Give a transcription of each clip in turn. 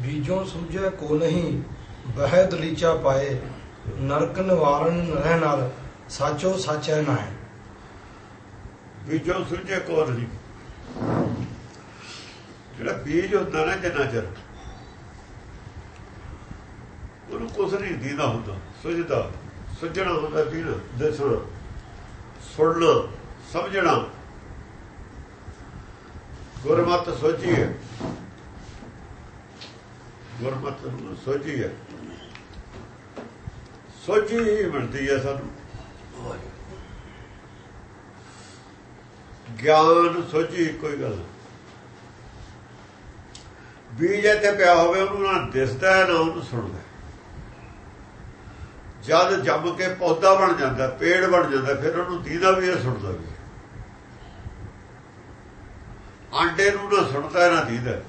ਬੀਜੋਂ ਸੂਝੇ ਕੋ ਨਹੀਂ ਬਹਿ ਦਲੀਚਾ ਪਾਏ, ਨਰਕ ਨਿਵਾਰਨ ਰਹਿ ਨਾਲ ਸਾਚੋ ਸਾਚੈ ਨਾਏ ਬੀਜੋਂ ਸੁਝੇ ਕੋ ਨਹੀਂ। ਜਿਹੜਾ ਬੀਜ ਹੁੰਦਾ ਨਾ ਜਿੰਨਾ ਚਿਰ। ਉਹਨੂੰ ਕੁਛ ਨਹੀਂ ਦੀਦਾ ਹੁੰਦਾ, ਸੁਝਦਾ, ਸੁਝਣਾ ਹੁੰਦਾ ਦੀਨਾ ਦੱਸਣਾ, ਸੁਣਨਾ, ਸਮਝਣਾ। ਗੁਰਮਤ ਸੋਚੀ ਗੁਰਮਤ ਸੋਝੀ ਹੈ। ਸੋਝੀ ਹੀ ਮਿਲਦੀ ਹੈ ਸਾਨੂੰ। ਗਿਆਨ ਸੋਝੀ ਕੋਈ ਗੱਲ ਬੀਜ ਇੱਥੇ ਪਿਆ ਹੋਵੇ, ਉਹਨੂੰ ਨਾ ਦਿਸਦਾ ਹੈ, ਨਾ ਉਹਨੂੰ ਸੁਣਦਾ ਜਦ ਜੰਮ ਕੇ ਪੌਦਾ ਬਣ ਜਾਂਦਾ, ਪੇੜ ਬਣ ਜਾਂਦਾ, ਫਿਰ ਉਹਨੂੰ ਦੀਦਾ ਵੀ ਹੈ, ਸੁਣਦਾ ਵੀ ਆਂਡੇ ਨੂੰ ਨਾ ਸੁਣਦਾ ਨਾ ਦੀਦਾ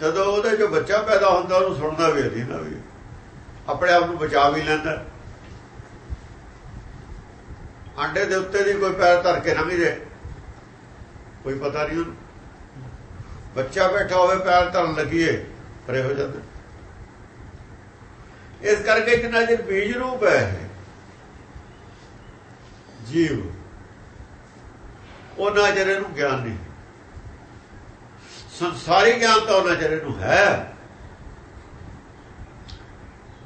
ਜਦੋਂ ਉਹਦੇ ਜੋ ਬੱਚਾ ਪੈਦਾ ਹੁੰਦਾ, ਉਹਨੂੰ ਸੁਣਦਾ ਵੀ ਦੀਦਾ ਵੀ। ਆਪਣੇ ਆਪ ਨੂੰ ਬਚਾ ਵੀ ਲੈਂਦਾ। ਆਂਡੇ ਦੇ ਉੱਤੇ ਦੀ ਕੋਈ ਪੈਰ ਧਰ ਕੇ ਨਾ ਦੇ ਕੋਈ ਪਤਾ ਨਹੀਂ ਉਹਨੂੰ। ਬੱਚਾ ਬੈਠਾ ਹੋਵੇ, ਪੈਰ ਧਰਨ ਲੱਗੀਏ, ਪਰੇ ਹੋ ਜਾਂਦਾ ਇਸ ਕਰਕੇ ਜਿੰਨਾ ਚਿਰ ਬੀਜ ਰੂਪ ਹੈ ਜੀਵ। ਉਹਨਾਂ ਚਿਰ ਇਹਨੂੰ ਗਿਆਨ ਨਹੀਂ। ਸੰਸਾਰੀ ਗਿਆਨ ਤਾਂ ਉਹਨਾਂ ਚਿਰ ਨੂੰ ਹੈ।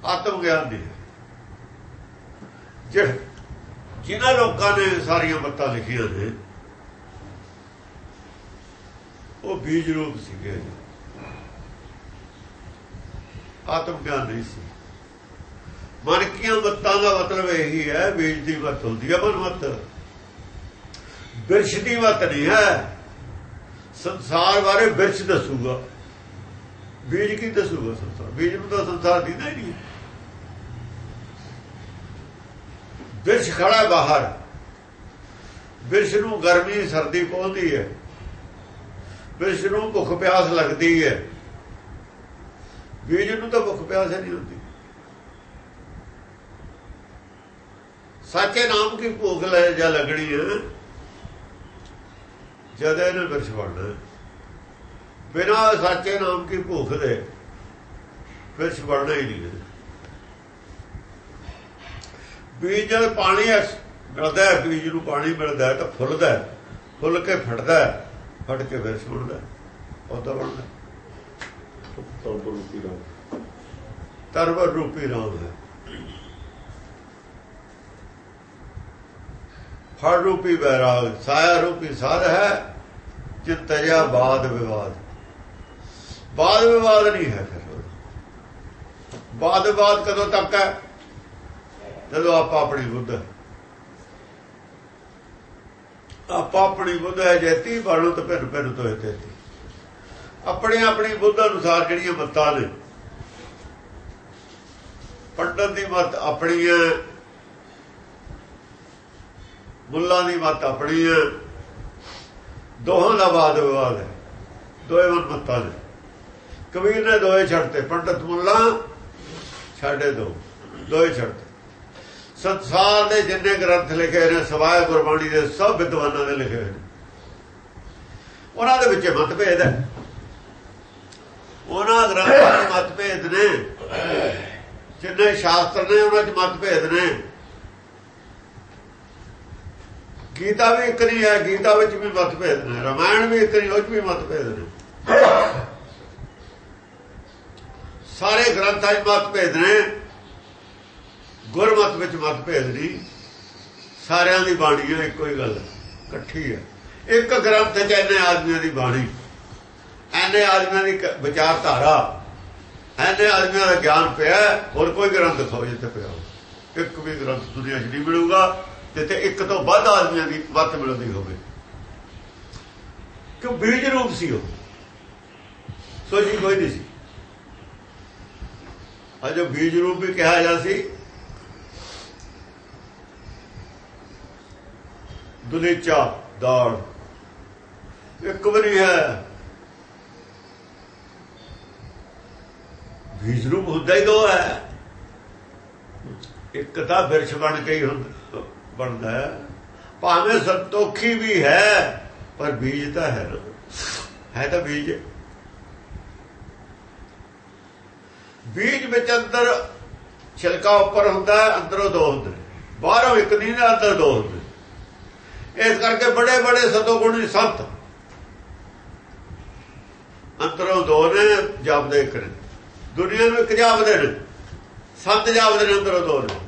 ਆਤਮ ਗਿਆਨ ਨਹੀਂ ਜਿਹੜਾ ਜਿਨ੍ਹਾਂ ਲੋਕਾਂ ਨੇ ਸਾਰੀਆਂ ਬੱਤਾਂ ਲਿਖੀਆਂ ਨੇ, ਉਹ ਬੀਜ ਰੂਪ ਸੀਗੇ। ਆਤਮ ਗਿਆਨ ਨਹੀਂ ਸੀ। ਮਨ ਕੀਆਂ ਬੱਤਾਂ ਦਾ ਮਤਲਬ ਇਹੀ ਹੈ, ਬੀਜ ਦੀ ਮੱਤ ਹੁੰਦੀ ਹੈ ਮਨ ਮਤ ਬਿਰਛ ਦੀ ਮੱਤ ਨਹੀਂ ਹੈ। ਸੰਸਾਰ ਬਾਰੇ ਬਿਰਛ ਦੱਸੂਗਾ। ਬੀਜ ਕੀ ਦੱਸੂਗਾ ਸੰਸਾਰ? ਬੀਜ ਨੂੰ ਤਾਂ ਸੰਸਾਰ ਦੀਦਾ ਹੀ ਨਹੀਂ। ਬਿਰਛ ਖੜਾ ਬਾਹਰ। ਬਿਰਛ ਨੂੰ ਗਰਮੀ ਸਰਦੀ ਪਹੁੰਚਦੀ ਹੈ। ਬਿਰਛ ਨੂੰ ਭੁੱਖ ਪਿਆਸ ਲੱਗਦੀ ਹੈ। ਬੀਜ ਨੂੰ ਤਾਂ ਭੁੱਖ ਪਿਆਸ ਨਹੀਂ ਹੁੰਦੀ। ਸੱਚੇ ਨਾਮ ਕੀ ਭੁੱਖ ਲੈ ਜਾ ਲੱਗਣੀ ਹੈ? ਜਦ ਇਹਨੇ ਬਿਰਛ ਬਣਨਾ ਬਿਨਾ ਸੱਚੇ ਨਾਮ ਕੀ ਭੁੱਖ ਦੇ ਬਿਰਛ ਬਣਨਾ ਹੀ ਨਹੀਂ ਬੀਜ ਜਦ ਪਾਣੀ ਮਿਲਦਾ ਬੀਜ ਨੂੰ ਪਾਣੀ ਮਿਲਦਾ ਤਾਂ ਫੁੱਲਦਾ ਫੁੱਲ ਕੇ ਫਟਦਾ ਫਟ ਕੇ ਫਿਰ ਸੁਣਦਾ ਉਹਦਾ ਬਣਦਾ ਤਰਵਰ ਰੂਪੀ ਰਾਮ ਤਰਵਰ ਰੂਪੀ ਰਾਮ ਹੈ। ਫੜ ਰੂਪੀ ਬੈਰਾਗ ਸਾਇਆ ਰੂਪੀ ਸਾਧ ਹੈ ਜਿਤ ਬਾਦ ਵਿਵਾਦ। ਬਾਦ ਵਿਵਾਦ ਨਹੀਂ ਹੈ ਫਿਰ। ਬਾਦ ਵਿਵਾਦ ਕਦੋਂ ਤੱਕ ਹੈ? ਜਦੋਂ ਆਪਾਂ ਆਪਣੀ ਬੁੱਧ ਆਪਾਂ ਆਪਣੀ ਬੁੱਧ ਹੈ ਜੇਤੀ ਬਾਣੋ ਤੇ ਭਿੰਨ ਭਿੰਨ ਤੋਏ ਤੇ ਆਪਣੇ ਆਪਣੀ ਬੁੱਧ ਅਨੁਸਾਰ ਜਿਹੜੀਆਂ ਮੱਤਾਂ ਨੇ, ਪੰਡਤ ਦੀ ਮਤ ਆਪਣੀ ਹੈ ਮੁੱਲਾ ਦੀ ਮਤ ਆਪਣੀ ਹੈ। ਦੋਹਾਂ ਦਾ ਬਾਦ ਵਿਵਾਦ ਹੈ। ਦੋਏ ਮਤਾਂ ਨੇ। ਕਬੀਰ ਨੇ ਦੋਏ ਛੱਡਤੇ ਪੰਡਤ ਮੁੱਲਾ ਛੱਡੇ ਦੋ। ਦੋਏ ਛੱਡਤੇ ਸੰਸਾਰ ਦੇ ਜਿੰਨੇ ਗ੍ਰੰਥ ਲਿਖੇ ਨੇ, ਸਵਾਏ ਗੁਰਬਾਣੀ ਦੇ ਸਭ ਵਿਦਵਾਨਾਂ ਦੇ ਲਿਖੇ ਹੋਏ ਨੇ। ਉਹਨਾਂ ਦੇ ਵਿੱਚ ਮਤਭੇਦ ਹੈ। ਉਹਨਾਂ ਗ੍ਰੰਥਾਂ ਦੇ ਮਤਭੇਦ ਨੇ। ਜਿੰਨੇ ਸ਼ਾਸਤਰ ਨੇ, ਉਹਨਾਂ 'ਚ ਮਤਭੇਦ ਨੇ। ਗੀਤਾ ਵੀ ਇੱਕ ਨਹੀਂ ਹੈ, ਗੀਤਾ ਵਿੱਚ ਵੀ ਮਤਭੇਦ ਨੇ, ਰਮਾਇਣ ਵੀ ਇੱਕ ਨਹੀਂ, ਉਹ 'ਚ ਵੀ ਮਤਭੇਦ ਨੇ। ਸਾਰੇ ਗ੍ਰੰਥਾਂ 'ਚ ਮਤਭੇਦ ਨੇ, ਗੁਰਮਤ ਵਿੱਚ ਮਤਭੇਦ ਨਹੀਂ, ਸਾਰਿਆਂ ਦੀ ਬਾਣੀ ਹੈ, ਇੱਕੋ ਹੀ ਗੱਲ, ਇਕੱਠੀ ਹੈ। ਇੱਕ ਗ੍ਰੰਥ 'ਚ ਇੰਨੇ ਆਦਮੀਆਂ ਦੀ ਬਾਣੀ ਐਨੇ ਆਦਮੀਆਂ ਦੀ ਵਿਚਾਰਧਾਰਾ ਐਨੇ ਆਦਮੀਆਂ ਦਾ ਗਿਆਨ ਪਿਆ, ਹੋਰ ਕੋਈ ਗ੍ਰੰਥ ਦਿਖਾਓ ਜਿੱਥੇ ਪਿਆ ਇੱਕ ਵੀ ਗ੍ਰੰਥ ਦੁਨੀਆ 'ਚ ਨਹੀਂ ਮਿਲੂਗਾ। ਜਿੱਥੇ ਇੱਕ ਤੋਂ ਵੱਧ ਆਦਮੀਆਂ ਦੀ ਮਤ ਮਿਲਦੀ ਹੋਵੇ। ਕਿਉਂ ਬੀਜ ਰੂਪ ਸੀ ਉਹ? ਸੋਚੀ ਕੋਈ ਨਹੀਂ ਸੀ। ਅਜੋ ਬੀਜ ਰੂਪ ਵੀ ਕਿਹਾ ਜਾ ਸੀ। ਦੁਲੇਚਾ ਦਾੜ ਇੱਕ ਵਾਰੀ ਹੈ। ਬੀਜ ਰੂਪ ਹੁੰਦਾ ਹੀ ਦੋ ਹੈ। ਇੱਕ ਤਾਂ ਬਿਰਛ ਬਣ ਕੇ ਹੀ ਹੁੰਦਾ। ਬਣਦਾ ਹੈ। ਭਾਵੇਂ ਸੰਤੋਖੀ ਵੀ ਹੈ, ਪਰ ਬੀਜ ਤਾਂ ਹੈ ਨਾ। ਹੈ ਤਾਂ ਬੀਜ। ਬੀਜ ਵਿੱਚ ਅੰਦਰ ਛਿਲਕਾ ਉੱਪਰ ਹੁੰਦਾ ਅੰਦਰੋਂ ਦੋ ਹੁੰਦੇ ਬਾਹਰੋਂ ਇੱਕ ਨਹੀਂ, ਨਾ ਅੰਦਰ ਦੋ ਹੁੰਦੇ ਇਸ ਕਰਕੇ ਬੜੇ ਬੜੇ ਸਤੋਗੁਣੀ ਸੰਤ। ਅੰਦਰੋਂ ਦੋ ਨੇ, ਜਪਦੇ ਇੱਕ ਨੇ। ਦੁਨੀਆ ਨੂੰ ਇੱਕ ਜਾਪਦੇ ਨੇ। ਸੰਤ ਜਾਪਦੇ ਨੇ, ਅੰਦਰੋਂ ਦੋ ਨੇ।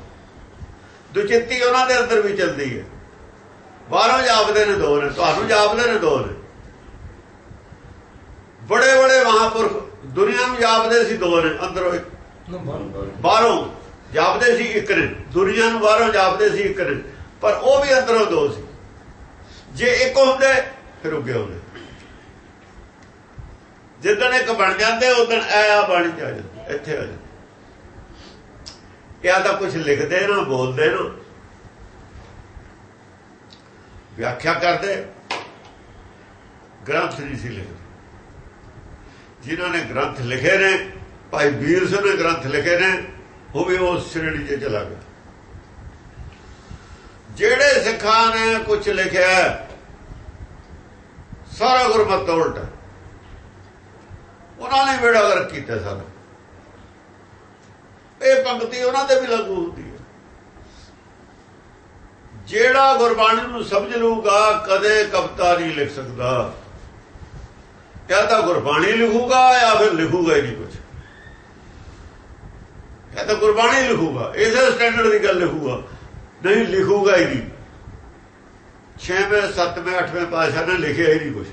ਦੁਚਿੱਤੀ ਉਹਨਾਂ ਦੇ ਅੰਦਰ ਵੀ ਚੱਲਦੀ ਹੈ। ਬਾਹਰੋਂ ਜਾਪਦੇ ਨੇ ਦੋ ਨੇ ਤੁਹਾਨੂੰ ਜਾਪਦੇ ਨੇ ਦੋ ਨੇ। ਬੜੇ ਬੜੇ ਮਹਾਪੁਰਖ ਦੁਨੀਆ ਨੂੰ ਜਾਪਦੇ ਸੀ ਦੋ ਨੇ ਅੰਦਰੋਂ ਇੱਕ। ਬਾਹਰੋਂ। ਜਾਪਦੇ ਸੀ ਇੱਕ ਨੇ ਦੁਨੀਆ ਨੂੰ ਬਾਹਰੋਂ ਜਾਪਦੇ ਸੀ ਇੱਕ ਨੇ ਪਰ ਉਹ ਵੀ ਅੰਦਰੋਂ ਦੋ ਸੀ। ਜੇ ਇੱਕ ਹੁੰਦੇ ਫਿਰ ਉੱਗੇ ਹੁੰਦੇ। ਜਿੱਦਣ ਇੱਕ ਬਣ ਜਾਂਦੇ ਉਦੋਂ ਆ ਬਣ ਜਾਂਦੇ ਇੱਥੇ ਆ ਜਾਂਦੇ ਇਹ ਤਾਂ ਕੁਝ ਲਿਖਦੇ ਨਾ, ਬੋਲਦੇ ਨਾ। ਵਿਆਖਿਆ ਕਰਦੇ। ਗ੍ਰੰਥ ਨਹੀਂ ਸੀ ਲਿਖਦੇ। ਜਿਨ੍ਹਾਂ ਨੇ ਗ੍ਰੰਥ ਲਿਖੇ ਨੇ, ਭਾਈ ਵੀਰ ਸਿੰਘ ਨੇ ਗ੍ਰੰਥ ਲਿਖੇ ਨੇ, ਉਹ ਵੀ ਉਸ ਸ਼੍ਰੇਣੀ 'ਚ ਚਲਾ ਗਿਆ। ਜਿਹੜੇ ਸਿੱਖਾਂ ਨੇ ਕੁਝ ਲਿਖਿਆ, ਸਾਰਾ ਗੁਰਮਤਿ ਉਲਟ। ਉਹਨਾਂ ਨੇ ਬੇੜਾ ਗਰਕ ਕੀਤਾ ਸਾਰਾ ਇਹ ਪੰਕਤੀ ਉਹਨਾਂ ਤੇ ਵੀ ਲਾਗੂ ਹੁੰਦੀ ਹੈ। ਜਿਹੜਾ ਗੁਰਬਾਣੀ ਨੂੰ ਸਮਝ ਲੂਗਾ ਕਦੇ ਕਵਿਤਾ ਨਹੀਂ ਲਿਖ ਸਕਦਾ। ਜਾਂ ਤਾਂ ਗੁਰਬਾਣੀ ਲਿਖੂਗਾ ਜਾਂ ਫਿਰ ਲਿਖੂਗਾ ਹੀ ਨਹੀਂ ਕੁਝ ਜਾਂ ਤਾਂ ਗੁਰਬਾਣੀ ਲਿਖੂਗਾ, ਇਸੇ ਸਟੈਂਡਰਡ ਦੀ ਗੱਲ ਲਿਖੂਗਾ। ਨਹੀਂ, ਲਿਖੂਗਾ ਹੀ ਨਹੀਂ। 6ਵੇਂ 7ਵੇਂ 8ਵੇਂ ਪਾਸ਼ਾ ਨੇ ਲਿਖਿਆ ਹੀ ਨਹੀਂ ਕੁਝ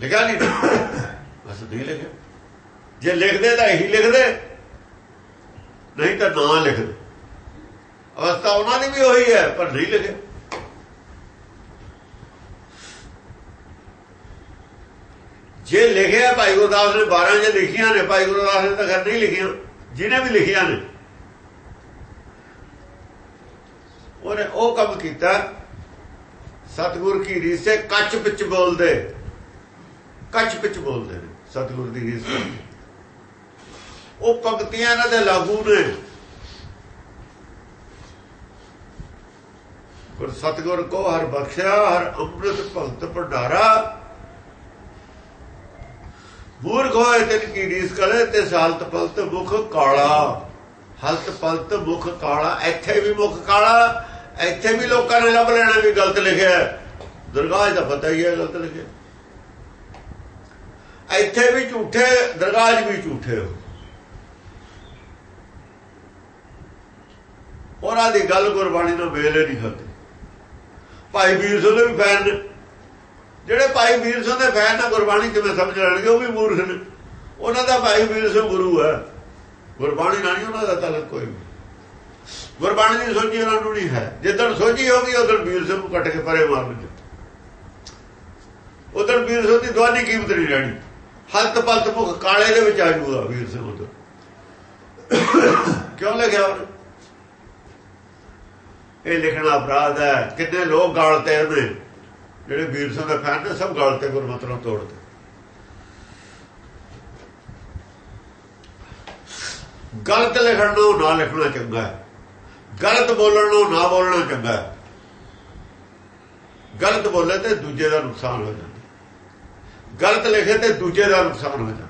ਲਿਖਿਆ ਨਹੀਂ? ਬਸ ਨਹੀਂ ਲਿਖਿਆ। ਜੇ ਲਿਖਦੇ ਤਾਂ ਇਹੀ ਲਿਖਦੇ, ਨਹੀਂ ਤਾਂ ਨਾ ਲਿਖਦੇ। ਅਵਸਥਾ ਉਹਨਾਂ ਦੀ ਵੀ ਉਹੀ ਹੈ, ਪਰ ਨਹੀਂ ਲਿਖਿਆ ਜੇ ਲਿਖਿਆ ਭਾਈ ਗੁਰਦਾਸ ਨੇ 12 ਜੇ ਲਿਖੀਆਂ ਨੇ, ਭਾਈ ਗੁਰਦਾਸ ਨੇ ਤਾਂ ਘਰ ਨਹੀਂ ਲਿਖੀਆਂ, ਜਿਹਨੇ ਵੀ ਲਿਖੀਆਂ ਨੇ। ਉਹਨੇ ਉਹ ਕੰਮ ਕੀਤਾ, ਸਤਿਗੁਰ ਕੀ ਰੀਸੇ ਕੱਚ ਵਿੱਚ ਬੋਲਦੇ। ਕੱਚ ਵਿੱਚ ਬੋਲਦੇ ਨੇ, ਸਤਿਗੁਰ ਦੀ ਰੀਸ ਕਰਦੇ ਉਹ ਪੰਕਤੀਆਂ ਇਹਨਾਂ ਦੇ ਲਾਗੂ ਨੇ। ਗੁਰ ਸਤਿਗੁਰ ਕੋ ਹਰ ਬਖਸ਼ਿਆ, ਹਰ ਅੰਮ੍ਰਿਤ ਭਗਤ ਭੰਡਾਰਾ। ਮੂਰਖ ਹੋਏ ਤਿਨ ਕੀ ਰੀਸ ਤੇ, ਸਾਲਤ ਪਲਤ ਮੁਖ ਕਾਲਾ। ਹਲਤ ਪਲਤ ਮੁਖ ਕਾਲਾ, ਇੱਥੇ ਵੀ ਮੁਖ ਕਾਲਾ, ਇੱਥੇ ਵੀ ਲੋਕਾਂ ਨੇ ਲੱਭ ਲੈਣਾ ਵੀ ਗਲਤ ਲਿਖਿਆ ਦਰਗਾਹ ਦਾ ਪਤਾ ਹੀ ਹੈ ਗਲਤ ਲਿਖਿਆ। ਇੱਥੇ ਵੀ ਝੂਠੇ, ਦਰਗਾਹ ਵੀ ਝੂਠੇ ਹੋ। ਉਹਨਾਂ ਦੀ ਗੱਲ ਗੁਰਬਾਣੀ ਨਾਲ ਵੇਲੇ ਨਹੀਂ ਖਾਂਦੀ ਭਾਈ ਵੀਰ ਸਿੰਘ ਦੇ ਵੀ ਫੈਨ ਨੇ। ਜਿਹੜੇ ਭਾਈ ਵੀਰ ਸਿੰਘ ਦੇ ਫੈਨ ਨੇ ਗੁਰਬਾਣੀ ਕਿਵੇਂ ਸਮਝ ਲੈਣਗੇ, ਉਹ ਵੀ ਮੂਰਖ ਨੇ। ਉਹਨਾਂ ਦਾ ਭਾਈ ਵੀਰ ਸਿੰਘ ਗੁਰੂ ਹੈ। ਗੁਰਬਾਣੀ ਨਾਲ ਨਹੀਂ ਉਹਨਾਂ ਦਾ ਤਾਲੁਕ ਕੋਈ ਵੀ। ਗੁਰਬਾਣੀ ਦੀ ਸੋਝੀ ਉਹਨਾਂ ਨੂੰ ਨਹੀਂ ਹੈ। ਜਿੱਦਣ ਸੋਝੀ ਹੋਗੀ ਉਦੋਂ ਵੀਰ ਸਿੰਘ ਨੂੰ ਕੱਟ ਕੇ ਪਰੇ ਮਾਰਨਗੇ ਉਦੋਂ ਵੀਰ ਸਿੰਘ ਦੀ ਦੁਆਨੀ ਕੀਮਤ ਨਹੀਂ ਰਹਿਣੀ। ਹਲਤ ਪਲਤ ਮੁਖ ਕਾਲੇ ਦੇ ਵਿੱਚ ਆ ਜੂਗਾ ਵੀਰ ਸਿੰਘ ਉਦੋਂ। ਕਿਉਂ ਲਿਖਿਆ ਉਹਨੇ ਇਹ ਲਿਖਣਾ ਅਪਰਾਧ ਹੈ। ਕਿੰਨੇ ਲੋਕ ਗਾਲਤੇ ਉਹਨੇ ਜਿਹੜੇ ਵੀਰ ਸਿੰਘ ਦੇ ਫੈਨ ਨੇ, ਸਭ ਗਾਲਤੇ ਗੁਰਮਤਿ ਨੂੰ ਤੋੜਦੇ। ਗਲਤ ਲਿਖਣ ਨੂੰ ਨਾ ਲਿਖਣਾ ਚੰਗਾ ਹੈ। ਗਲਤ ਬੋਲਣ ਨੂੰ ਨਾ ਬੋਲਣਾ ਚੰਗਾ ਹੈ। ਗਲਤ ਬੋਲੇ ਤੇ ਦੂਜੇ ਦਾ ਨੁਕਸਾਨ ਹੋ ਜਾਂਦਾ ਗਲਤ ਲਿਖੇ ਤੇ ਦੂਜੇ ਦਾ ਨੁਕਸਾਨ ਹੋ ਜਾਂਦਾ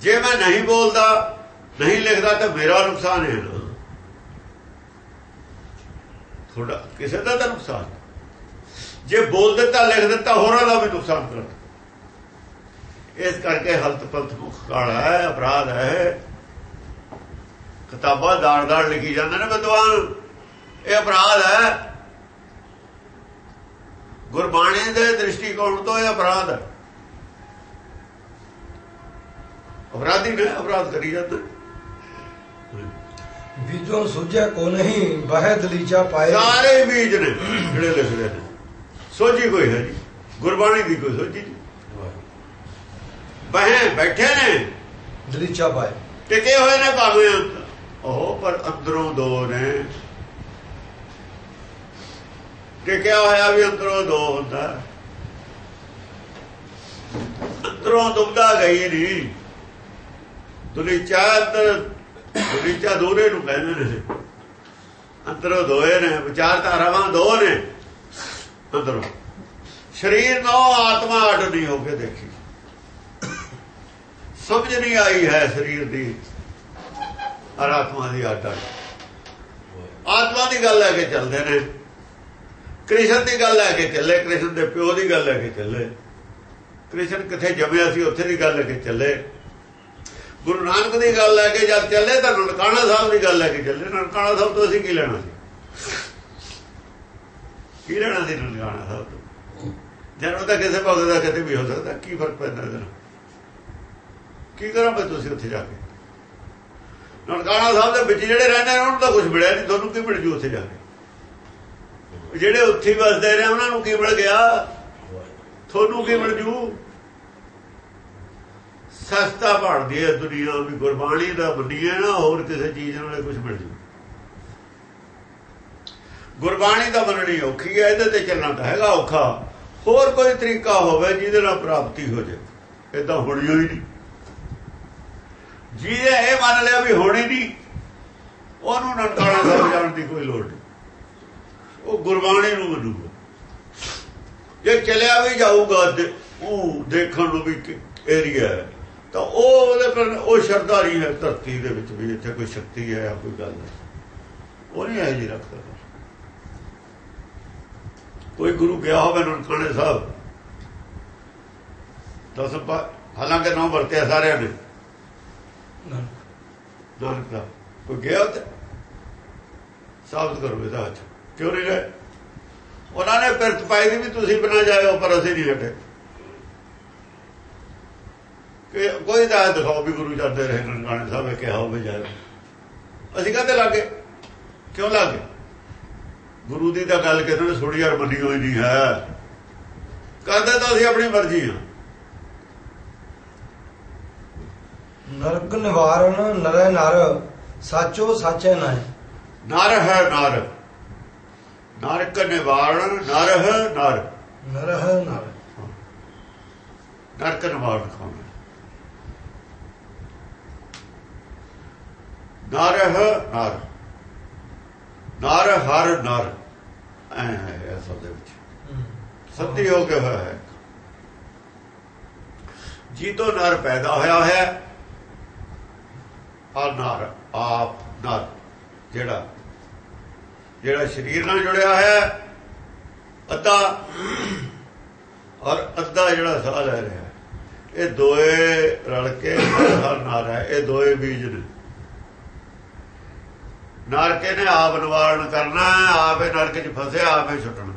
ਜੇ ਮੈਂ ਨਹੀਂ ਬੋਲਦਾ, ਨਹੀਂ ਲਿਖਦਾ ਤਾਂ ਮੇਰਾ ਨੁਕਸਾਨ ਹੈ। ਤੁਹਾਡਾ ਕਿਸੇ ਦਾ ਤਾਂ ਨੁਕਸਾਨ ਜੇ ਬੋਲ ਦਿੱਤਾ, ਲਿਖ ਦਿੱਤਾ, ਹੋਰਾਂ ਦਾ ਵੀ ਨੁਕਸਾਨ ਕਰ। ਇਸ ਕਰਕੇ ਹਲਤ ਪਲਤ ਮੁਖ ਕਾਲਾ ਹੈ, ਅਪਰਾਧ ਹੈ। ਕਿਤਾਬਾਂ ਦਾੜ-ਦਾੜ ਲਿਖੀ ਜਾਂਦੇ ਨੇ ਵਿਦਵਾਨ। ਇਹ ਅਪਰਾਧ ਹੈ। ਗੁਰਬਾਣੀ ਦੇ ਦ੍ਰਿਸ਼ਟੀਕੋਣ ਤੋਂ ਇਹ ਅਪਰਾਧ ਹੈ। ਅਪਰਾਧੀ ਨੇ ਅਪਰਾਧ ਕਰੀ ਜਾਂਦਾ। ਬੀਜੋਂ ਸੁਝਿਆ ਕੋ ਨਹੀਂ ਬਹਿ ਦਲੀਚਾ ਪਾਏ। ਸਾਰੇ ਬੀਜ ਨੇ ਜਿਹੜੇ ਲਿਖਦੇ ਨੇ। ਸੋਝੀ ਕੋਈ ਹੈ ਜੀ। ਗੁਰਬਾਣੀ ਦੀ ਕੋਈ ਸੋਝੀ ਨਹੀਂ ਬਹਿ ਬੈਠੇ ਨੇ। ਦਲੀਚਾ ਪਾਏ। ਟਿਕੇ ਹੋਏ ਨੇ ਭਾਵੇਂ ਉਹ ਪਰ ਅੰਦਰੋਂ ਦੋ ਨੇ। ਟਿਕਿਆ ਹੋਇਆ ਵੀ ਅੰਦਰੋਂ ਦੋ ਹੁੰਦਾ। ਅੰਦਰੋਂ ਦੁਬਦਾ ਗਈ ਨਹੀਂ ਦੁਲੀਚਾ ਅੰਦਰ ਦੁਲੀਚਾ ਦੋਰੇ ਨੂੰ ਕਹਿੰਦੇ ਨੇ ਅੰਦਰੋਂ ਦੋਏ ਨੇ, ਵਿਚਾਰਧਾਰਾਵਾਂ ਦੋ ਨੇ। ਅੰਦਰੋਂ। ਸਰੀਰ ਨਾਲ ਆਤਮਾ ਅੱਡ ਨਹੀਂ ਹੋ ਕੇ ਦੇਖੀ। ਸਮਝ ਨਹੀਂ ਆਈ ਹੈ ਸਰੀਰ ਦੀ। ਔਰ ਆਤਮਾ ਦੀ ਅੱਡ। ਆਤਮਾ ਦੀ ਗੱਲ ਲੈ ਕੇ ਚੱਲਦੇ ਨੇ। ਕ੍ਰਿਸ਼ਨ ਦੀ ਗੱਲ ਲੈ ਕੇ ਚੱਲੇ, ਕ੍ਰਿਸ਼ਨ ਦੇ ਪਿਓ ਦੀ ਗੱਲ ਲੈ ਕੇ ਚੱਲੇ। ਕ੍ਰਿਸ਼ਨ ਕਿੱਥੇ ਜੰਮਿਆ ਸੀ, ਉੱਥੇ ਦੀ ਗੱਲ ਲੈ ਕੇ ਚੱਲੇ। ਗੁਰੂ ਨਾਨਕ ਦੀ ਗੱਲ ਲੈ ਕੇ ਜਦ ਚੱਲੇ ਤਾਂ ਨਨਕਾਣਾ ਸਾਹਿਬ ਦੀ ਗੱਲ ਲੈ ਕੇ ਚੱਲੇ। ਨਨਕਾਣਾ ਸਾਹਿਬ ਤੋਂ ਅਸੀਂ ਕੀ ਲੈਣਾ ਸੀ? ਕੀ ਲੈਣਾ ਸੀ ਨਨਕਾਣਾ ਸਾਹਿਬ ਤੋਂ? ਜਨਮ ਤਾਂ ਕਿਸੇ ਭਗਤ ਦਾ ਕਿਤੇ ਵੀ ਹੋ ਸਕਦਾ, ਕੀ ਫ਼ਰਕ ਪੈਂਦਾ ਇਹਦਾ ਕੀ ਕਰਾਂ ਮੈਂ ਤੁਸੀਂ ਉੱਥੇ ਜਾ ਕੇ? ਨਨਕਾਣਾ ਸਾਹਿਬ ਦੇ ਵਿੱਚ ਜਿਹੜੇ ਰਹਿੰਦੇ ਨੇ, ਉਹਨਾਂ ਨੂੰ ਤਾਂ ਕੁਝ ਮਿਲਿਆ ਨਹੀਂ। ਤੁਹਾਨੂੰ ਕੀ ਮਿਲ ਜੂ ਉੱਥੇ ਜਾ ਕੇ? ਜਿਹੜੇ ਉੱਥੇ ਵਸਦੇ ਨੇ ਉਹਨਾਂ ਨੂੰ ਕੀ ਮਿਲ ਗਿਆ? ਤੁਹਾਨੂੰ ਕੀ ਮਿਲ ਜੂ? ਸਸਤਾ ਬਣਦੀ ਹੈ ਦੁਨੀਆ ਵੀ ਗੁਰਬਾਣੀ ਦਾ ਮੰਨੀਏ ਨਾ, ਹੋਰ ਕਿਸੇ ਚੀਜ਼ ਨਾਲ ਕੁਝ ਮਿਲ ਜੂ। ਗੁਰਬਾਣੀ ਦਾ ਮੰਨਣੀ ਔਖੀ ਹੈ, ਇਹਦੇ ਤੇ ਚੱਲਣਾ ਤਾਂ ਹੈਗਾ ਔਖਾ। ਹੋਰ ਕੋਈ ਤਰੀਕਾ ਹੋਵੇ ਜਿਹਦੇ ਨਾਲ ਪ੍ਰਾਪਤੀ ਹੋ ਜਾਏ। ਇਦਾਂ ਹੋਣੀ ਹੋਈ ਨਹੀਂ। ਜਿਹਨੇ ਇਹ ਮੰਨ ਲਿਆ ਵੀ ਹੋਣੀ ਨਹੀਂ, ਉਹਨੂੰ ਨਨਕਾਣਾ ਸਾਹਿਬ ਜਾਣ ਦੀ ਕੋਈ ਲੋੜ ਨਹੀਂ। ਉਹ ਗੁਰਬਾਣੀ ਨੂੰ ਮੰਨੂਗਾ। ਜੇ ਚਲਿਆ ਵੀ ਜਾਊਗਾ ਉਹ ਦੇਖਣ ਨੂੰ ਵੀ ਏਰੀਆ ਹੈ। ਤਾਂ ਉਹ ਉਹਦੇ ਪਰ ਉਹ ਸ਼ਰਧਾਰੀ ਹੈ ਧਰਤੀ ਦੇ ਵਿੱਚ ਵੀ ਇੱਥੇ ਕੋਈ ਸ਼ਕਤੀ ਹੈ ਜਾਂ ਕੋਈ ਗੱਲ ਹੈ ਉਹ ਨਹੀਂ ਇਹ ਜੀ ਰੱਖਦਾ ਕੋਈ ਗੁਰੂ ਗਿਆ ਹੋਵੇ ਨਨਕਾਣੇ ਸਾਹਿਬ ਦਸ ਹਾਲਾਂਕਿ ਨਾਮ ਵਰਤਿਆ ਸਾਰਿਆਂ ਨੇ। ਨਾਨਕ ਦਾ। ਕੋਈ ਗਿਆ ਤੇ ਸਾਬਤ ਕਰੋ ਇਹਦਾ ਅੱਜ ਕਿਉਂ ਨਹੀਂ ਗਏ? ਉਹਨਾਂ ਨੇ ਪਿਰਤ ਪਾਈ ਦੀ ਵੀ ਤੁਸੀਂ ਬਣਾ ਜਾਇਓ, ਪਰ ਅਸੀਂ ਨਹੀਂ ਹਟੇ। ਕਿ ਕੋਈ ਦਾ ਦਿਖਾਓ ਵੀ ਗੁਰੂ ਜਾਂਦੇ ਰਹੇ ਨਨਕਾਣੇ ਸਾਹਿਬ ਨੇ ਕਿਹਾ ਹੋਵੇ ਜਾਇਓ ਅਸੀਂ ਕਹਤੇ ਲੱਗੇ? ਕਿਉਂ ਲੱਗੇ? ਗੁਰੂ ਦੀ ਤਾਂ ਗੱਲ ਕਹਿੰਦੇ ਨੇ ਥੋੜੀ ਯਾਰ ਮੰਨੀ ਹੋਈ ਨਹੀਂ ਹੈ। ਕਰਦੇ ਤਾਂ ਅਸੀਂ ਆਪਣੀ ਮਰਜ਼ੀ ਹਾਂ ਨਰਕ ਨਿਵਾਰਨ ਨਰੈ ਨਰ ਸਾਚੋ ਸਾਚੈ ਨਾਇ ਨਰ ਹੈ ਨਰ। ਨਰਕ ਨਿਵਾਰਨ ਨਰ। ਹੈ ਨਰ। ਨਰ ਹੈ। ਨਰ ਨਰਕ ਨਿਵਾਰਨ ਖਾਣਾ ਨਰ ਨਰ। ਨਰ ਹਰ ਨਰ। ਐ ਹੈ ਅਸਲ ਦੇ ਵਿੱਚ। ਸੱਤੀ ਹੋ ਕੇ ਹੋਇਆ ਹੈ। ਜੀ ਤੋਂ ਨਰ ਪੈਦਾ ਹੋਇਆ ਹੈ ਆ ਨਰ ਆਪ ਨਰ ਜਿਹੜਾ ਜਿਹੜਾ ਸਰੀਰ ਨਾਲ ਜੁੜਿਆ ਹੈ ਅੱਧਾ ਔਰ ਅੱਧਾ ਜਿਹੜਾ ਸਾਹ ਲੈ ਰਿਹਾ ਇਹ ਦੋਏ ਰਲ ਕੇ ਹਰ ਨਰ ਹੈ। ਇਹ ਦੋਏ ਬੀਜ ਨੇ। ਨਰਕੇ ਨੇ ਆਪ ਨਿਵਾਰਨ ਕਰਨਾ ਆਪੇ ਨਰਕ 'ਚ ਫਸਿਆ, ਆਪੇ ਛੁੱਟਣਾ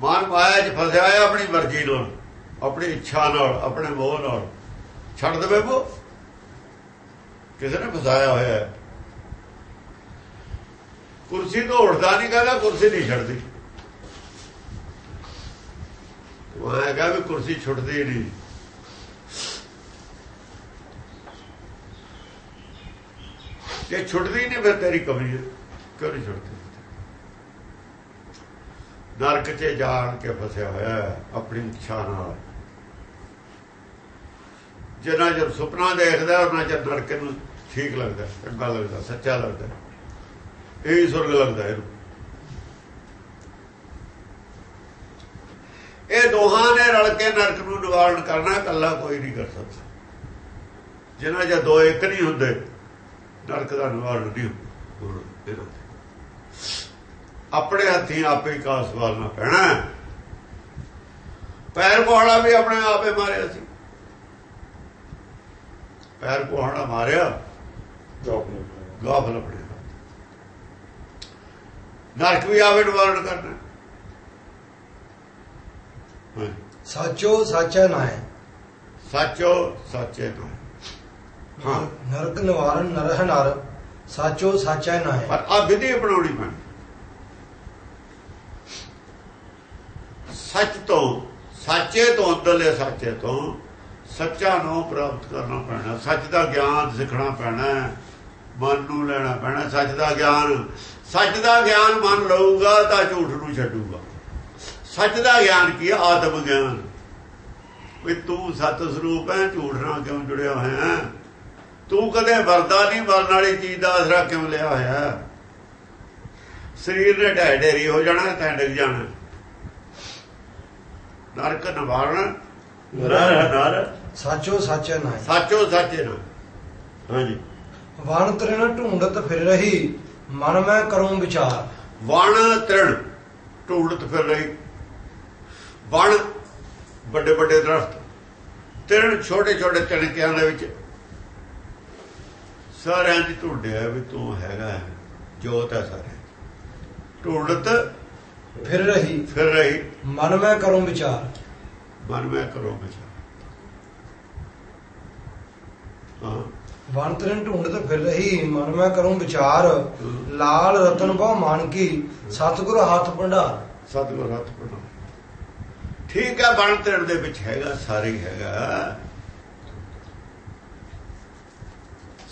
ਮਨ ਮਾਇਆ 'ਚ ਫਸਿਆ ਹੈ ਆਪਣੀ ਮਰਜ਼ੀ ਨਾਲ, ਆਪਣੀ ਇੱਛਾ ਨਾਲ, ਆਪਣੇ ਮੋਹ ਨਾਲ। ਛੱਡ ਦੇਵੇ ਉਹ ਕਿਸੇ ਨੇ ਫਸਾਇਆ ਹੋਇਆ ਹੈ। ਕੁਰਸੀ ਤੋਂ ਉੱਠਦਾ ਨਹੀਂ, ਕਹਿੰਦਾ ਕੁਰਸੀ ਨਹੀਂ ਛੱਡਦੀ। ਉਹ ਹੈਗਾ ਵੀ ਕੁਰਸੀ ਛੁੱਟਦੀ ਨਹੀਂ। ਜੇ ਛੁੱਟਦੀ ਨਹੀਂ ਫਿਰ ਤੇਰੀ ਕਮੀ ਹੈ। ਕਿਉਂ ਨਹੀਂ ਛੁੱਟਦੀ? ਨਰਕ 'ਚ ਜਾਣ ਕੇ ਫਸਿਆ ਹੋਇਆ ਆਪਣੀ ਇੱਛਾ ਨਾਲ। ਜਿੰਨਾ ਜਦ ਸੁਪਨਾ ਦੇਖਦਾ ਉਹਨਾਂ ਚਿਰ ਨਰਕ ਨੂੰ ਠੀਕ ਲੱਗਦਾ, ਚੰਗਾ ਲੱਗਦਾ, ਸੱਚਾ ਲੱਗਦਾ। ਇਹ ਸੁਰਗ ਲੱਗਦਾ ਇਹਨੂੰ। ਇਹ ਦੋਹਾਂ ਨੇ ਰਲ ਕੇ ਨਰਕ ਨੂੰ ਨਿਵਾਰਨ ਕਰਨਾ, ਇਕੱਲਾ ਕੋਈ ਨਹੀਂ ਕਰ ਸਕਦਾ। ਜਿਨ੍ਹਾਂ ਜੇ ਦੋ ਇੱਕ ਨਹੀਂ ਹੁੰਦੇ ਨਰਕ ਦਾ ਨਿਵਾਰਨ ਨਹੀਂ ਹੁੰਦਾ ਆਪਣੇ ਹੱਥੀਂ ਆਪੇ ਕਾਸ ਵਾਲਣਾ ਪੈਣਾ ਪੈਰ ਪੋਹੜਾ ਵੀ ਆਪਣੇ ਆਪੇ ਮਾਰਿਆ ਸੀ। ਪੈਰ ਪੋਹੜਾ ਮਾਰਿਆ। ਗਾਫਲ ਆਪਣੇ ਨਰਕ ਵੀ ਆਵੇ ਨਿਵਾਰਨ ਕਰਨਾ ਸਾਚੋ ਸਾਚੈ ਨਾਇ ਸੱਚੋ ਸੱਚੇ ਤੋਂ ਹਾਂ। ਨਰਕ ਨਿਵਾਰਨ ਨਰ ਹੈ ਨਰ ਸਾਚੋ ਸਾਚੈ ਨਾਇ ਪਰ ਆ ਵਿਧੀ ਅਪਣਾਉਣੀ ਪੈਣੀ ਸੱਚ ਤੋਂ ਸੱਚੇ ਤੋਂ ਅੰਦਰਲੇ ਸੱਚੇ ਤੋਂ ਸੱਚਾ ਨੂੰ ਪ੍ਰਾਪਤ ਕਰਨਾ ਪੈਣਾ। ਸੱਚ ਦਾ ਗਿਆਨ ਸਿੱਖਣਾ ਪੈਣਾ ਮਨ ਨੂੰ ਲੈਣਾ ਪੈਣਾ ਸੱਚ ਦਾ ਗਿਆਨ। ਸੱਚ ਦਾ ਗਿਆਨ ਮਨ ਲਊਗਾ ਤਾਂ ਝੂਠ ਨੂੰ ਛੱਡੂਗਾ। ਸੱਚ ਦਾ ਗਿਆਨ ਕੀ ਹੈ? ਆਤਮ ਗਿਆਨ। ਵੀ ਤੂੰ ਸਤ ਸਰੂਪ ਹੈ ਝੂਠ ਨਾਲ ਕਿਉਂ ਜੁੜਿਆ ਹੋਇਆ ਹੈ? ਤੂੰ ਕਦੇ ਵਰਦਾ ਨਹੀਂ ਮਰਨ ਵਾਲੀ ਚੀਜ਼ ਦਾ ਅਸਰਾ ਕਿਉਂ ਲਿਆ ਹੋਇਆ? ਸਰੀਰ ਨੇ ਢਹਿ ਢੇਰੀ ਹੋ ਜਾਣਾ ਤਾਂ ਡਿੱਗ ਜਾਣਾ। ਨਰਕ ਨਿਵਾਰਨ ਨਰ ਨਰ। ਸਾਚੋ ਸਾਚੈ ਨਾਹੀ ਸਾਚੋ ਸੱਚੇ ਨਾ। ਹਾਂਜੀ। ਵਣ ਤ੍ਰਿਣ ਢੂੰਡਤ ਫਿਰ ਰਹੀ ਮਨ ਮੈਂ ਕਰੂੰ ਵਿਚਾਰ। ਵਣ ਤ੍ਰਿਣ ਢੂੜਤ ਫਿਰ ਰਹੀ। ਵਣ ਵੱਡੇ ਵੱਡੇ ਦਰਖਤ। ਤ੍ਰਿਣ ਛੋਟੇ ਛੋਟੇ ਤਣਕਿਆਂ ਦੇ ਵਿੱਚ ਸਾਰਿਆਂ ਦੀ ਢੂੰਡਿਆ ਵੀ ਤੂੰ ਹੈਗਾ ਜੋਤ ਹੈ ਸਾਰੇ ਢੂੜਤ ਫਿਰ ਰਹੀ। ਫਿਰ ਰਹੀ। ਮਨ ਮੈਂ ਕਰੂੰ ਵਿਚਾਰ। ਮਨ ਮੈਂ ਕਰੋ ਵਿਚਾਰ। ਹਾਂ। ਵਣ ਤ੍ਰਿਣ ਢੂੰਡਤ ਫਿਰ ਰਹੀ। ਮਨ ਮੈਂ ਕਰੂੰ ਵਿਚਾਰ। ਲਾਲ ਰਤਨ ਬਹੁ ਮਾਨ ਕੀ। ਸਤਿਗੁਰ ਹੱਥ ਭੰਡਾਰ। ਸਤਿਗੁਰ ਹੱਥ ਪੜੋ ਠੀਕ ਹੈ ਬਣ ਤੇੜ ਦੇ ਵਿੱਚ ਹੈਗਾ ਸਾਰੇ ਹੈਗਾ।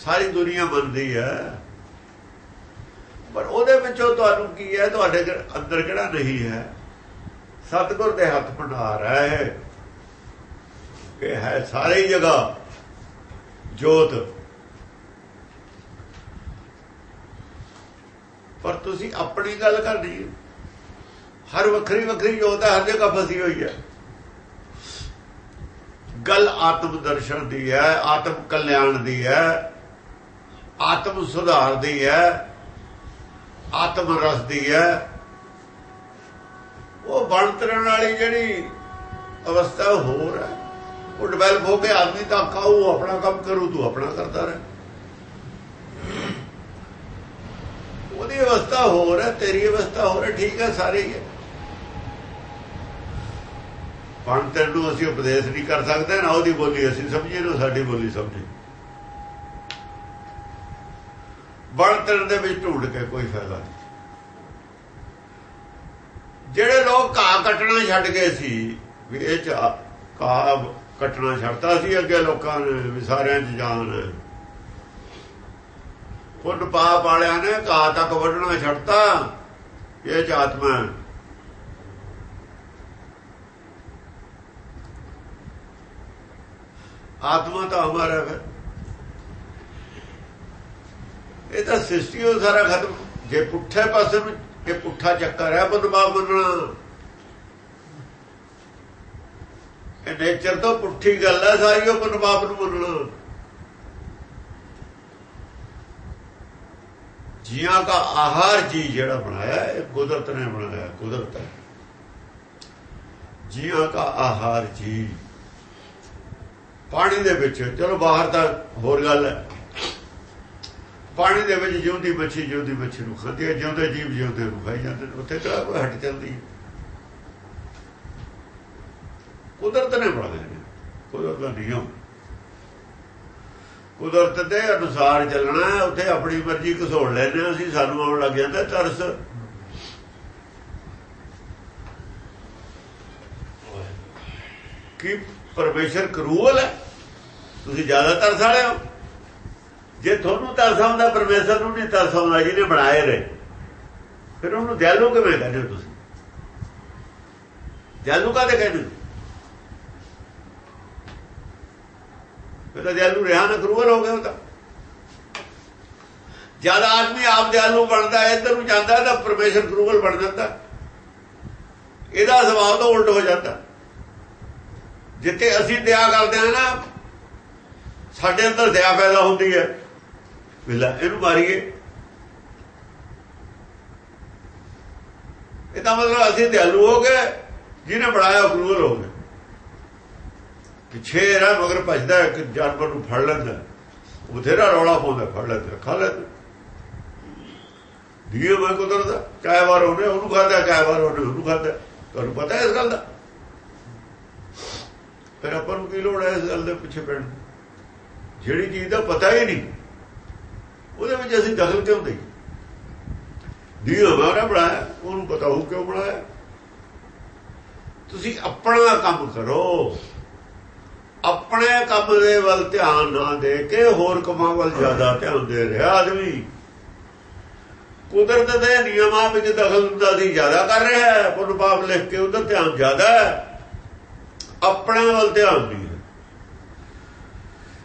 ਸਾਰੀ ਦੁਨੀਆ ਮੰਨਦੀ ਹੈ। ਪਰ ਉਹਦੇ ਵਿੱਚੋਂ ਤੁਹਾਨੂੰ ਕੀ ਹੈ? ਤੁਹਾਡੇ ਅੰਦਰ ਕਿਹੜਾ ਨਹੀਂ ਹੈ? ਸਤਿਗੁਰ ਦੇ ਹੱਥ ਭੰਡਾਰ ਹੈ। ਇਹ ਹੈ ਸਾਰੀ ਜਗ੍ਹਾ। ਜੋਤ। ਪਰ ਤੁਸੀਂ ਆਪਣੀ ਗੱਲ ਕਰਨੀ ਹਰ ਵੱਖਰੀ ਵੱਖਰੀ ਜੋਤ ਹੈ, ਹਰ ਜਗ੍ਹਾ ਫਸੀ ਹੋਈ ਹੈ। ਗੱਲ ਆਤਮ ਦਰਸ਼ਨ ਦੀ ਹੈ, ਆਤਮ ਕਲਿਆਣ ਦੀ ਹੈ। ਆਤਮ ਸੁਧਾਰ ਦੀ ਹੈ, ਆਤਮ ਰਸ ਦੀ ਹੈ। ਉਹ ਬਣਤਰਨ ਵਾਲੀ ਜਿਹੜੀ ਅਵਸਥਾ ਹੋਰ ਹੈ। ਉਹ ਡਿਵੈਲਪ ਹੋ ਕੇ ਆਦਮੀ ਤਾਂ ਕਾਉ ਆਪਣਾ ਕੰਮ ਕਰੂ, ਤੂੰ ਆਪਣਾ ਕਰਦਾ ਰਹਿ। ਉਹਦੀ ਅਵਸਥਾ ਹੋਰ ਹੈ, ਤੇਰੀ ਅਵਸਥਾ ਹੋਰ ਹੈ, ਠੀਕ ਹੈ, ਸਾਰੇ ਹੀ। ਹੈ ਪੰਡਤ ਨੂੰ ਅਸੀਂ ਉਪਦੇਸ਼ ਨਹੀਂ ਕਰ ਸਕਦੇ, ਨਾ ਉਹਦੀ ਬੋਲੀ ਅਸੀਂ ਸਮਝੀਏ, ਨਾ ਸਾਡੀ ਬੋਲੀ ਸਮਝੀ ਬਣਤਰ ਦੇ ਵਿੱਚ ਢੂੰਡ ਕੇ ਕੋਈ ਫਾਇਦਾ ਨਹੀਂ। ਜਿਹੜੇ ਲੋਕ ਘਾਹ ਕੱਟਣਾ ਛੱਡ ਗਏ ਸੀ, ਵੀ ਇਹ ਚ ਘਾਹ ਕੱਟਣਾ ਛੱਡਤਾ ਸੀ ਅੱਗੇ ਲੋਕਾਂ ਨੇ, ਵੀ ਸਾਰਿਆਂ 'ਚ ਜਾਨ ਫੁੱਟ ਪਾਪ ਵਾਲਿਆਂ ਨੇ ਘਾਹ ਤੱਕ ਵੱਢਣਾ ਛੱਡਤਾ ਇਹ ਚ ਆਤਮਾ ਆਤਮਾ ਤਾਂ ਅਮਰ ਹੈ ਫਿਰ ਇਹ ਤਾਂ ਸ੍ਰਿਸ਼ਟੀ ਉਹ ਸਾਰਾ ਖਤਮ। ਜੇ ਪੁੱਠੇ ਪਾਸੇ ਨੂੰ ਇਹ ਪੁੱਠਾ ਚੱਕਰ ਹੈ ਬਦਬਾ ਮੰਨਣਾ ਇਹ ਨੇਚਰ ਤੋਂ ਪੁੱਠੀ ਗੱਲ ਹੈ ਸਾਰੀ ਉਹ ਬਦਬਾਬ ਨੂੰ ਮੰਨਣਾ ਜੀਆਂ ਦਾ ਆਹਾਰ ਜੀ ਜਿਹੜਾ ਬਣਾਇਆ, ਇਹ ਕੁਦਰਤ ਨੇ ਬਣਾਇਆ, ਕੁਦਰਤ ਹੈ। ਜੀਆਂ ਦਾ ਆਹਾਰ ਜੀ। ਪਾਣੀ ਦੇ ਵਿੱਚ, ਚਲੋ ਬਾਹਰ ਤਾਂ ਹੋਰ ਗੱਲ ਹੈ। ਪਾਣੀ ਦੇ ਵਿੱਚ ਜਿਉਂਦੀ ਮੱਛੀ ਜਿਉਂਦੀ ਮੱਛੀ ਨੂੰ ਖਾਂਦੀ ਹੈ, ਜਿਉਂਦੇ ਜੀਵ ਜਿਉਂਦੇ ਨੂੰ ਖਾਈ ਜਾਂਦੇ ਨੇ। ਉੱਥੇ ਕਿਹੜਾ ਕੋਈ ਹਟ ਚੱਲਦੀ ਕੁਦਰਤ ਨੇ ਬਣਾਇਆ ਨੇ ਕੁਦਰਤ ਦਾ ਨਿਯਮ। ਕੁਦਰਤ ਦੇ ਅਨੁਸਾਰ ਚੱਲਣਾ ਉੱਥੇ ਆਪਣੀ ਮਰਜ਼ੀ ਘਸੋੜ ਲੈਣੇ ਅਸੀਂ, ਸਾਨੂੰ ਆਉਣ ਲੱਗ ਜਾਂਦਾ ਤਰਸ। ਕੀ ਪਰਮੇਸ਼ਰ ਕਰੂਲ ਹੈ? ਤੁਸੀਂ ਜ਼ਿਆਦਾ ਤਰਸ ਵਾਲੇ ਹੋ? ਜੇ ਤੁਹਾਨੂੰ ਤਰਸ ਆਉਂਦਾ ਪਰਮੇਸ਼ਰ ਨੂੰ ਨਹੀਂ ਤਰਸ ਆਉਂਦਾ ਜਿਹਨੇ ਬਣਾਏ ਰਹੇ ਫਿਰ ਉਹਨੂੰ ਦਿਆਲੂ ਕਿਵੇਂ ਕਹਿੰਦੇ ਹੋ ਤੁਸੀਂ? ਦਿਆਲੂ ਕਾਹਦੇ ਕਹਿੰਦੇ ਫਿਰ ਦਿਆਲੂ ਰਿਹਾ ਨਾ, ਕਰੂਰ ਹੋ ਗਿਆ ਉਹਦਾ ਜਦ ਆਦਮੀ ਆਪ ਦਿਆਲੂ ਬਣਦਾ ਹੈ ਇੱਧਰ ਨੂੰ ਜਾਂਦਾ, ਤਾਂ ਪਰਮੇਸ਼ਰ ਕਰੂਰ ਬਣ ਜਾਂਦਾ। ਇਹਦਾ ਸੁਭਾਅ ਤਾਂ ਉਲਟ ਹੋ ਜਾਂਦਾ। ਜਿੱਥੇ ਅਸੀਂ ਦਇਆ ਕਰਦੇ ਹਾਂ ਨਾ, ਸਾਡੇ ਅੰਦਰ ਦਇਆ ਪੈਦਾ ਹੁੰਦੀ ਹੈ। ਵਿਲਾ, ਇਹਨੂੰ ਮਾਰੀਏ। ਇਹ ਤਾਂ ਮਤਲਬ ਅਸੀਂ ਦਿਆਲੂ ਹੋ ਗਏ, ਜਿਹਨੇ ਬਣਾਇਆ ਕਰੂਰ ਹੋ ਗਏ ਕਿ ਸ਼ੇਰ ਮਗਰ ਭਜਦਾ ਇੱਕ ਜਾਨਵਰ ਨੂੰ ਫੜ ਲੈਂਦਾ ਬਥੇਰਾ ਰੌਲਾ ਪਾਉਂਦਾ ਫੜ ਲੈਂਦਾ ਖਾ ਲੈਂਦਾ ਦੀਏ ਮੈਂ ਕੁਦਰਤ ਕਾਇ ਵਾਰ ਉਹਨੇ ਉਹਨੂੰ ਖਾਦਾ ਕਾਇ ਵਾਰ ਉਹਨੇ ਉਹਨੂੰ ਖਾਦਾ ਤੁਹਾਨੂੰ ਪਤਾ ਇਸ ਗੱਲ ਦਾ? ਫਿਰ ਆਪਾਂ ਨੂੰ ਕੀ ਲੋੜ ਹੈ ਇਸ ਗੱਲ ਦੇ ਪਿੱਛੇ ਪੈਣ ਜਿਹੜੀ ਚੀਜ਼ ਦਾ ਪਤਾ ਹੀ ਨਹੀਂ। ਉਹਦੇ ਵਿੱਚ ਅਸੀਂ ਦਖਲ ਕਿਉਂ ਦੇਈਏ? ਦੀਏ ਹਮਾਰਾ ਬਣਾਇਆ, ਉਹਨੂੰ ਪਤਾ ਹੋ ਕਿਉਂ ਬਣਾਇਆ? ਤੁਸੀਂ ਆਪਣਾ ਕੰਮ ਕਰੋ। ਆਪਣੇ ਕੰਮ ਦੇ ਵੱਲ ਧਿਆਨ ਨਾ ਦੇ ਕੇ ਹੋਰ ਕੰਮਾਂ ਵੱਲ ਜ਼ਿਆਦਾ ਧਿਆਨ ਦੇ ਰਿਹਾ ਆਦਮੀ। ਕੁਦਰਤ ਦੇ ਨਿਯਮਾਂ ਵਿੱਚ ਦਖਲ ਅੰਦਾਜ਼ੀ ਜ਼ਿਆਦਾ ਕਰ ਰਿਹਾ ਹੈ ਪੁੰਨ ਪਾਪ ਲਿਖ ਕੇ ਉਧਰ ਧਿਆਨ ਜ਼ਿਆਦਾ ਹੈ। ਆਪਣੇ ਵੱਲ ਧਿਆਨ ਨਹੀਂ ਹੈ।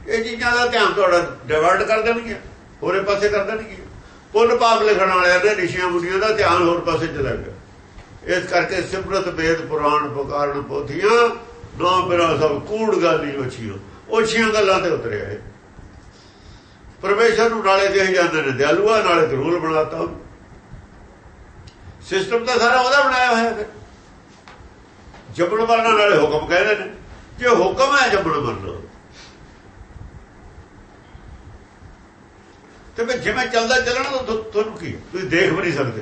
ਇਹ ਚੀਜ਼ਾਂ ਦਾ ਧਿਆਨ ਤੁਹਾਡਾ ਡਿਵਰਟ ਕਰ ਦੇਣਗੇ ਹੋਰੇ ਪਾਸੇ ਕਰਦਾ ਦੇਣਗੇ ਪੁੰਨ ਪਾਪ ਲਿਖਣ ਵਾਲਿਆਂ ਦੇ ਰਿਸ਼ੀਆਂ ਮੁਨੀਆਂ ਦਾ ਧਿਆਨ ਹੋਰ ਪਾਸੇ ਚਲਾ ਗਿਆ। ਇਸ ਕਰਕੇ ਸਿਮਰਤ, ਵੇਦ, ਪੁਰਾਣ ਪੁਕਾਰਨ ਪੋਥੀਆਂ, ਨਾ ਬਿਰਾ ਸਭ ਕੂੜ ਗਾਲੀ ਵਛੀਆਂ ਉਹਛੀਆਂ ਗੱਲਾਂ ਤੇ ਉਤਰਿਆ ਹੈ ਪਰਮੇਸ਼ਰ ਨੂੰ ਨਾਲੇ ਕਹੇ ਜਾਂਦੇ ਨੇ, ਦਿਆਲੂਆ ਨਾਲੇ ਕਰੂਲ ਬਣਾਤਾ ਸਿਸਟਮ ਤਾਂ ਸਾਰਾ ਉਹਦਾ ਬਣਾਇਆ ਹੋਇਆ ਫਿਰ। ਜਬਰ ਮਰਨਾ ਨਾਲੇ ਹੁਕਮ ਕਹਿੰਦੇ ਨੇ। ਜੇ ਹੁਕਮ ਹੈ ਜਬਰ ਮਰਨਾ। ਤੇ ਮੈਂ ਜਿਵੇਂ ਚੱਲਦਾ ਚੱਲਣਾ ਤਾਂ ਤੁਹਾਨੂੰ ਕੀ? ਤੁਸੀਂ ਦੇਖ ਵੀ ਨਹੀਂ ਸਕਦੇ।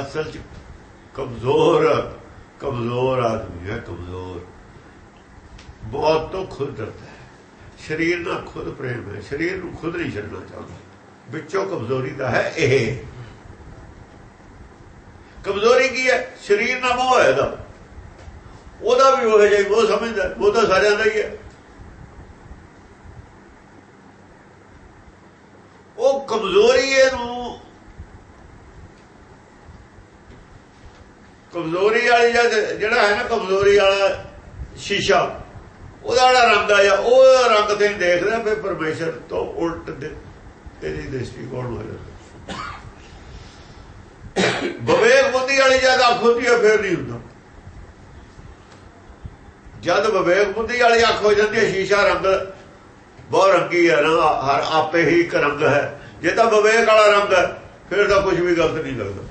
ਅਸਲ ਚ ਕਮਜ਼ੋਰ ਕਮਜ਼ੋਰ ਆਦਮੀ ਹੈ, ਕਮਜ਼ੋਰ। ਬਹੁਤ ਤੋਂ ਖੁਦ ਡਰਦਾ ਹੈ। ਸਰੀਰ ਨਾਲ ਖੁਦ ਪ੍ਰੇਮ ਹੈ। ਸਰੀਰ ਨੂੰ ਖੁਦ ਨਹੀਂ ਛੱਡਣਾ ਚਾਹੁੰਦਾ। ਵਿੱਚੋਂ ਕਮਜ਼ੋਰੀ ਦਾ ਹੈ ਇਹ। ਕਮਜ਼ੋਰੀ ਕੀ ਹੈ? ਸਰੀਰ ਨਾਲ ਮੋਹ ਹੈ ਦਾ ਉਹਦਾ ਵੀ ਉਹ ਜਿਹਾ, ਉਹ ਸਮਝਦਾ ਉਹ ਤਾਂ ਸਾਰਿਆਂ ਦਾ ਹੀ ਹੈ। ਉਹ ਕਮਜ਼ੋਰੀ ਇਹਨੂੰ। ਕਮਜ਼ੋਰੀ ਵਾਲੀ ਜਿਹੜਾ ਹੈ ਨਾ ਕਮਜ਼ੋਰੀ ਵਾਲਾ ਸ਼ੀਸ਼ਾ, ਉਹਦਾ ਜਿਹੜਾ ਰੰਗ ਆ ਉਹ ਰੰਗ ਤੇ ਦੇਖਦਾ ਫਿਰ ਪਰਮੇਸ਼ਰ ਤੋਂ ਉਲਟ ਦੇ ਤੇਰੀ ਦ੍ਰਿਸ਼ਟੀਕੋਣ ਹੋ ਜਾਂਦਾ। ਬਵੇਕ ਬੁੱਧੀ ਵਾਲੀ ਜਦ ਅੱਖ ਹੁੰਦੀ ਹੈ ਫਿਰ ਨਹੀਂ ਹੁੰਦਾ। ਜਦ ਵਿਵੇਕ ਬੁੱਧੀ ਵਾਲੀ ਅੱਖ ਹੋ ਜਾਂਦੀ ਹੈ ਸ਼ੀਸ਼ਾ ਰੰਗ ਬਹੁਤ ਰੰਗੀ ਹੈ ਨਾ ਹਰ ਆਪੇ ਹੀ ਇੱਕ ਰੰਗ ਹੈ। ਜੇ ਤਾਂ ਵਿਵੇਕ ਵਾਲਾ ਰੰਗ ਹੈ, ਫਿਰ ਤਾਂ ਕੁਝ ਵੀ ਗਲਤ ਨਹੀਂ ਲੱਗਦਾ।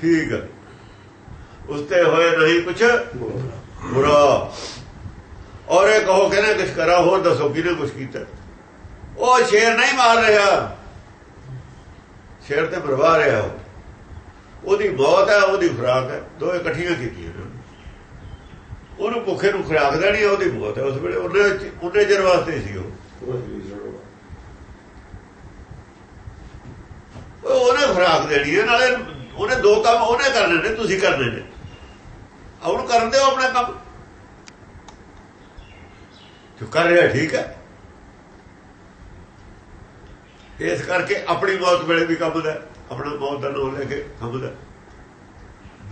ਠੀਕ ਹੈ। ਉਸ ਤੇ ਹੋਏ ਨਹੀਂ ਕੁਝ ਬੁਰਾ। ਔਰ ਇਹ ਕਹੋ ਕਿ ਨਾ ਕੁਝ ਕਰਾ ਹੋਰ ਦੱਸੋ ਕਿਹਨੇ ਕੁਝ ਕੀਤਾ? ਉਹ ਸ਼ੇਰ ਨਹੀਂ ਮਾਰ ਰਿਹਾ। ਸ਼ੇਰ ਤੇ ਬਰਵਾ ਰਿਹਾ ਉਹਦੀ ਮੌਤ ਹੈ, ਉਹਦੀ ਖੁਰਾਕ ਹੈ। ਦੋਵੇਂ ਇਕੱਠੀਆਂ ਕੀਤੀਆਂ ਉਹਨੂੰ ਭੁੱਖੇ ਨੂੰ ਖੁਰਾਕ ਦੇਣੀ ਉਹਦੀ ਮੌਤ ਹੈ। ਉਸ ਵੇਲੇ ਉਹਨੇ ਉਹਨੇ ਜਰ ਵਾਸਤੇ ਸੀ ਉਹ। ਉਹਨੇ ਖੁਰਾਕ ਦੇਣੀ ਹੈ, ਨਾਲੇ ਉਹਨੇ ਦੋ ਕੰਮ ਉਹਨੇ ਕਰਨੇ ਨੇ, ਤੁਸੀਂ ਕਰਨੇ ਨੇ। ਉਹਨੂੰ ਕਰਨ ਦਿਓ ਆਪਣਾ ਕੰਮ? ਜੋ ਕਰ ਰਿਹਾ, ਠੀਕ ਹੈ। ਇਸ ਕਰਕੇ ਆਪਣੀ ਮੌਤ ਵੇਲੇ ਵੀ ਕੰਮ ਦਾ ਆਪਣਾ ਮੌਤ ਦਾ ਨਾਮ ਲੈ ਕੇ ਕੰਮ ਦਾ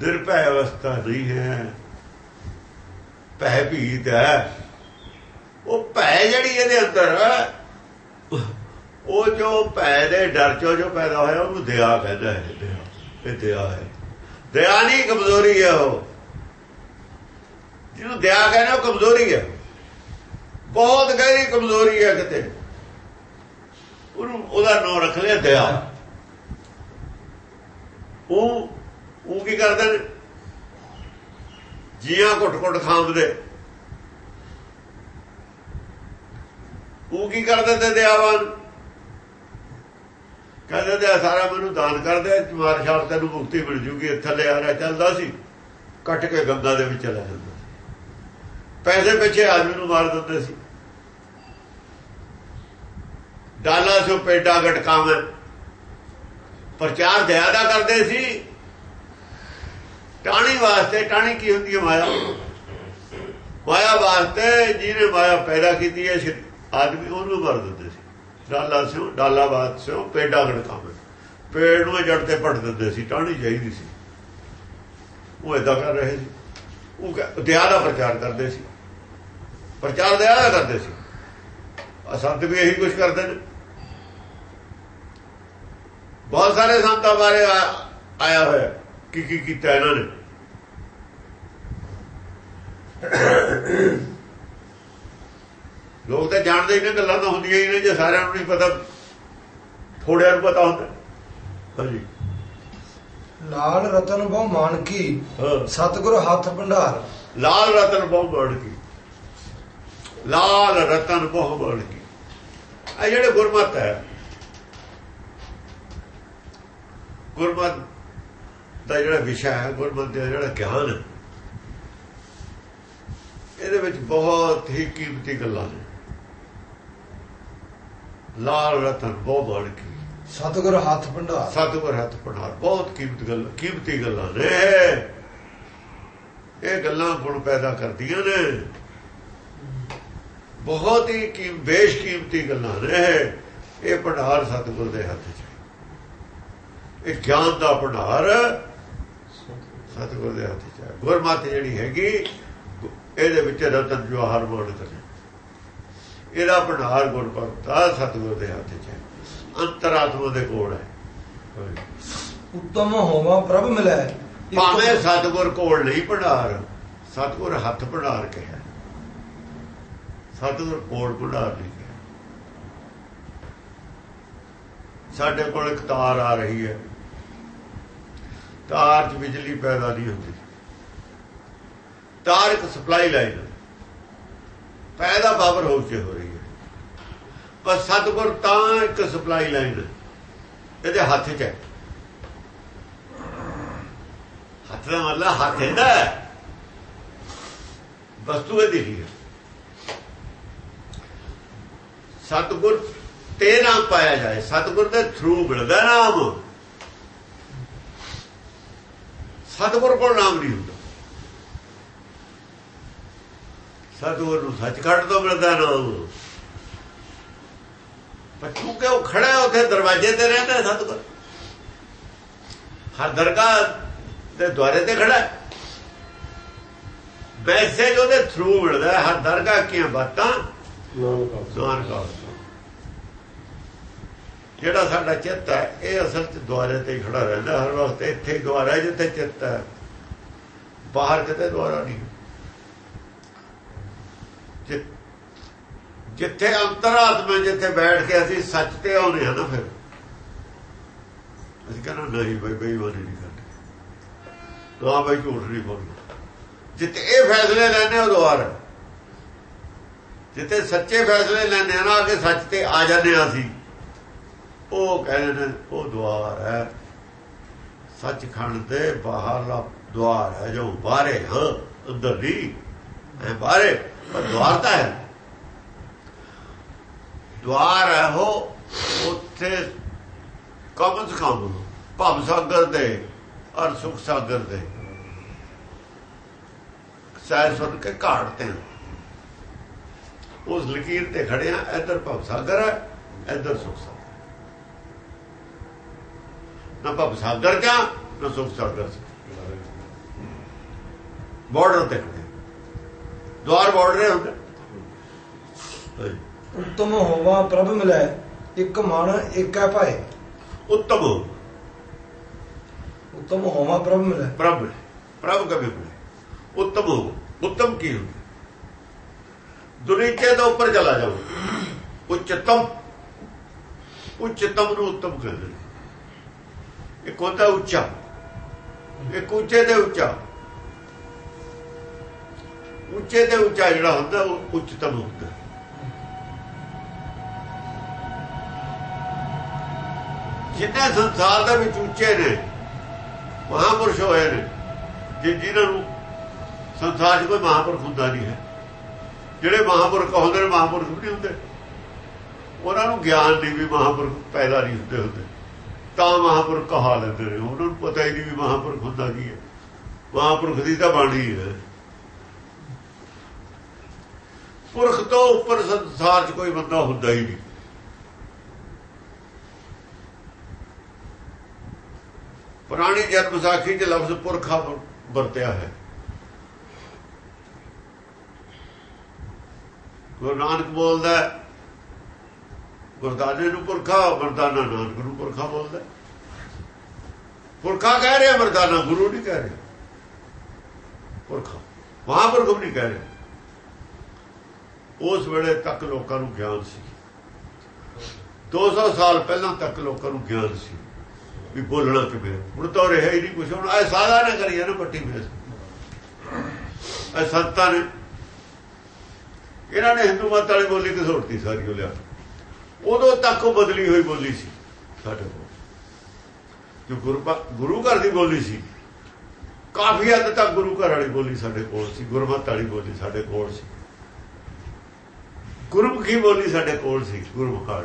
ਨਿਰਭੈ ਅਵਸਥਾ ਨਹੀਂ ਹੈ। ਭੈ ਭੀਤ ਹੈ। ਉਹ ਭੈ ਜਿਹੜੀ ਇਹਦੇ ਅੰਦਰ ਉਹ ਜੋ ਭੈ ਦੇ ਡਰ ਚੋਂ ਜੋ ਪੈਦਾ ਹੋਇਆ, ਉਹਨੂੰ ਦਇਆ ਕਹਿੰਦਾ ਹੈ ਇਹ ਦਇਆ ਹੈ। ਦਇਆ ਨਹੀਂ, ਕਮਜ਼ੋਰੀ ਹੈ ਉਹ। ਜਿਹਨੂੰ ਦਇਆ ਕਹਿੰਦੇ, ਉਹ ਕਮਜ਼ੋਰੀ ਹੈ। ਬਹੁਤ ਗਹਿਰੀ ਕਮਜ਼ੋਰੀ ਹੈ ਕਿਤੇ। ਉਹਨੂੰ ਉਹਦਾ ਨਾਮ ਰੱਖ ਲਿਆ, ਦਇਆ। ਉਹ ਉਹ ਕੀ ਕਰਦੇ? ਜੀਆਂ ਘੁੱਟ-ਘੁੱਟ ਖਾਂਦੇ ਉਹ ਕੀ ਕਰ ਦਿੰਦੇ ਦਿਆਵਾਨ ਕਹਿੰਦੇ ਤੇ ਸਾਰਾ ਮੈਨੂੰ ਦਾਨ ਕਰਦੇ ਮਾਰ ਛਾੜ ਤੈਨੂੰ ਮੁਕਤੀ ਮਿਲ ਜੂਗੀ। ਥੱਲੇ ਆ ਰਿਹਾ, ਚੱਲਦਾ ਸੀ। ਕੱਟ ਕੇ ਗੰਗਾ ਦੇ ਵਿੱਚ ਚਲਾ ਜਾਂਦਾ ਪੈਸੇ ਪਿੱਛੇ ਆਦਮੀ ਨੂੰ ਮਾਰ ਦਿੰਦੇ ਸੀ। ਡਾਲਾ ਸੋ ਪੇਟਾ ਗਟਕਾਵੇਂ। ਪ੍ਰਚਾਰ ਦਇਆ ਦਾ ਕਰਦੇ ਸੀ। ਟਾਣੀ ਵਾਸਤੇ ਟਾਣੀ ਕੀ ਹੁੰਦੀ ਹੈ ਮਾਇਆ? ਮਾਇਆ ਵਾਸਤੇ ਜਿਹਨੇ ਮਾਇਆ ਪੈਦਾ ਕੀਤੀ ਹੈ ਆਦਮੀ ਉਹਨੂੰ ਮਾਰ ਦਿੰਦੇ ਸੀ। ਡਾਲਾ ਸੋ ਡਾਲਾ ਬਾਤ ਸੋ ਪੇਟਾ ਗਟਕਾਵੇਂ ਪੇੜ ਨੂੰ ਜੜ ਤੇ ਪੜ ਦਿੰਦੇ ਸੀ ਟਾਣੀ ਚਾਹੀਦੀ ਸੀ। ਉਹ ਇਦਾਂ ਕਰ ਰਹੇ ਸੀ। ਉਹ ਦਇਆ ਦਾ ਪ੍ਰਚਾਰ ਕਰਦੇ ਸੀ। ਪ੍ਰਚਾਰ ਦਿਆ ਦਾ ਕਰਦੇ ਸੀ। ਅਸੰਤ ਵੀ ਇਹੀ ਕੁਝ ਕਰਦੇ ਨੇ। ਬਹੁਤ ਸਾਰੇ ਸੰਤਾਂ ਬਾਰੇ ਆਇਆ ਹੋਇਆ। ਕੀ ਕੀ ਕੀਤਾ ਇਹਨਾਂ ਨੇ? ਲੋਕ ਤਾਂ ਜਾਣਦੇ ਹੀ ਨੇ ਗੱਲਾਂ ਤਾਂ ਹੁੰਦੀਆਂ ਹੀ ਨੇ ਜੇ ਸਾਰਿਆਂ ਨੂੰ ਨਹੀਂ ਪਤਾ ਥੋੜਿਆਂ ਨੂੰ ਪਤਾ ਹੁੰਦਾ। ਹਾਂਜੀ। ਲਾਲ ਰਤਨ ਬਹੁ ਮਾਨਕੀ ਸਤਗੁਰ ਹੱਥ ਭੰਡਾਰ। ਲਾਲ ਰਤਨ ਬਹੁ ਮਾਨਕੀ। ਲਾਲ ਰਤਨ ਬਹੁ ਮਾਨਕੀ। ਆ ਜਿਹੜੇ ਗੁਰਮਤ ਹੈ ਗੁਰਮਤ ਦਾ ਜਿਹੜਾ ਵਿਸ਼ਾ ਹੈ ਗੁਰਮਤ ਦਾ ਜਿਹੜਾ ਗਿਆਨ ਹੈ। ਇਹਦੇ ਵਿੱਚ ਬਹੁਤ ਹੀ ਕੀਮਤੀ ਗੱਲਾਂ ਨੇ। ਲਾਲ ਰਤਨ ਬਹੁਤ ਮਾਨਕੀ ਸਤਗੁਰ ਹੱਥ ਭੰਡਾਰ। ਸਤਗੁਰ ਹੱਥ ਭੰਡਾਰ ਬਹੁਤ ਕੀਮਤ ਗੱਲ ਕੀਮਤੀ ਗੱਲਾਂ ਨੇ। ਇਹ ਗੱਲਾਂ ਗੁਣ ਪੈਦਾ ਕਰਦੀਆਂ ਨੇ। ਬਹੁਤ ਹੀ ਕੀ ਬੇਸ਼ਕੀਮਤੀ ਗੱਲਾਂ ਨੇ। ਇਹ ਭੰਡਾਰ ਸਤਗੁਰ ਦੇ ਹੱਥ 'ਚ ਇਹ ਗਿਆਨ ਦਾ ਭੰਡਾਰ ਸਤਗੁਰ ਦੇ ਹੱਥ 'ਚ ਹੈ ਗੁਰਮਤਿ ਜਿਹੜੀ ਹੈਗੀ ਇਹਦੇ ਵਿੱਚ ਰਤਨ ਜਵਾਹਰ ਮੋੜ ਕਰੇ ਇਹਦਾ ਭੰਡਾਰ ਗੁਰਪੁਰਬ ਦਾ ਸਤਗੁਰ ਦੇ ਹੱਥ 'ਚ ਹੈ ਅੰਤਰਾਤਮਾ ਦੇ ਕੋਲ ਹੈ। ਉਤਮ ਹੋਵਾ ਪ੍ਰਭ ਮਿਲੈ। ਭਾਵੇਂ ਸਤਗੁਰ ਕੋਲ ਨਹੀਂ ਭੰਡਾਰ ਸਤਗੁਰ ਹੱਥ ਭੰਡਾਰ ਕਿਹਾ। ਸਤਗੁਰ ਕੋਲ ਭੰਡਾਰ ਨਹੀਂ ਸਾਡੇ ਕੋਲ ਇੱਕ ਤਾਰ ਆ ਰਹੀ ਹੈ। ਤਾਰ 'ਚ ਬਿਜਲੀ ਪੈਦਾ ਨਹੀਂ ਹੁੰਦੀ। ਤਾਰ ਇੱਕ ਸਪਲਾਈ ਲਾਈਨ ਪੈਦਾ ਪਾਵਰ ਹਾਊਸ 'ਚ ਹੋ ਰਹੀ ਹੈ। ਪਰ ਸਤਗੁਰ ਤਾਂ ਇੱਕ ਸਪਲਾਈ ਲਾਈਨ ਇਹਦੇ ਹੱਥ 'ਚ ਹੈ। ਹੱਥ ਦਾ ਮਤਲਬ ਹੱਥ ਇਹਦਾ ਵਸਤੂ ਇਹ ਦੀ ਹੈ। ਸਤਗੁਰ ਤੇ ਨਾਮ ਪਾਇਆ ਜਾਏ। ਸਤਗੁਰ ਦੇ ਥਰੂ ਮਿਲਦਾ ਨਾਮ। ਸਤਗੁਰ ਕੋਲ ਨਾਮ ਨਹੀਂ ਹੁੰਦਾ। ਸਤਗੁਰ ਨੂੰ ਸੱਚਖੰਡ ਤੋਂ ਮਿਲਦਾ ਨਾਮ ਪਰ ਕਿਉਂਕਿ ਉਹ ਖੜਾ ਹੈ ਉੱਥੇ ਦਰਵਾਜ਼ੇ ਤੇ ਰਹਿੰਦਾ ਸਤਗੁਰ। ਹਰ ਦਰਗਾਹ ਦੇ ਦੁਆਰੇ ਤੇ ਖੜਾ ਮੈਸੇਜ ਉਹਦੇ ਥਰੂ ਮਿਲਦਾ ਹਰ ਦਰਗਾਹ ਕੀਆਂ ਬਾਤਾਂ ਨਾਨਕ। ਨਾਨਕ ਜਿਹੜਾ ਸਾਡਾ ਚਿੱਤ ਹੈ, ਇਹ ਅਸਲ ਚ ਦੁਆਰੇ ਤੇ ਖੜਾ ਰਹਿੰਦਾ ਹਰ ਵਕਤ। ਇੱਥੇ ਹੀ ਦੁਆਰਾ ਜਿੱਥੇ ਚਿੱਤ ਹੈ। ਬਾਹਰ ਕਿਤੇ ਦੁਆਰਾ ਨਹੀਂ। ਜਿ- ਜਿੱਥੇ ਅੰਤਰਾਤਮਾ ਜਿੱਥੇ ਬੈਠ ਕੇ ਅਸੀਂ ਸੱਚ ਤੇ ਆਉਂਦੇ ਹਾਂ ਨਾ ਫਿਰ। ਅਸੀਂ ਕਹਿੰਦਾ ਨਹੀਂ ਬਈ ਬੇਈਮਾਨੀ ਨਹੀਂ ਕਰਦੇ। ਤਾਂ ਬਈ ਝੂਠ ਨਹੀਂ ਬੋਲਣਾ। ਜਿੱਥੇ ਇਹ ਫੈਸਲੇ ਲੈਣੇ ਉਹ ਦੁਆਰਾ ਜਿੱਥੇ ਸੱਚੇ ਫੈਸਲੇ ਲੈਣੇ ਆ ਨਾ ਕਿ ਸੱਚ ਤੇ ਆ ਜਾਂਦੇ ਆ ਅਸੀਂ। ਉਹ ਕਹਿੰਦੇ ਨੇ, ਉਹ ਦੁਆਰ ਹੈ। ਸੱਚਖੰਡ ਦੇ ਬਾਹਰਲਾ ਦੁਆਰ ਹੈ, ਜੋ ਬਾਹਰੇ, ਹਾਂ ਅੰਦਰ ਨਹੀਂ ਹੈ, ਬਾਹਰੇ, ਪਰ ਦੁਆਰ ਤਾਂ ਹੈ। ਦੁਆਰ ਹੈ ਉਹ, ਉੱਥੇ ਕਮ ਸੇ ਕਮ ਭਵ ਸਾਗਰ ਦੇ ਔਰ ਸੁਖ ਸਾਗਰ ਦੇ। ਸਹਿ ਸੁਣ ਕੇ ਘਾੜ ਤੇ ਉਸ ਲਕੀਰ ਤੇ ਖੜਿਆ, ਇੱਧਰ ਭਵ ਸਾਗਰ ਹੈ, ਇੱਧਰ ਸੁਖ ਸਾਗਰ। ਨਾ ਭਵ ਸਾਗਰ ਕਾ ਨਾ ਸੁਖ ਸਾਗਰ ਚ ਬਾਰਡਰ ਤੇ ਖੜੇ। ਦੁਆਰ ਬਾਰਡਰ ਹੁੰਦੇ। ਉਤਮ ਹੋਵਾ ਪ੍ਰਭ ਮਿਲੈ ਇੱਕ ਮਨ ਏਕੈ ਭਾਏ। ਉੱਤਮ ਉਤਮ ਹੋਵਾ ਪ੍ਰਭ ਮਿਲੈ। ਪ੍ਰਭ ਪ੍ਰਭ ਕਭੀ ਬੁਲੇ ਉੱਤਮ ਹੋ ਉੱਤਮ ਕੀ ਹੁੰਦਾ ਦੁਨੀਚੇ ਤੋਂ ਉੱਪਰ ਚਲਾ ਜਾਓ। ਉੱਚਤਮ। ਉੱਚਤਮ ਨੂੰ ਉੱਤਮ ਕਹਿੰਦੇ ਇੱਕ ਹੁੰਦਾ ਉੱਚਾ। ਇੱਕ ਉੱਚੇ ਦੇ ਉੱਚਾ। ਉੱਚੇ ਦੇ ਉੱਚਾ ਜਿਹੜਾ ਹੁੰਦਾ, ਉਹ ਉੱਚਤਮ ਹੁੰਦਾ। ਜਿੰਨੇ ਸੰਸਾਰ ਦੇ ਵਿੱਚ ਉੱਚੇ ਨੇ, ਮਹਾਪੁਰਸ਼ ਹੋਏ ਨੇ, ਜੇ ਜਿਨ੍ਹਾਂ ਨੂੰ ਸੰਸਾਰ 'ਚ ਕੋਈ ਮਹਾਪੁਰਖ ਹੁੰਦਾ ਨਹੀਂ ਹੈ। ਜਿਹੜੇ ਮਹਾਪੁਰਖ ਹੁੰਦੇ ਨੇ, ਮਹਾਪੁਰਖ ਵੀ ਨਹੀਂ ਹੁੰਦੇ। ਉਹਨਾਂ ਨੂੰ ਗਿਆਨ ਦੀ ਵੀ ਮਹਾਪੁਰਖ ਪੈਦਾ ਨਹੀਂ ਹੁੰਦੇ ਹੁੰਦੇ। ਤਾਂ ਮਹਾਪੁਰਖ ਕਹਾ ਲੈਂਦੇ ਨੇ ਉਹਨਾਂ ਨੂੰ ਪਤਾ ਹੀ ਨਹੀਂ ਵੀ ਮਹਾਪੁਰਖ ਹੁੰਦਾ ਕੀ ਹੈ। ਮਹਾਪੁਰਖ ਦੀ ਤਾਂ ਬਾਣੀ ਹੈ। ਪੁਰਖ ਤੋਂ ਉੱਪਰ ਸੰਸਾਰ 'ਚ ਕੋਈ ਬੰਦਾ ਹੁੰਦਾ ਹੀ ਨਹੀਂ। ਪੁਰਾਣੀ ਜਨਮ ਸਾਖੀ 'ਚ ਲਫ਼ਜ਼ ਪੁਰਖਾ ਵਰਤਿਆ ਹੈ। ਗੁਰੂ ਨਾਨਕ ਬੋਲਦਾ ਗੁਰਦਾਨੇ ਨੂੰ ਪੁਰਖਾ ਮਰਦਾਨਾ ਨਾਨਕ ਨੂੰ ਪੁਰਖਾ ਬੋਲਦਾ। ਪੁਰਖਾ ਕਹਿ ਰਿਹਾ ਮਰਦਾਨਾ ਗੁਰੂ ਨਹੀਂ ਕਹਿ ਰਿਹਾ। ਪੁਰਖਾ, ਮਹਾਂਪੁਰਖ ਵੀ ਨਹੀਂ ਕਹਿ ਰਿਹਾ। ਉਸ ਵੇਲੇ ਤੱਕ ਲੋਕਾਂ ਨੂੰ ਗਿਆਨ ਸੀ। 200 ਸਾਲ ਪਹਿਲਾਂ ਤੱਕ ਲੋਕਾਂ ਨੂੰ ਗਿਆਨ ਸੀ ਵੀ ਬੋਲਣਾ ਕਿਵੇਂ ਹੁਣ ਤਾਂ ਰਿਹਾ ਹੀ ਨਹੀਂ ਕੁਛ। ਹੁਣ ਇਹ ਸਾਦਾ ਨਾ ਕਰੀਏ ਨਾ ਪੱਟੀ ਮੇਸ ਇਹ ਸੰਤਾਂ ਨੇ, ਇਹਨਾਂ ਨੇ ਹਿੰਦੂ ਮਤ ਵਾਲੀ ਬੋਲੀ ਘਸੋੜਤੀ ਸਾਰੀ ਉਹ ਲਿਆ ਉਦੋਂ ਤੱਕ ਉਹ ਬਦਲੀ ਹੋਈ ਬੋਲੀ ਸੀ ਸਾਡੇ ਕੋਲ। ਜੋ ਗੁਰੂ ਘਰ ਦੀ ਬੋਲੀ ਸੀ ਕਾਫੀ ਹੱਦ ਤੱਕ ਗੁਰੂ ਘਰ ਵਾਲੀ ਬੋਲੀ ਸਾਡੇ ਕੋਲ ਸੀ ਗੁਰਮਤ ਵਾਲੀ ਬੋਲੀ ਸਾਡੇ ਕੋਲ ਸੀ। ਗੁਰਮੁਖੀ ਬੋਲੀ ਸਾਡੇ ਕੋਲ ਸੀ ਗੁਰਮੁਖਾਂ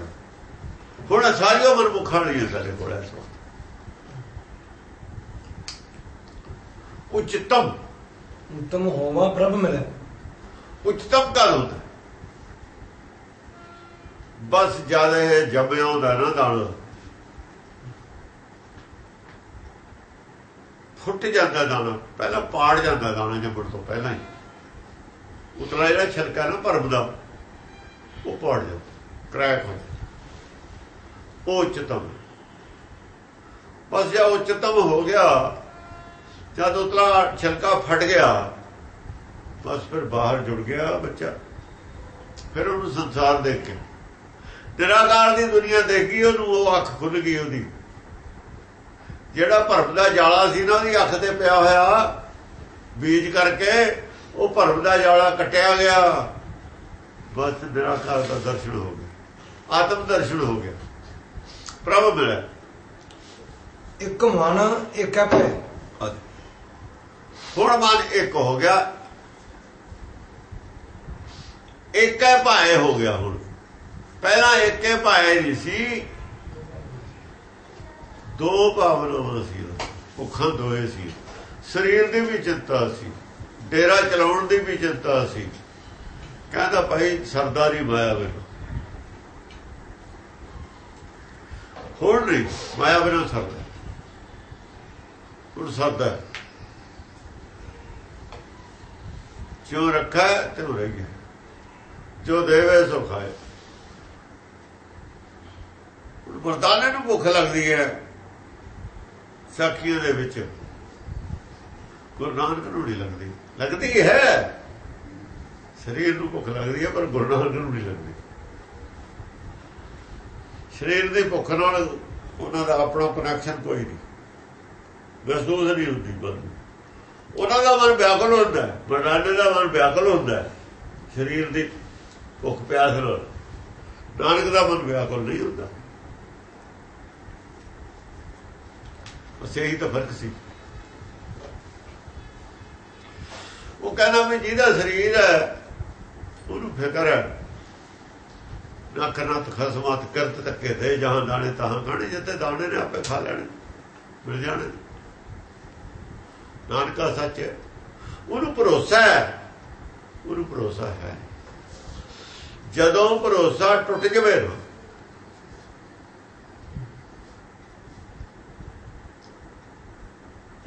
ਹੁਣ ਸਾਰੀਆਂ ਮਨਮੁਖਾਂ ਵਾਲੀਆਂ ਸਾਡੇ ਕੋਲ ਐ ਉਚਤਮ। ਉਤਮ ਹੋਵਾ ਪ੍ਰਭ ਮਿਲੈ। ਉਚਤਮ ਹੁੰਦਾ? ਬਸ ਜ਼ਿਆਦਾ ਇਹ ਜੰਮਿਆ ਹੁੰਦਾ ਨਾ ਦਾਣਾ ਫੁੱਟ ਜਾਂਦਾ ਦਾਣਾ ਪਹਿਲਾਂ ਪਾੜ ਜਾਂਦਾ ਦਾਣਾ ਜੰਮਣ ਤੋਂ ਪਹਿਲਾਂ ਹੀ। ਉਤਲਾ ਜਿਹੜਾ ਛਿਲਕਾ ਨਾ ਭਰਮ ਦਾ, ਉਹ ਪਾੜ ਜਾਂਦਾ ਕ੍ਰੈਕ ਹੋ ਜਾਂਦਾ। ਉਹ ਉੱਚਤਮ। ਬਸ ਜੇ ਉੱਚਤਮ ਹੋ ਗਿਆ, ਜਦ ਉਤਲਾ ਛਿਲਕਾ ਫਟ ਗਿਆ, ਬਸ ਫਿਰ ਬਾਹਰ ਜੁੜ ਗਿਆ ਬੱਚਾ। ਫਿਰ ਉਹਨੂੰ ਸੰਸਾਰ ਦੇਖ ਕੇ। ਨਿਰਾਕਾਰ ਦੀ ਦੁਨੀਆ ਦੇਖ ਉਹਨੂੰ ਉਹ ਅੱਖ ਖੁੱਲ ਗਈ ਉਹਦੀ। ਜਿਹੜਾ ਭਰਮ ਦਾ ਜਾਲਾ ਸੀ ਨਾ ਉਹਦੀ ਅੱਖ ਤੇ ਪਿਆ ਹੋਇਆ। ਬੀਜ ਕਰਕੇ ਉਹ ਭਰਮ ਦਾ ਜਾਲਾ ਕੱਟਿਆ ਗਿਆ। ਬਸ ਨਿਰਾਕਾਰ ਦਾ ਦਰਸ਼ਨ ਹੋ ਗਿਆ ਆਤਮ ਦਰਸ਼ਨ ਹੋ ਗਿਆ। ਪ੍ਰਭ ਮਿਲਿਆ। ਇੱਕ ਮਨ ਇੱਕ ਹੈ ਭੈ। ਹੁਣ ਮਨ ਇੱਕ ਹੋ ਗਿਆ। ਇੱਕ ਹੈ ਭਾਏ ਹੋ ਗਿਆ ਹੁਣ। ਪਹਿਲਾਂ ਇੱਕ ਹੈ ਭਾਏ ਨਹੀਂ ਸੀ। ਦੋ ਭਾਵਨਾਵਾਂ ਸੀ ਭੁੱਖਾਂ ਦੋਏ ਸੀ। ਸਰੀਰ ਦੀ ਵੀ ਚਿੰਤਾ ਸੀ। ਡੇਰਾ ਚਲਾਉਣ ਦੀ ਵੀ ਚਿੰਤਾ ਸੀ। ਕਹਿੰਦਾ ਭਾਈ, ਸਰਦਾਰੀ ਮਾਇਆ ਬਿਨ। ਹੋਰ ਨਹੀਂ, ਮਾਇਆ ਬਿਨ ਸਰਦਾ। ਹੁਣ ਸਰਦਾ। ਜੋ ਰੱਖਾ ਤੇ ਉਹ ਰਹਿ ਗਿਆ। ਜੋ ਦੇਵੇ, ਸੋ ਖਾਏ। ਵਰਦਾਨੇ ਨੂੰ ਭੁੱਖ ਲੱਗਦੀ ਹੈ ਸਾਖੀਆਂ ਦੇ ਵਿੱਚ। ਗੁਰੂ ਨਾਨਕ ਨੂੰ ਨਹੀਂ ਲੱਗਦੀ। ਲੱਗਦੀ ਹੈ। ਸਰੀਰ ਨੂੰ ਭੁੱਖ ਲੱਗਦੀ ਹੈ, ਪਰ ਗੁਰੂ ਨਾਨਕ ਨੂੰ ਨਹੀਂ ਲੱਗਦੀ। ਸਰੀਰ ਦੀ ਭੁੱਖ ਨਾਲ ਉਹਨਾਂ ਦਾ ਆਪਣਾ ਕਨੈਕਸ਼ਨ ਕੋਈ ਨਹੀਂ। ਮਹਿਸੂਸ ਨਹੀਂ ਹੁੰਦੀ ਬਸ ਉਹਨਾਂ ਦਾ ਮਨ ਵਿਆਕਲ ਹੁੰਦਾ ਬਰਦਾਨੇ ਦਾ ਮਨ ਵਿਆਕਲ ਹੁੰਦਾ ਸਰੀਰ ਦੀ ਭੁੱਖ ਪਿਆਸ ਨਾਲ। ਨਾਨਕ ਦਾ ਮਨ ਵਿਆਕਲ ਨਹੀਂ ਹੁੰਦਾ। ਬਸ ਇਹੀ ਤਾਂ ਫ਼ਰਕ ਸੀ। ਉਹ ਕਹਿੰਦਾ ਵੀ ਜਿਹਦਾ ਸਰੀਰ ਹੈ, ਉਹਨੂੰ ਫਿਕਰ ਹੈ। ਨੱਕ ਨੱਤ ਖਸਮਾਤ ਕਰਤ ਤੱਕੇ ਦੇ, ਜਹਾਂ ਦਾਣੇ ਤਹਾਂ ਖਾਣੇ ਜਿੱਤੇ ਦਾਣੇ ਨੇ ਆਪੇ ਖਾ ਲੈਣੇ, ਮਿਲ ਜਾਣੇ। ਨਾਨਕਾ ਸੱਚ ਹੈ। ਉਹਨੂੰ ਭਰੋਸਾ ਹੈ। ਉਹਨੂੰ ਭਰੋਸਾ ਹੈ। ਜਦੋਂ ਭਰੋਸਾ ਟੁੱਟ ਜਵੇ ਨਾ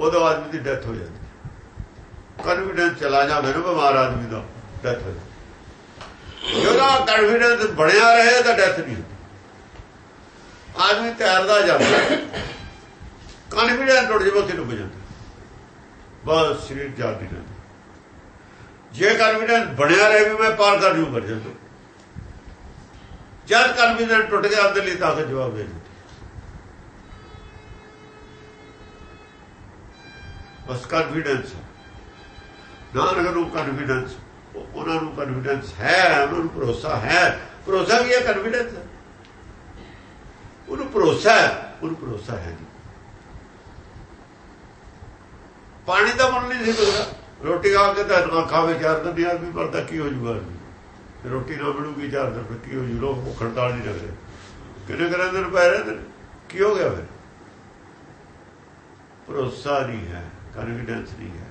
ਉਦੋਂ ਆਦਮੀ ਦੀ ਡੈਥ ਹੋ ਜਾਂਦੀ। ਕਨਫੀਡੈਂਸ ਚਲਾ ਜਾਵੇ ਨਾ ਬਿਮਾਰ ਆਦਮੀ ਦਾ ਡੈਥ ਹੋ ਜਾਂਦੀ। ਜਦੋਂ ਕਨਫੀਡੈਂਸ ਬਣਿਆ ਰਹੇ, ਤਾਂ ਡੈਥ ਨਹੀਂ ਹੁੰਦੀ। ਆਦਮੀ ਤੈਰਦਾ ਜਾਂਦਾ। ਕਨਫੀਡੈਂਸ ਟੁੱਟ ਜਾਵੇ ਉੱਥੇ ਡੁੱਬ ਜਾਂਦਾ। ਬਸ ਸਰੀਰ ਜਾਗ ਰਹਿੰਦਾ ਜੇ ਕਨਫੀਡੈਂਸ ਬਣਿਆ ਰਹੇ ਵੀ ਮੈਂ ਪਾਰ ਕਰ ਜੂ ਕਰ ਜਾਂਦਾ। ਜਦ ਕਨਫੀਡੈਂਸ ਟੁੱਟ ਗਿਆ ਅੰਦਰ ਲਈ ਤਾਕਤ ਜਵਾਬ ਦੇ ਬਸ ਕਨਫੀਡੈਂਸ ਨਾਨਕ ਨੂੰ ਕਨਫੀਡੈਂਸ ਉਹਨਾਂ ਨੂੰ ਕਨਫੀਡੈਂਸ ਹੈ, ਉਹਨਾਂ ਨੂੰ ਭਰੋਸਾ ਹੈ। ਭਰੋਸਾ ਵੀ ਹੈ ਕਨਫੀਡੈਂਸ ਹੈ। ਉਹਨੂੰ ਭਰੋਸਾ ਹੈ, ਉਹਨੂੰ ਭਰੋਸਾ ਹੈ ਜੀ ਪਾਣੀ ਦਾ ਮਨ ਨਹੀਂ ਸੀ ਬਗਦਾ ਰੋਟੀ ਖਾ ਕੇ ਤਾਂ ਨਾ ਖਾਵੇ ਚਾਰ ਦਿਨ ਯਾਰ ਵੀ ਪਰਦਾ ਕੀ ਹੋ ਜੂਗਾ ਰੋਟੀ ਨਾ ਮਿਲੂਗੀ ਚਾਰ ਦਿਨ, ਫਿਰ ਕੀ ਹੋ ਜੂ? ਲੋਕ ਭੁੱਖ ਹੜਤਾਲ ਨਹੀਂ ਲੱਗਦੇ। ਕਿੰਨੇ ਕਰਾਂ ਦਿਨ ਪੈ ਰਹੇ ਨੇ? ਕੀ ਹੋ ਗਿਆ ਫਿਰ? ਭਰੋਸਾ ਨਹੀਂ ਹੈ। ਕਨਫੀਡੈਂਸ ਨਹੀਂ ਹੈ।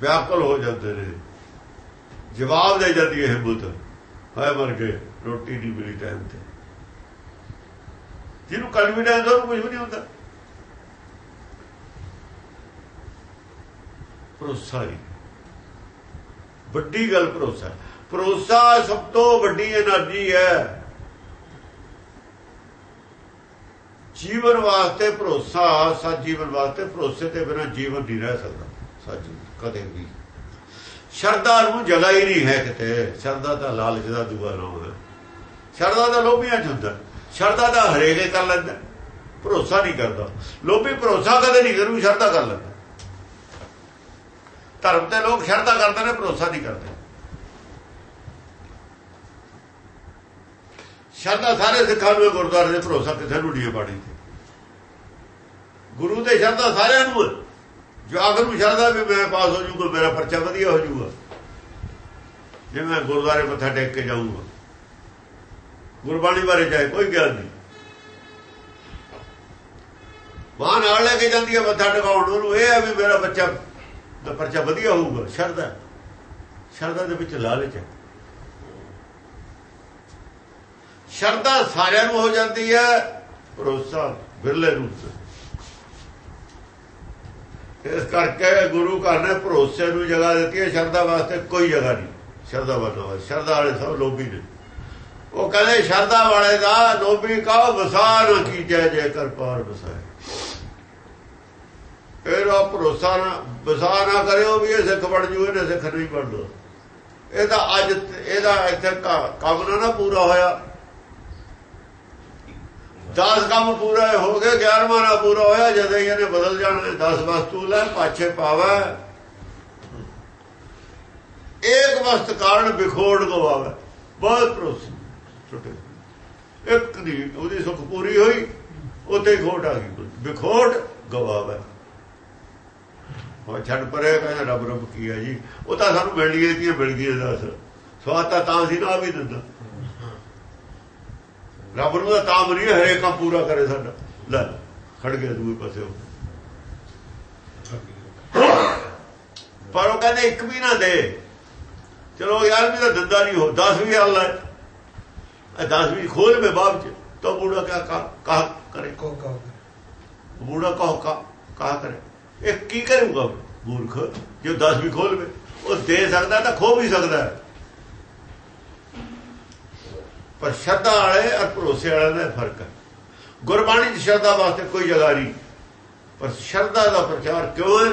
ਵਿਆਕਲ ਹੋ ਜਾਂਦੇ ਨੇ। ਜਵਾਬ ਦੇ ਜਾਂਦੀ ਹੈ ਹਿੰਮਤ ਹਾਏ ਮਰ ਗਏ, ਰੋਟੀ ਨਹੀਂ ਮਿਲੀ ਟਾਈਮ ਤੇ। ਜਿਹਨੂੰ ਕਨਫੀਡੈਂਸ ਉਹਨੂੰ ਕੁਝ ਵੀ ਨਹੀਂ ਹੁੰਦਾ। ਭਰੋਸਾ ਹੀ। ਵੱਡੀ ਗੱਲ ਭਰੋਸਾ। ਭਰੋਸਾ ਸਭ ਤੋਂ ਵੱਡੀ એનર્ਜੀ ਹੈ। ਜੀਵਨ ਵਾਸਤੇ ਭਰੋਸਾ, ਸੱਚ ਜੀਵਨ ਵਾਸਤੇ ਭਰੋਸੇ ਤੇ ਬਿਨਾ ਜੀਵਨ ਨਹੀਂ ਰਹਿ ਸਕਦਾ। ਸੱਚ ਕਦੇ ਵੀ। ਸ਼ਰਧਾ ਨੂੰ ਜਗ੍ਹਾ ਹੀ ਨਹੀਂ ਹੈ ਕਿਤੇ। ਸ਼ਰਧਾ ਤਾਂ ਲਾਲਚ ਦਾ ਦੂਆ ਨਾਮ ਹੈ। ਸ਼ਰਧਾ ਤਾਂ ਲੋਭੀਆਂ ਚ ਹੁੰਦਾ। ਸ਼ਰਧਾ ਤਾਂ ਹਰੇਕੇ ਕਰ ਲੈਂਦਾ। ਭਰੋਸਾ ਨਹੀਂ ਕਰਦਾ। ਲੋਭੀ ਭਰੋਸਾ ਕਦੇ ਨਹੀਂ ਕਰੂ, ਸ਼ਰਧਾ ਕਰ ਲੈਂਦਾ। ਧਰਮ ਤੇ ਲੋਕ ਸ਼ਰਧਾ ਕਰਦੇ ਨੇ, ਭਰੋਸਾ ਨਹੀਂ ਕਰਦੇ। ਸ਼ਰਧਾ ਸਾਰੇ ਸਿੱਖਾਂ ਨੂੰ, ਗੁਰਦੁਆਰੇ ਦੇ ਭਰੋਸਾ ਕਿਸੇ ਨੂੰ ਨਹੀਂ ਬਾੜੀ ਗੁਰੂ ਦੇ ਸ਼ਰਧਾ ਸਾਰਿਆਂ ਨੂੰ ਜੋ ਆਖਰ ਨੂੰ ਸ਼ਰਧਾ ਵੀ ਮੈਂ ਪਾਸ ਹੋ ਜੂਗਾ, ਮੇਰਾ ਪਰਚਾ ਵਧੀਆ ਹੋ ਜੂਗਾ। ਜੇ ਮੈਂ ਗੁਰਦੁਆਰੇ ਮੱਥਾ ਟੇਕ ਕੇ ਜਾਊਂਗਾ। ਗੁਰਬਾਣੀ ਬਾਰੇ ਚਾਹੇ ਕੋਈ ਗਿਆਨ ਨਹੀਂ। ਮਾਂ ਨਾਲ ਲੈ ਕੇ ਜਾਂਦੀ ਹੈ ਮੱਥਾ ਟਿਕਾਉਣ ਨੂੰ। ਇਹ ਹੈ ਵੀ ਮੇਰਾ ਬੱਚਾ, ਦਾ ਪਰਚਾ ਵਧੀਆ ਹੋਊਗਾ, ਸ਼ਰਧਾ। ਸ਼ਰਧਾ ਦੇ ਵਿੱਚ ਲਾਲਚ ਹੈ। ਸ਼ਰਧਾ ਸਾਰਿਆਂ ਨੂੰ ਹੋ ਜਾਂਦੀ ਹੈ, ਭਰੋਸਾ ਬਿਰਲੇ ਰੂਪ ਇਸ ਕਰਕੇ ਗੁਰੂ ਘਰ ਨੇ ਭਰੋਸੇ ਨੂੰ ਜਗ੍ਹਾ ਦਿੱਤੀ ਹੈ, ਸ਼ਰਧਾ ਵਾਸਤੇ ਕੋਈ ਜਗ੍ਹਾ ਨਹੀਂ। ਸ਼ਰਧਾ ਵਾਲਾ ਸ਼ਰਧਾ ਵਾਲੇ ਸਭ ਲੋਭੀ ਨੇ। ਉਹ ਕਹਿੰਦੇ, ਸ਼ਰਧਾ ਵਾਲੇ ਦਾ ਲੋਭੀ ਕਾ ਵਸਾ ਨਾ ਕੀਜੈ ਜੇਕਰ ਪਾਰ ਵਸਾਏ। ਫਿਰ ਉਹ ਭਰੋਸਾ ਨਾ, ਵਸਾ ਨਾ ਕਰਿਓ ਵੀ ਇਹ ਸਿੱਖ ਬਣ ਜੂ, ਇਹਨੇ ਸਿੱਖ ਨਹੀਂ ਬਣ ਬਣਦਾ ਇਹਦਾ ਅੱਜ, ਇਹਦਾ ਇੱਥੇ ਕੰਮ ਨਾ ਪੂਰਾ ਹੋਇਆ। 10 ਕੰਮ ਪੂਰਾ ਹੋ ਗਏ 11ਵਾਂ ਨਾ ਪੂਰਾ ਹੋਇਆ, ਜਦ ਇਹਨੇ ਬਦਲ ਜਾਣਾ 10 ਵਸਤੂ ਲੈ, ਪਾਛੇ ਪਾਵਾ। ਇੱਕ ਵਸਤ ਕਾਰਨ ਵਿਖੋੜ ਗਵਾਵੇ ਬਹੁਤ ਭਰੋਸੇ ਟੁੱਟੇ ਇੱਕ ਦੀ ਉਹਦੀ ਸੁਖ ਪੂਰੀ ਹੋਈ ਉੱਤੇ ਹੀ ਖੋਟ ਆ ਗਈ। ਵਿਖੋਟ ਗਵਾਵੇ। ਉਹ ਛੱਡ ਪਰੇ, ਕਹਿੰਦਾ ਰੱਬ ਰੱਬ ਕੀ ਹੈ ਜੀ। ਉਹ ਤਾਂ ਸਾਨੂੰ ਮਿਲ ਗਈ ਕੀ ਮਿਲ ਗਈ ਦੱਸ। ਸਵਾਦ ਤਾਂ ਤਾਂ ਸੀ ਨਾ ਆ ਵੀ ਦਿੰਦਾ। ਰੱਬ ਨੂੰ ਤਾਂ ਤਾਂ ਨਹੀਂ ਹਰੇਕ ਕੰਮ ਪੂਰਾ ਕਰੇ ਸਾਡਾ ਲੈ ਖੜ ਗਿਆ ਦੂਏ ਪਾਸੇ ਪਰ ਉਹ ਕਹਿੰਦੇ ਇੱਕ ਵੀ ਨਾ ਦੇ। ਚਲੋ ਯਾਰ ਵੀ ਤਾਂ ਦਿੰਦਾ ਨਹੀਂ ਹੋ 10 ਵੀ ਅੱਲਾ ਹੈ। 10 ਵੀ ਖੋਲ ਮੇ ਬਾਪ ਚ। ਤਾਂ ਬੂੜਾ ਕਿਆ ਕਾ ਕਰੇ? ਕੋ ਕਾ ਬੂੜਾ ਕਾ ਕਾ ਕਰੇ? ਇਹ ਕੀ ਕਰੂਗਾ ਮੂਰਖ? ਜੋ 10 ਵੀ ਖੋਲ ਮੇ ਉਹ ਦੇ ਸਕਦਾ ਤਾਂ ਖੋ ਵੀ ਸਕਦਾ। ਹੈ ਪਰ ਸ਼ਰਧਾ ਵਾਲੇ ਔਰ ਭਰੋਸੇ ਵਾਲੇ ਦਾ ਫ਼ਰਕ ਹੈ। ਗੁਰਬਾਣੀ ਦੀ ਸ਼ਰਧਾ ਵਾਸਤੇ ਕੋਈ ਜਗ੍ਹਾ ਨਹੀਂ। ਪਰ ਸ਼ਰਧਾ ਦਾ ਪ੍ਰਚਾਰ ਕਿਉਂ ਹੈ?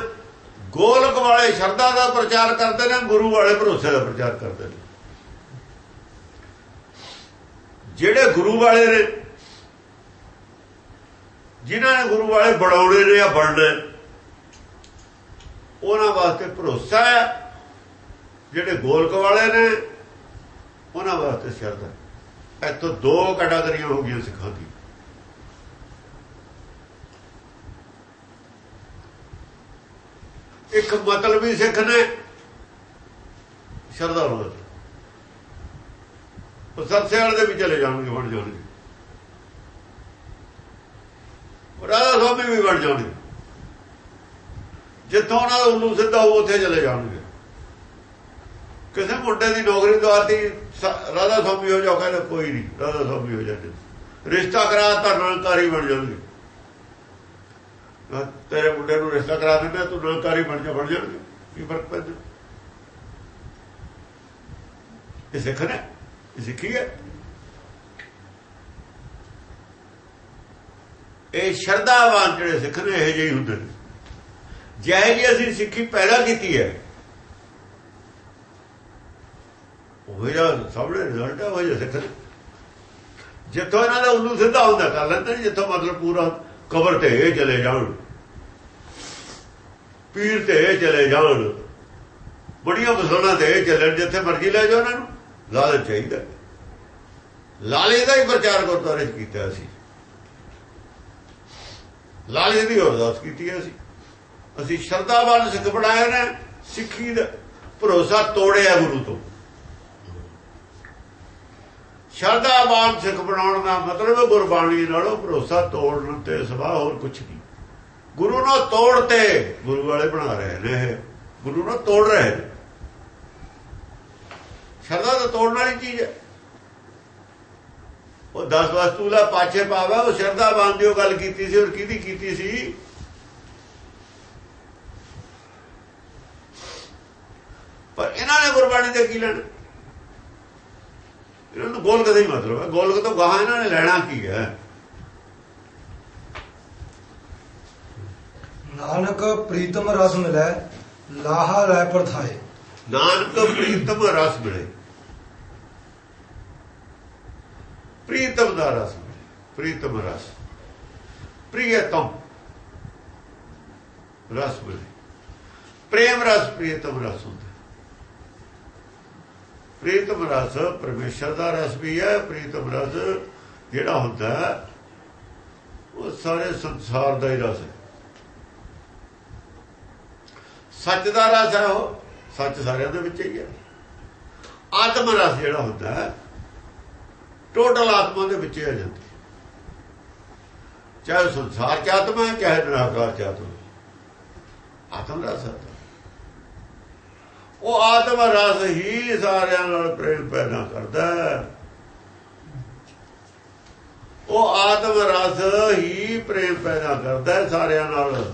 ਗੋਲਕ ਵਾਲੇ ਸ਼ਰਧਾ ਦਾ ਪ੍ਰਚਾਰ ਕਰਦੇ ਨੇ, ਗੁਰੂ ਵਾਲੇ ਭਰੋਸੇ ਦਾ ਪ੍ਰਚਾਰ ਕਰਦੇ ਨੇ। ਜਿਹੜੇ ਗੁਰੂ ਵਾਲੇ ਨੇ, ਜਿਨ੍ਹਾਂ ਨੇ ਗੁਰੂ ਵਾਲੇ ਬਣਾਉਣੇ ਨੇ ਜਾਂ ਬਣਨੇ, ਉਹਨਾਂ ਵਾਸਤੇ ਭਰੋਸਾ ਹੈ। ਜਿਹੜੇ ਗੋਲਕ ਵਾਲੇ ਨੇ, ਉਹਨਾਂ ਵਾਸਤੇ ਸ਼ਰਧਾ ਇੱਥੋਂ ਦੋ ਕੈਟਾਗਰੀਆਂ ਹੋ ਗਈਆਂ ਸਿੱਖਾਂ ਦੀ। ਇੱਕ ਮਤਲਬੀ ਸਿੱਖ ਨੇ ਸ਼ਰਧਾ ਵਾਲੇ ਉਹ ਸਤਸੇ ਦੇ ਵੀ ਚਲੇ ਜਾਣਗੇ, ਬਣ ਜਾਣਗੇ। ਰਾਧਾ ਸਵਾਮੀ ਵੀ ਬਣ ਜਾਣਗੇ। ਜਿੱਥੋਂ ਉਹਨਾਂ ਦਾ ਉਲੂ ਸਿੱਧਾ ਉਹ ਉੱਥੇ ਚਲੇ ਜਾਣਗੇ। ਕਿਸੇ ਮੁੰਡੇ ਦੀ ਨੌਕਰੀ ਦਵਾਤੀ ਰਾਧਾ ਸਵਾਮੀ ਹੋ ਜਾਓ, ਕਹਿੰਦੇ ਕੋਈ ਨਹੀਂ, ਰਾਧਾ ਸਵਾਮੀ ਹੋ ਜਾਂਦੇ। ਰਿਸ਼ਤਾ ਕਰਾ ਤਾਂ ਨਿਰੰਕਾਰੀ ਬਣ ਜਾਣਗੇ। ਤੇਰੇ ਮੁੰਡੇ ਨੂੰ ਰਿਸ਼ਤਾ ਕਰਾ ਦਿੰਦੇ ਤੂੰ ਨਲਕਾਰੀ ਬਣ ਜਾ, ਬਣ ਜਾਣਗੇ। ਕੀ ਫ਼ਰਕ ਪੈਂਦਾ? ਇਹ ਸਿੱਖ ਨੇ? ਇਹ ਸਿੱਖੀ ਹੈ? ਇਹ ਸ਼ਰਧਾਵਾਨ ਜਿਹੜੇ ਸਿੱਖ ਨੇ, ਇਹ ਜਿਹੇ ਹੁੰਦੇ ਨੇ। ਜਿਹੇ ਜੀ ਅਸੀਂ ਸਿੱਖੀ ਪੈਦਾ ਕੀਤੀ ਹੈ ਉਹ ਜਿਹੜਾ ਸਾਹਮਣੇ ਰਿਜ਼ਲਟ ਹੈ ਉਹ ਜਿਹੜਾ ਸਿੱਖ ਨੇ ਜਿੱਥੋਂ ਇਹਨਾਂ ਦਾ ਉਲੂ ਸਿੱਧਾ ਹੁੰਦਾ, ਕਰ ਲੈਂਦੇ ਜਿੱਥੋਂ ਮਤਲਬ ਪੂਰਾ ਕਬਰ ਤੇ ਇਹ ਚਲੇ ਜਾਣ। ਪੀਰ ਤੇ ਇਹ ਚਲੇ ਜਾਣ। ਬੜੀਆਂ ਬਸੋਣਾ ਤੇ ਇਹ ਚੱਲਣ, ਜਿੱਥੇ ਮਰਜ਼ੀ ਲੈ ਜਾਓ ਉਹਨਾਂ ਨੂੰ। ਲਾਲਚ ਚਾਹੀਦਾ। ਲਾਲੇ ਦਾ ਹੀ ਪ੍ਰਚਾਰ ਗੁਰਦੁਆਰੇ 'ਚ ਕੀਤਾ ਸੀ ਲਾਲੇ ਦੀ ਅਰਦਾਸ ਕੀਤੀ ਹੈ ਅਸੀਂ। ਅਸੀਂ ਸ਼ਰਧਾਵਾਨ ਸਿੱਖ ਬਣਾਏ ਨੇ, ਸਿੱਖੀ ਦਾ ਭਰੋਸਾ ਤੋੜਿਆ ਗੁਰੂ ਤੋਂ। ਸ਼ਰਧਾਵਾਨ ਸਿੱਖ ਬਣਾਉਣ ਦਾ ਮਤਲਬ ਗੁਰਬਾਣੀ ਨਾਲੋਂ ਭਰੋਸਾ ਤੋੜਨ ਤੇ ਸਵਾ ਹੋਰ ਕੁਝ ਨਹੀਂ। ਗੁਰੂ ਨੂੰ ਤੋੜ ਤੇ ਗੁਰੂ ਵਾਲੇ ਬਣਾ ਰਹੇ ਨੇ ਗੁਰੂ ਨੂੰ ਤੋੜ ਰਹੇ ਨੇ। ਸ਼ਰਧਾ ਤਾਂ ਤੋੜਨ ਵਾਲੀ ਚੀਜ਼ ਹੈ। ਉਹ 10 ਵਸਤੂ ਦਾ ਪਾਛੇ ਪਾਵਾ, ਉਹ ਸ਼ਰਧਾਵਾਨ ਦੀ ਉਹ ਗੱਲ ਕੀਤੀ ਸੀ ਔਰ ਕਿਹਦੀ ਕੀਤੀ ਸੀ? ਪਰ ਇਹਨਾਂ ਨੇ ਗੁਰਬਾਣੀ ਦੇ ਕੀ ਲੈਣਾ? ਇਹਨਾਂ ਨੂੰ ਗੋਲਕ ਦਾ ਹੀ ਮਤਲਬ ਹੈ। ਗੋਲਕ ਤੋਂ ਗਾਹਾਂ ਇਹਨਾਂ ਨੇ ਲੈਣਾ ਕੀ ਹੈ? ਨਾਨਕ ਪ੍ਰੀਤਮ ਰਸ ਮਿਲੈ ਲਾਹਾ ਲੈ ਪਰਥਾਏ। ਨਾਨਕ ਪ੍ਰੀਤਮ ਰਸ ਮਿਲੇ। ਪ੍ਰੀਤਮ ਦਾ ਰਸ ਪ੍ਰੀਤਮ ਰਸ। ਪ੍ਰੀਤਮ ਰਸ ਮਿਲੇ। ਪ੍ਰੇਮ ਰਸ ਪ੍ਰੀਤਮ ਰਸ ਹੁੰਦਾ। ਪ੍ਰੀਤਮ ਰਸ ਪਰਮੇਸ਼ਰ ਦਾ ਰਸ ਵੀ ਹੈ ਪ੍ਰੀਤਮ ਰਸ ਜਿਹੜਾ ਹੁੰਦਾ ਉਹ ਸਾਰੇ ਸੰਸਾਰ ਦਾ ਹੀ ਰਸ ਹੈ। ਸੱਚ ਦਾ ਰਸ ਹੈ ਉਹ, ਸੱਚ ਸਾਰਿਆਂ ਦੇ ਵਿੱਚ ਹੀ ਹੈ। ਆਤਮ ਰਸ ਜਿਹੜਾ ਹੁੰਦਾ ਹੈ ਟੋਟਲ ਆਤਮਾ ਦੇ ਵਿੱਚ ਹੀ ਆ ਜਾਂਦੀ ਚਾਹੇ ਸੰਸਾਰ ਚ ਆਤਮਾ ਹੈ, ਚਾਹੇ ਨਿਰਾਕਾਰ ਚ ਆਤਮਾ ਆਤਮ ਰਸ ਹੈ। ਉਹ ਆਤਮ ਰਸ ਹੀ ਸਾਰਿਆਂ ਨਾਲ ਪ੍ਰੇਮ ਪੈਦਾ ਕਰਦਾ ਉਹ ਆਤਮ ਰਸ ਹੀ ਪ੍ਰੇਮ ਪੈਦਾ ਕਰਦਾ ਸਾਰਿਆਂ ਨਾਲ।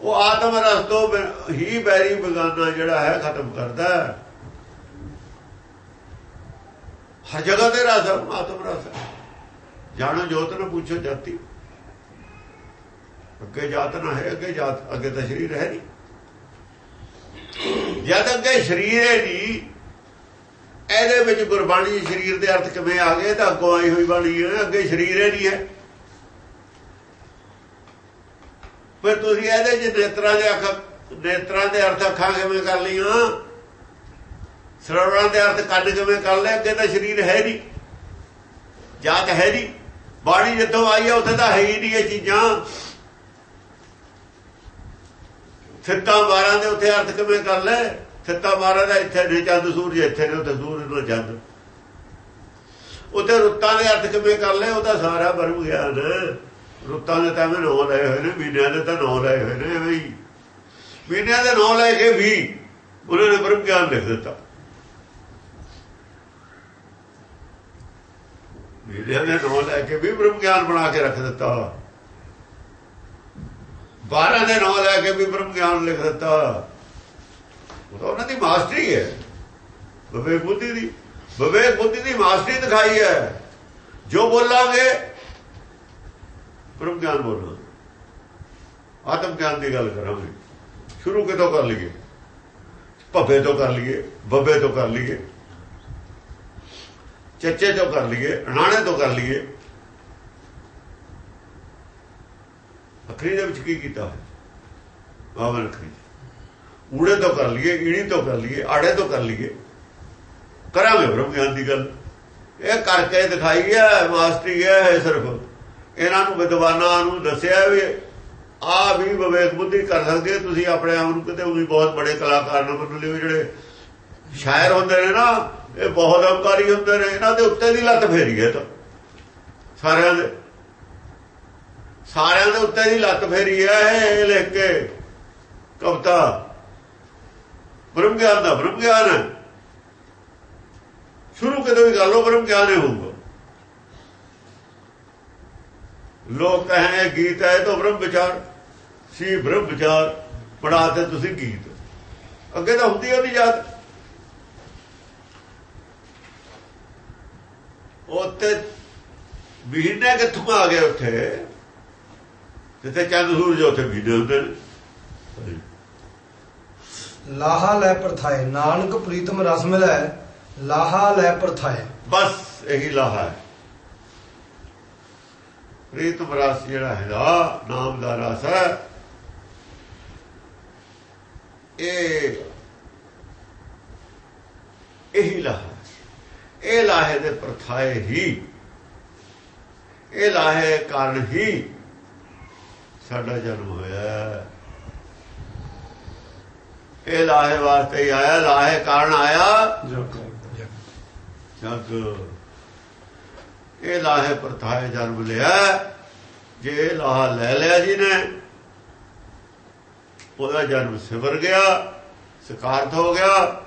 ਉਹ ਆਤਮ ਰਸ ਤੋਂ ਹੀ ਬੈਰੀ ਬਗਾਨਾ ਜਿਹੜਾ ਹੈ ਖਤਮ ਕਰਦਾ ਹਰ ਜਗ੍ਹਾ ਤੇ ਰਸ ਹੈ, ਆਤਮ ਰਸ ਜਾਣੋ, ਜੋਤ ਨੂੰ ਪੁੱਛੋ ਜਾਤੀ। ਅੱਗੇ ਜਾਤ ਨਾ ਹੈ, ਅੱਗੇ ਜਾਤ ਅੱਗੇ ਤਾਂ ਸ਼ਰੀਰ ਹੈ ਨਹੀਂ। ਜਦ ਅੱਗੇ ਸ਼ਰੀਰ ਹੈ ਨਹੀਂ ਇਹਦੇ ਵਿੱਚ ਗੁਰਬਾਣੀ ਸ਼ਰੀਰ ਦੇ ਅਰਥ ਕਿਵੇਂ ਆ ਗਏ ਤਾਂ ਅੱਗੋਂ ਆਈ ਹੋਈ ਬਾਣੀ ਹੈ, ਅੱਗੇ ਸ਼ਰੀਰ ਹੀ ਨਹੀਂ ਹੈ। ਫਿਰ ਤੁਸੀਂ ਇਹਦੇ ਚ ਨੇਤਰਾਂ ਦੇ ਅੱਖ, ਨੇਤਰਾਂ ਦੇ ਅਰਥ ਅੱਖਾਂ ਕਿਵੇਂ ਕਰ ਲਈਆਂ? ਸਰਵਰਾਂ ਦੇ ਅਰਥ ਕੰਨ ਕਿਵੇਂ ਕਰ ਲਏ? ਅੱਗੇ ਤਾਂ ਸ਼ਰੀਰ ਹੈ ਨਹੀਂ। ਜਾਤ ਹੈ ਨਹੀਂ। ਬਾਣੀ ਜਿੱਥੋਂ ਆਈ ਹੈ ਉੱਥੇ ਤਾਂ ਹੈ ਹੀ ਨਹੀਂ ਇਹ ਚੀਜ਼ਾਂ। ਸਿੱਤਾ ਬਾਰਾਂ ਦੇ ਉੱਥੇ ਅਰਥ ਕਿਵੇਂ ਕਰ ਲੈ? ਸਿੱਤਾ ਬਾਰਾਂ ਦਾ ਇੱਥੇ ਨੇ ਚੰਦ ਸੂਰਜ, ਇੱਥੇ ਨੇ ਉੱਥੇ ਸੂਰਜ ਨੂੰ ਚੰਦ। ਉੱਥੇ ਰੁੱਤਾਂ ਦੇ ਅਰਥ ਕਿਵੇਂ ਕਰ ਲੈ? ਉਹਦਾ ਸਾਰਾ ਬਰਮ ਗਿਆਨ। ਰੁੱਤਾਂ ਦੇ ਤਾਂ ਨੌ ਲਏ ਹੋਏ ਨੇ, ਮਹੀਨਿਆਂ ਦੇ ਤਾਂ ਨੌ ਲਏ ਹੋਏ ਨੇ ਬਈ। ਮਹੀਨਿਆਂ ਦੇ ਨੌ ਲੈ ਕੇ ਵੀ, ਉਹਨਾਂ ਨੇ ਬਰਮ ਗਿਆਨ ਲਿਖ ਦਿੱਤਾ। ਮਹੀਨਿਆਂ ਦੇ ਨੌ ਲੈ ਕੇ ਵੀ ਬ੍ਰਹਮ ਗਿਆਨ ਬਣਾ ਕੇ ਰੱਖ ਦਿੱਤਾ। 12 ਦੇ ਨੌ ਲੈ ਕੇ ਵੀ ਬ੍ਰਹਮ ਗਿਆਨ ਲਿਖ ਦਿੱਤਾ। ਉਹ ਤਾਂ ਉਹਨਾਂ ਦੀ ਮਾਸਟਰੀ ਹੈ। ਵਿਵੇਕ ਬੁੱਧੀ ਦੀ ਵਿਵੇਕ ਬੁੱਧੀ ਦੀ ਮਾਸਟਰੀ ਦਿਖਾਈ ਹੈ। ਜੋ ਬੋਲਾਂਗੇ, ਬ੍ਰਹਮ ਗਿਆਨ ਬੋਲਣਾ। ਆਤਮ ਗਿਆਨ ਦੀ ਗੱਲ ਕਰਾਂਗੇ। ਸ਼ੁਰੂ ਕਿਤੋਂ ਕਰ ਲਈਏ? ਭੱਬੇ ਤੋਂ ਕਰ ਲਈਏ, ਬੱਬੇ ਤੋਂ ਕਰ ਲਈਏ। ਚੱਚੇ ਤੋਂ ਕਰ ਲਈਏ ਅਣਾਣੇ ਤੋਂ ਕਰ ਲਈਏ। ਅਖਰੀ ਦੇ ਵਿੱਚ ਕੀ ਕੀਤਾ? ਹੈ ਬਾਵਨ ਊੜੇ ਤੋਂ ਕਰ ਲਈਏ ਈੜੀ ਤੋਂ ਕਰ ਲਈਏ, ਆੜੇ ਤੋਂ ਕਰ ਲਈਏ। ਕਰਾਂਗੇ ਬ੍ਰਹਮ ਗਿਆਨ ਦੀ ਗੱਲ। ਇਹ ਕਰਕੇ ਦਿਖਾਈ ਹੈ ਮਾਸਟਰੀ ਹੈ ਸਿਰਫ। ਇਹਨਾਂ ਨੂੰ ਵਿਦਵਾਨਾਂ ਨੂੰ ਦੱਸਿਆ ਵੀ ਆ ਵੀ ਵਿਵੇਕ ਬੁੱਧੀ ਕਰ ਸਕਦੇ ਤੁਸੀਂ ਆਪਣੇ ਆਪ ਨੂੰ। ਕਿਤੇ ਵੀ ਬਹੁਤ ਬੜੇ ਕਲਾਕਾਰ ਨਾ, ਮੰਨ ਲਿਓ ਜਿਹੜੇ ਸ਼ਾਇਰ ਹੁੰਦੇ ਨੇ ਨਾ, ਇਹ ਬਹੁਤ ਅਹੰਕਾਰੀ ਹੁੰਦੇ ਨੇ। ਇਹਨਾਂ ਦੇ ਉੱਤੇ ਦੀ ਲੱਤ ਫੇਰੀ ਹੈ ਤਾਂ। ਸਾਰਿਆਂ ਦੇ ਸਾਰਿਆਂ ਦੇ ਉੱਤੇ ਦੀ ਲੱਤ ਫੇਰੀ ਹੈ ਇਹ ਲਿਖ ਕੇ। ਕਵਤਾ। ਬ੍ਰਹਮ ਗਿਆਨ ਦਾ ਬ੍ਰਹਮ ਗਿਆਨ ਸ਼ੁਰੂ ਕਦੇ ਵੀ ਗੱਲ ਉਹ ਬ੍ਰਹਮ ਗਿਆਨ ਹੀ ਹੋਊਗਾ। ਲੋਕ ਕਹੇ, ਗੀਤ ਹੈ ਤਾਂ ਬ੍ਰਹਮ ਵਿਚਾਰ। ਸੀ ਬ੍ਰਹਮ ਵਿਚਾਰ ਪੜਾਤੇ ਤੁਸੀਂ ਗੀਤ। ਅੱਗੇ ਤਾਂ ਹੁੰਦੀ ਉਹਦੀ ਯਾਦ। ਉੱਤੇ ਮਹੀਨੇ ਕਿੱਥੋਂ ਆ ਗਏ ਉੱਥੇ? ਜਿੱਥੇ ਚੰਦ ਸੂਰਜ ਉੱਥੇ ਮਹੀਨੇ ਹੁੰਦੇ ਨੇ। ਲਾਹਾ ਲੈ ਪਰਥਾਏ ਨਾਨਕ ਪ੍ਰੀਤਮ ਰਸ ਮਿਲੈ ਲਾਹਾ ਲੈ ਪਰਥਾਏ। ਬਸ ਇਹੀ ਲਾਹਾ ਹੈ। ਪ੍ਰੀਤਮ ਰਸ ਜਿਹੜਾ ਹੈਗਾ ਨਾਮ ਦਾ ਰਸ ਹੈ। ਇਹ ਇਹੀ ਲਾਹਾ ਇਹ ਲਾਹੇ ਦੇ ਪਰਥਾਏ ਹੀ। ਇਹ ਲਾਹੇ ਕਾਰਨ ਹੀ ਸਾਡਾ ਜਨਮ ਹੋਇਆ। ਇਹ ਲਾਹੇ ਵਾਸਤੇ ਹੀ ਆਇਆ, ਲਾਹੇ ਕਾਰਨ ਆਇਆ। ਜਗ ਇਹ ਲਾਹੇ ਪਰਥਾਏ ਜਨਮ ਲਿਆ, ਜੇ ਇਹ ਲਾਹਾ ਲੈ ਲਿਆ ਜੀ ਨੇ, ਉਹਦਾ ਜਨਮ ਸਿਵਰ ਗਿਆ ਸਕਾਰਤ ਹੋ ਗਿਆ।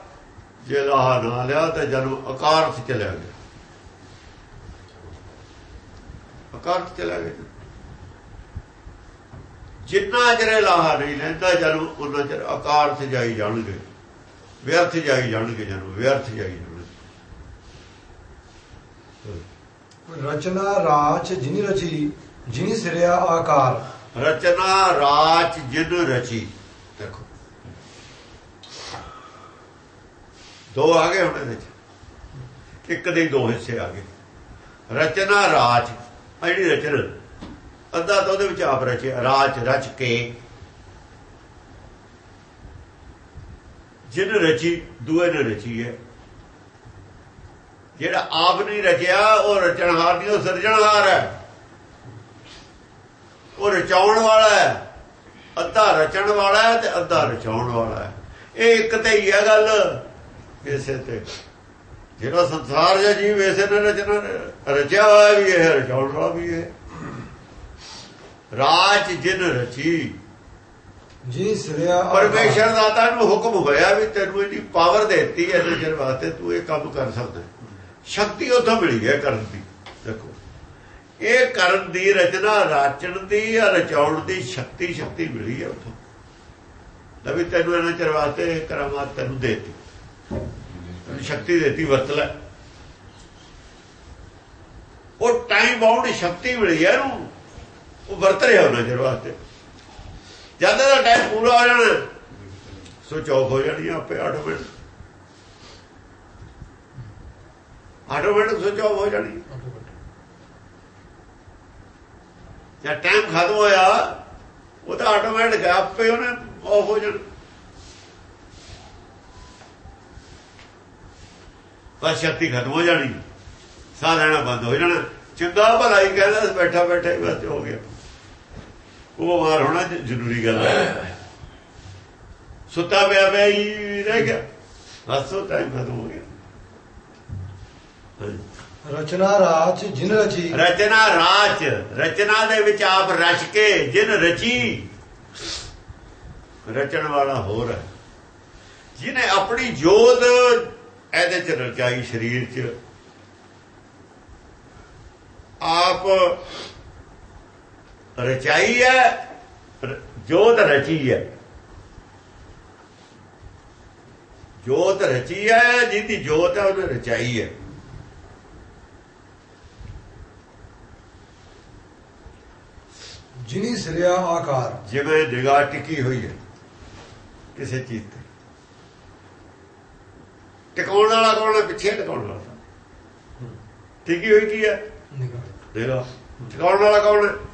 ਜੇ ਲਾਹਾ ਨਾ ਲਿਆ ਤਾਂ ਜਨਮ ਅਕਾਰਥ ਚਲਿਆ ਗਿਆ। ਅਕਾਰਥ ਚਲਿਆ ਗਿਆ। ਜਿੰਨਾ ਚਿਰ ਲਾਹਾ ਨਹੀਂ ਲੈਂਦਾ ਜਨਮ ਉਹਨਾਂ ਚਿਰ ਅਕਾਰਥ ਜਾਈ ਜਾਣਗੇ ਵਿਅਰਥ ਜਾਈ ਜਾਣਗੇ ਜਨਮ ਵਿਅਰਥ ਜਾਈ ਜਾਣਗੇ। ਰਚਨਾ ਰਾਚ ਜਿਨੀ ਰਚੀ ਜਿਨੀ ਸਿਰਿਆ ਆਕਾਰ। ਰਚਨਾ ਰਾਚ ਜਿਨ ਰਚੀ ਦੇਖੋ। ਦੋ ਆ ਗਏ ਹੁਣ ਇਹਦੇ ਚ। ਇੱਕ ਦੇ ਦੋ ਹਿੱਸੇ ਆ ਗਏ। ਰਚਨਾ ਰਾਚ ਆ ਜਿਹੜੀ ਰਚਨਾ। ਅੱਧਾ ਤਾਂ ਉਹਦੇ ਵਿੱਚ ਆਪ ਰਚਿਆ ਰਾਜ ਰਚ ਕੇ। ਜਿਨ ਰਚੀ, ਦੂਏ ਨੇ ਰਚੀ ਹੈ। ਜਿਹੜਾ ਆਪ ਨਹੀਂ ਰਚਿਆ, ਉਹ ਰਚਣਹਾਰ ਨਹੀਂ ਉਹ ਸਿਰਜਣਹਾਰ ਹੈ। ਉਹ ਰਚਾਉਣ ਵਾਲਾ ਹੈ। ਅੱਧਾ ਰਚਣ ਵਾਲਾ ਹੈ ਤੇ ਅੱਧਾ ਰਚਾਉਣ ਵਾਲਾ ਹੈ। ਇਹ ਇੱਕ ਤੇ ਹੀ ਹੈ ਗੱਲ, ਇਸੇ ਤੇ। ਜਿਹੜਾ ਸੰਸਾਰ ਜਾਂ ਜੀਵ ਇਸੇ ਨੇ ਰਚਨਾ ਰਚਿਆ ਹੋਇਆ ਵੀ ਇਹ, ਰਚਾਉਣ ਵਾਲਾ ਵੀ ਹੈ ਰਾਜ ਜਿਨ ਰਚੀ। ਜਿਨੀ ਸਿਰਿਆ। ਪਰਮੇਸ਼ਰ ਦਾਤਾ ਨੂੰ ਹੁਕਮ ਹੋਇਆ ਵੀ ਤੈਨੂੰ ਇਹਦੀ ਪਾਵਰ ਦਿੱਤੀ ਹੈ ਨਜ਼ਰ ਵਾਸਤੇ ਤੂੰ ਇਹ ਕੰਮ ਕਰ ਸਕਦਾ ਸ਼ਕਤੀ ਉਥੋਂ ਮਿਲੀ ਹੈ ਕਰਨ ਦੀ। ਦੇਖੋ ਇਹ ਕਰਨ ਦੀ ਰਚਨਾ ਰਾਚਣ ਦੀ ਜਾਂ ਰਚਾਉਣ ਦੀ ਸ਼ਕਤੀ ਸ਼ਕਤੀ ਮਿਲੀ ਹੈ ਉਥੋਂ। ਲਵੀ ਤੈਨੂੰ ਇਹਨਾਂ ਚਿਰ ਵਾਸਤੇ ਕਰਾਮਾਤ ਤੈਨੂੰ ਦੇਤੀ। ਤੈਨੂੰ ਸ਼ਕਤੀ ਦੇਤੀ ਵਰਤ ਲੈ। ਉਹ ਟਾਈਮ ਬਾਉਂਡ ਸ਼ਕਤੀ ਮਿਲੀ ਹੈ ਇਹਨੂੰ। ਉਹ ਵਰਤ ਰਿਹਾ ਉਹਨਾਂ ਚਿਰ ਵਾਸਤੇ। ਜਦ ਦਾ ਟਾਈਮ ਪੂਰਾ ਹੋ ਜਾਣਾ ਸੋਚ ਆਫ ਹੋ ਜਾਣੀ ਆਪੇ ਆਟੋਮੈਟਿਕ ਆਟੋਮੈਟਿਕ ਸੋਚ ਆਫ ਹੋ ਜਾਣੀ। ਜਦ ਟਾਈਮ ਖਤਮ ਹੋਇਆ, ਉਹ ਤਾਂ ਆਟੋਮੈਟਿਕ ਆਪੇ ਉਹਨੇ ਆਫ ਹੋ ਜਾਣਾ। ਬਸ ਸ਼ਕਤੀ ਖਤਮ ਹੋ ਜਾਣੀ। ਸਾਹ ਲੈਣਾ ਬੰਦ ਹੋ ਜਾਣਾ। ਚੰਗਾ ਭਲਾਈ ਕਹਿੰਦਾ ਬੈਠਾ ਬੈਠਾ ਹੀ ਬਸ ਹੋ ਗਿਆ। ਉਹ ਮਾਰ ਹੋਣਾ ਜ਼ਰੂਰੀ ਗੱਲ ਹੈ। ਸੁੱਤਾ ਪਿਆ ਪਿਆ ਹੀ ਰਹਿ ਗਿਆ। ਉਹ ਟਾਈਮ ਖਤਮ ਹੋ ਗਿਆ। ਰਚਨਾ ਰਾਜ ਜਿਨ ਰਚੀ? ਰਚਨਾ ਰਾਚ। ਰਚਨਾ ਦੇ ਵਿੱਚ ਆਪ ਰਚ ਕੇ ਜਿਨ ਰਚੀ ਰਚਣ ਵਾਲਾ ਹੋਰ ਹੈ। ਜਿਹਨੇ ਆਪਣੀ ਜੋਤ ਇਹਦੇ ਚ ਰਚਾਈ ਸਰੀਰ ਚ। ਆਪ ਰਚਾਈ ਹੈ ਜੋਤ ਰਚੀ ਹੈ। ਜੋਤ ਰਚੀ ਹੈ ਜਿਹਦੀ ਜੋਤ ਹੈ ਉਹਨੇ ਰਚਾਈ ਹੈ। ਜਿਨੀ ਸਿਰਿਆ ਆਕਾਰ। ਜਿਵੇਂ ਨਿਗਾਹ ਟਿਕੀ ਹੋਈ ਹੈ ਕਿਸੇ ਚੀਜ਼ ਤੇ। ਟਿਕਾਉਣ ਵਾਲਾ ਕੌਣ ਹੈ? ਪਿੱਛੇ ਟਿਕਾਉਣ ਵਾਲਾ। ਟਿਕੀ ਹੋਈ ਕੀ ਹੈ? ਨਿਗਾਹ। ਨਿਗਾਹ ਟਿਕਾਉਣ ਵਾਲਾ ਕੌਣ ਹੈ?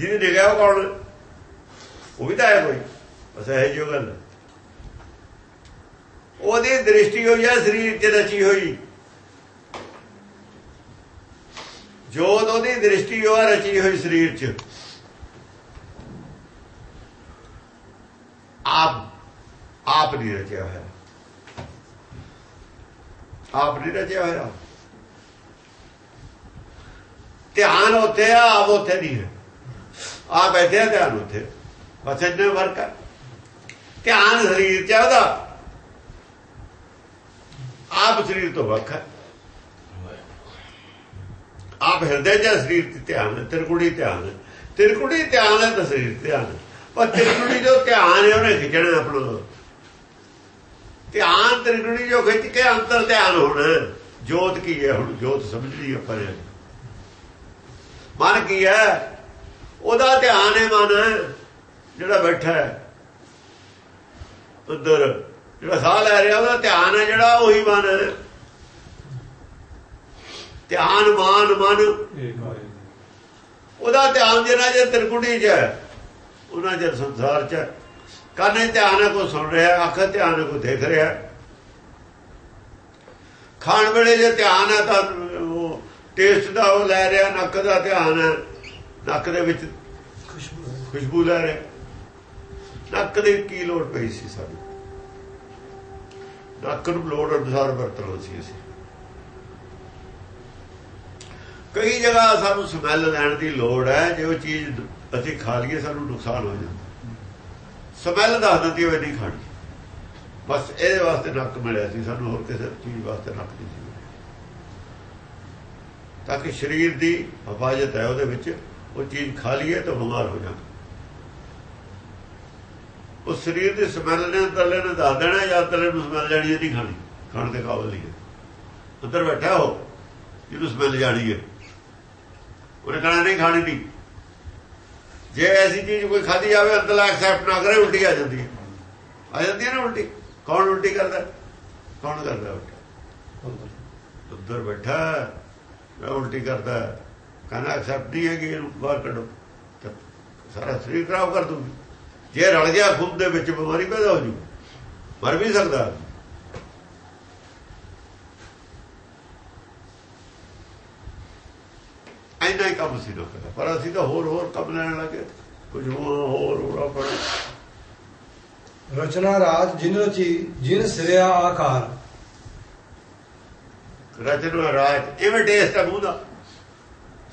ਜਿਹਦੀ ਨਿਗਾਹ ਉਹ ਕੌਣ ਉਹ ਵੀ ਤਾਂ ਹੈ ਕੋਈ। ਬਸ ਇਹ ਜੋ ਗੱਲ ਉਹਦੀ ਦ੍ਰਿਸ਼ਟੀ ਹੋਈ ਹੈ ਸਰੀਰ 'ਚ ਰਚੀ ਹੋਈ? ਜੋਤ ਉਹਦੀ ਦ੍ਰਿਸ਼ਟੀ ਹੋਆ ਰਚੀ ਹੋਈ ਸਰੀਰ 'ਚ। ਆਪ ਆਪ ਨਹੀਂ ਰਚਿਆ ਹੋਇਆ। ਆਪ ਨਹੀਂ ਰਚਿਆ ਹੋਇਆ। ਧਿਆਨ ਉੱਥੇ ਆ, ਆਪ ਉੱਥੇ ਨਹੀਂ ਹੈ। ਆ ਬੈਠੇ ਆ ਧਿਆਨ ਉੱਥੇ। ਬਸ ਇੰਨਾ ਫ਼ਰਕ ਹੈ ਧਿਆਨ ਸਰੀਰ 'ਚ ਉਹਦਾ। ਆਪ ਸਰੀਰ ਤੋਂ ਵੱਖ ਹੈ ਆਪ ਹਿਰਦੇ 'ਚ ਸਰੀਰ 'ਚ ਧਿਆਨ ਹੈ ਤਿਰਕੁੜੀ ਧਿਆਨ ਤਿਰਕੁੜੀ ਧਿਆਨ ਹੈ ਤਾਂ ਸਰੀਰ ਧਿਆਨ ਪਰ ਤਿਰਕੁੜੀ ਜੋ ਧਿਆਨ ਹੈ ਉਹਨੇ ਖਿੱਚਣਾ ਆਪਣਾ। ਧਿਆਨ ਤਿਰਕੁੜੀ ਜੋ ਖਿੱਚ ਕੇ ਅੰਤਰ ਧਿਆਨ ਹੋਣਾ। ਜੋਤ ਕੀ ਹੈ ਹੁਣ? ਜੋਤ ਸਮਝ ਲਈ ਆਪਾਂ ਨੇ। ਮਨ ਕੀ ਹੈ? ਉਹਦਾ ਧਿਆਨ ਹੈ ਮਨ, ਜਿਹੜਾ ਬੈਠਾ ਹੈ। ਉਧਰ, ਜਿਹੜਾ ਸਾਹ ਲੈ ਰਿਹਾ, ਉਹਦਾ ਧਿਆਨ ਹੈ ਜਿਹੜਾ ਉਹੀ ਮਨ। ਹੈ ਧਿਆਨ, ਮਾਨ, ਮਨ। ਉਹਦਾ ਧਿਆਨ ਜਿਹੜਾ ਜੇ ਤਿਰਕੁੜੀ 'ਚ ਹੈ, ਉਹਨਾਂ ਜੇ ਸੰਸਾਰ 'ਚ ਹੈ। ਧਿਆਨ ਹੈ ਕੋ ਸੁਣ ਰਿਹਾ ਅੱਖ ਧਿਆਨ ਹੈ ਕੋ ਦੇਖ ਰਿਹਾ। ਖਾਣ ਵੇਲੇ ਜੇ ਧਿਆਨ ਹੈ ਤਾਂ ਉਹ ਟੇਸਟ ਦਾ ਉਹ ਲੈ ਰਿਹਾ, ਨੱਕ ਦਾ ਧਿਆਨ ਹੈ। ਨੱਕ ਦੇ ਵਿੱਚ ਖੁਸ਼ਬੂ ਲੈ ਰਿਹਾ। ਨੱਕ ਦੀ ਕੀ ਲੋੜ ਪਈ ਸੀ ਸਾਨੂੰ ਨੱਕ ਨੂੰ ਲੋੜ ਅਨੁਸਾਰ ਵਰਤਣਾ ਸੀ ਅਸੀਂ। ਕਈ ਜਗ੍ਹਾ ਸਾਨੂੰ ਸਮੈਲ ਲੈਣ ਦੀ ਲੋੜ ਹੈ, ਜੇ ਉਹ ਚੀਜ਼ ਅਸੀਂ ਖਾ ਲਈਏ, ਸਾਨੂੰ ਨੁਕਸਾਨ ਹੋ ਜਾਂਦਾ। ਸਮੈਲ ਦੱਸ ਦਿੰਦੀ ਹੋਵੇ ਨਹੀਂ ਖਾਣੀ। ਬਸ ਇਹਦੇ ਵਾਸਤੇ ਨੱਕ ਮਿਲਿਆ ਸੀ, ਸਾਨੂੰ ਹੋਰ ਕਿਸੇ ਚੀਜ਼ ਵਾਸਤੇ ਨੱਕ ਨਹੀਂ ਸੀ ਤਾਂ ਕਿ ਸਰੀਰ ਦੀ ਹਿਫਾਜ਼ਤ ਹੈ ਉਹਦੇ ਵਿੱਚ। ਉਹ ਚੀਜ਼ ਖਾ ਲਈਏ ਤਾਂ ਬਿਮਾਰ ਹੋ ਜਾਣਾ ਉਹ ਸਰੀਰ ਦੀ ਸਮੈਲ ਨੇ ਅੰਦਰਲੇ ਨੇ ਦੱਸ ਦੇਣਾ ਜਾਂ ਅੰਦਰਲੇ ਨੂੰ ਸਮੈਲ ਜਾਣੀ ਨਹੀਂ ਖਾਣੀ। ਖਾਣ ਦੇ ਕਾਬਲ ਨਹੀਂ ਅੰਦਰ ਬੈਠਾ ਹੋ ਜਿਹਨੂੰ ਸਮੈਲ ਜਾਣੀ ਹੈ। ਉਹਨੇ ਕਹਣਾ ਨਹੀਂ ਖਾਣੀ ਨਹੀਂ ਜੇ ਐਸੀ ਚੀਜ਼ ਕੋਈ ਖਾਧੀ ਜਾਵੇ ਅੰਦਰਲਾ ਐਕਸੈਪਟ ਨਾ ਕਰੇ ਉਲਟੀ ਆ ਜਾਂਦੀ ਹੈ। ਆ ਜਾਂਦੀ ਹੈ ਨਾ ਉਲਟੀ। ਕੌਣ ਉਲਟੀ ਕਰਦਾ? ਕੌਣ ਕਰਦਾ ਉਲਟੀ? ਅੰਦਰ ਬੈਠਾ ਉਲਟੀ ਕਰਦਾ। ਕਹਿੰਦਾ ਐਕਸੈਪਟ ਨਹੀਂ ਹੈਗੀ ਇਹਨੂੰ ਬਾਹਰ ਕੱਢੋ। ਸਾਰਾ ਸਰੀਰ ਖਰਾਬ ਕਰ ਦੂਗੀ ਜੇ ਰਲ ਗਿਆ ਖੂਨ ਦੇ ਵਿੱਚ ਬਿਮਾਰੀ ਪੈਦਾ ਹੋ ਜੂ। ਮਰ ਵੀ ਸਕਦਾ। ਐਨਾ ਹੀ ਕੰਮ ਸੀ ਲੋਕਾਂ ਦਾ। ਪਰ ਅਸੀਂ ਤਾਂ ਹੋਰ ਹੋਰ ਕੰਮ ਲੈਣ ਲੱਗੇ। ਕੁਝ ਹੋਰ ਹੋਰ ਹੋਰ ਆਪਣਾ। ਰਚਨਾ ਰਾਜ ਜਿਨ ਰਚੀ ਜਿਨ ਸਿਰਿਆ ਆਕਾਰ। ਰਚਨਾ ਰਾਜ ਇਵੇਂ ਟੇਸਟ ਆ ਮੂੰਹ ਦਾ।